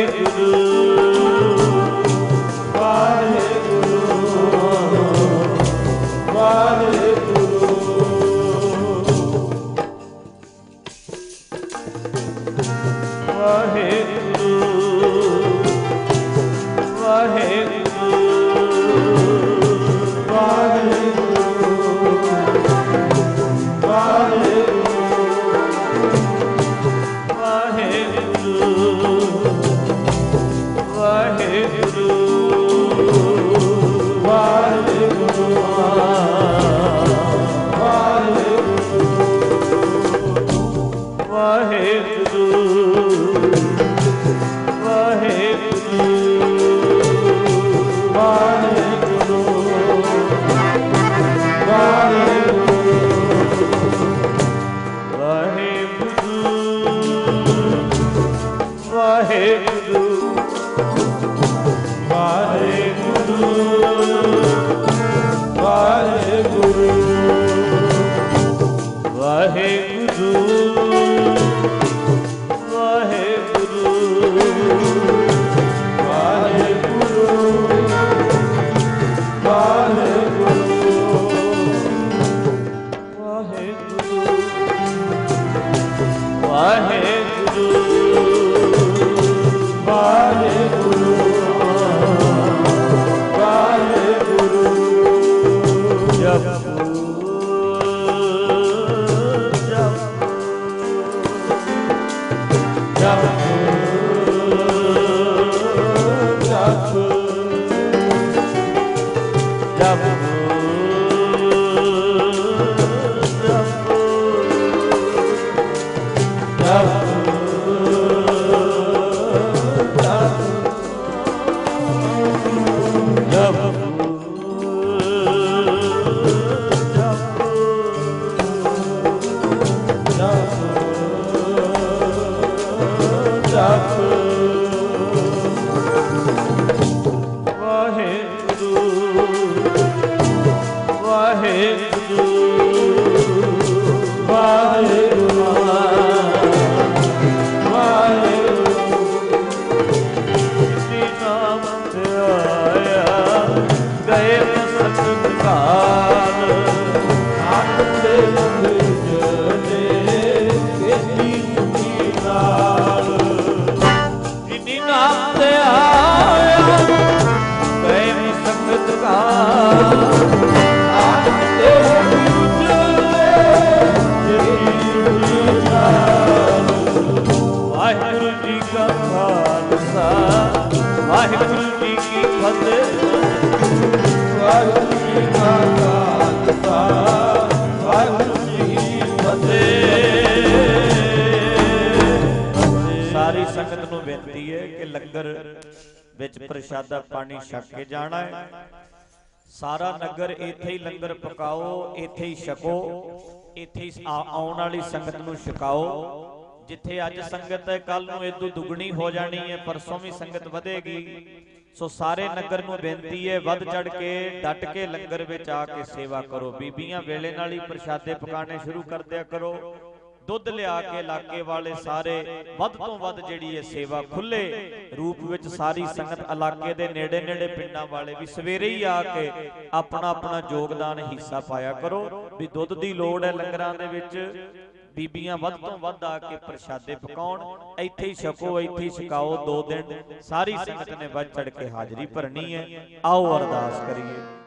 ਵਾਹਿਗੁਰੂ। ਛਕਾਓ, ਜਿੱਥੇ ਅੱਜ ਸੰਗਤ ਹੈ ਕੱਲ ਨੂੰ ਇਹ ਇਦੋਂ ਦੁੱਗਣੀ ਹੋ ਜਾਣੀ ਹੈ, ਪਰਸੋਂ ਵੀ ਸੰਗਤ ਵਧੇਗੀ। ਸੋ ਸਾਰੇ ਨਗਰ ਨੂੰ ਬੇਨਤੀ ਹੈ, ਵੱਧ ਚੜ ਕੇ, ਡਟ ਕੇ ਲੰਗਰ ਵਿੱਚ ਆ ਕੇ ਸੇਵਾ ਕਰੋ। ਬੀਬੀਆਂ ਵੇਲੇ ਨਾਲ ਹੀ ਪ੍ਰਸ਼ਾਦੇ ਪਕਾਣੇ ਸ਼ੁਰੂ ਕਰ ਦਿਆ ਕਰੋ। ਦੁੱਧ ਲਿਆ ਕੇ ਇਲਾਕੇ ਵਾਲੇ ਸਾਰੇ, ਵੱਧ ਤੋਂ ਵੱਧ ਜਿਹੜੀ ਹੈ ਸੇਵਾ ਖੁੱਲੇ ਰੂਪ ਵਿੱਚ ਸਾਰੀ ਸੰਗਤ ਇਲਾਕੇ ਦੇ ਨੇੜੇ ਨੇੜੇ ਪਿੰਡਾਂ ਵਾਲੇ ਵੀ ਸਵੇਰੇ ਹੀ ਆ ਕੇ ਆਪਣਾ ਆਪਣਾ ਯੋਗਦਾਨ ਹਿੱਸਾ ਪਾਇਆ ਕਰੋ। ਵੀ ਦੁੱਧ ਦੀ ਲੋੜ ਹੈ ਲੰਗਰਾਂ ਦੇ ਵਿੱਚ ਬੀਬੀਆਂ ਵੱਧ ਤੋਂ ਵੱਧ ਆ ਕੇ ਪ੍ਰਸ਼ਾਦੇ ਪਕਾਉਣ ਇੱਥੇ ਹੀ ਛਕੋ ਇੱਥੇ ਹੀ ਛਕਾਓ ਦੋ ਦਿਨ। ਸਾਰੀ ਸੰਗਤ ਨੇ ਵੱਧ ਚੜ ਕੇ ਹਾਜ਼ਰੀ ਭਰਨੀ ਹੈ। ਆਓ ਅਰਦਾਸ ਕਰੀਏ।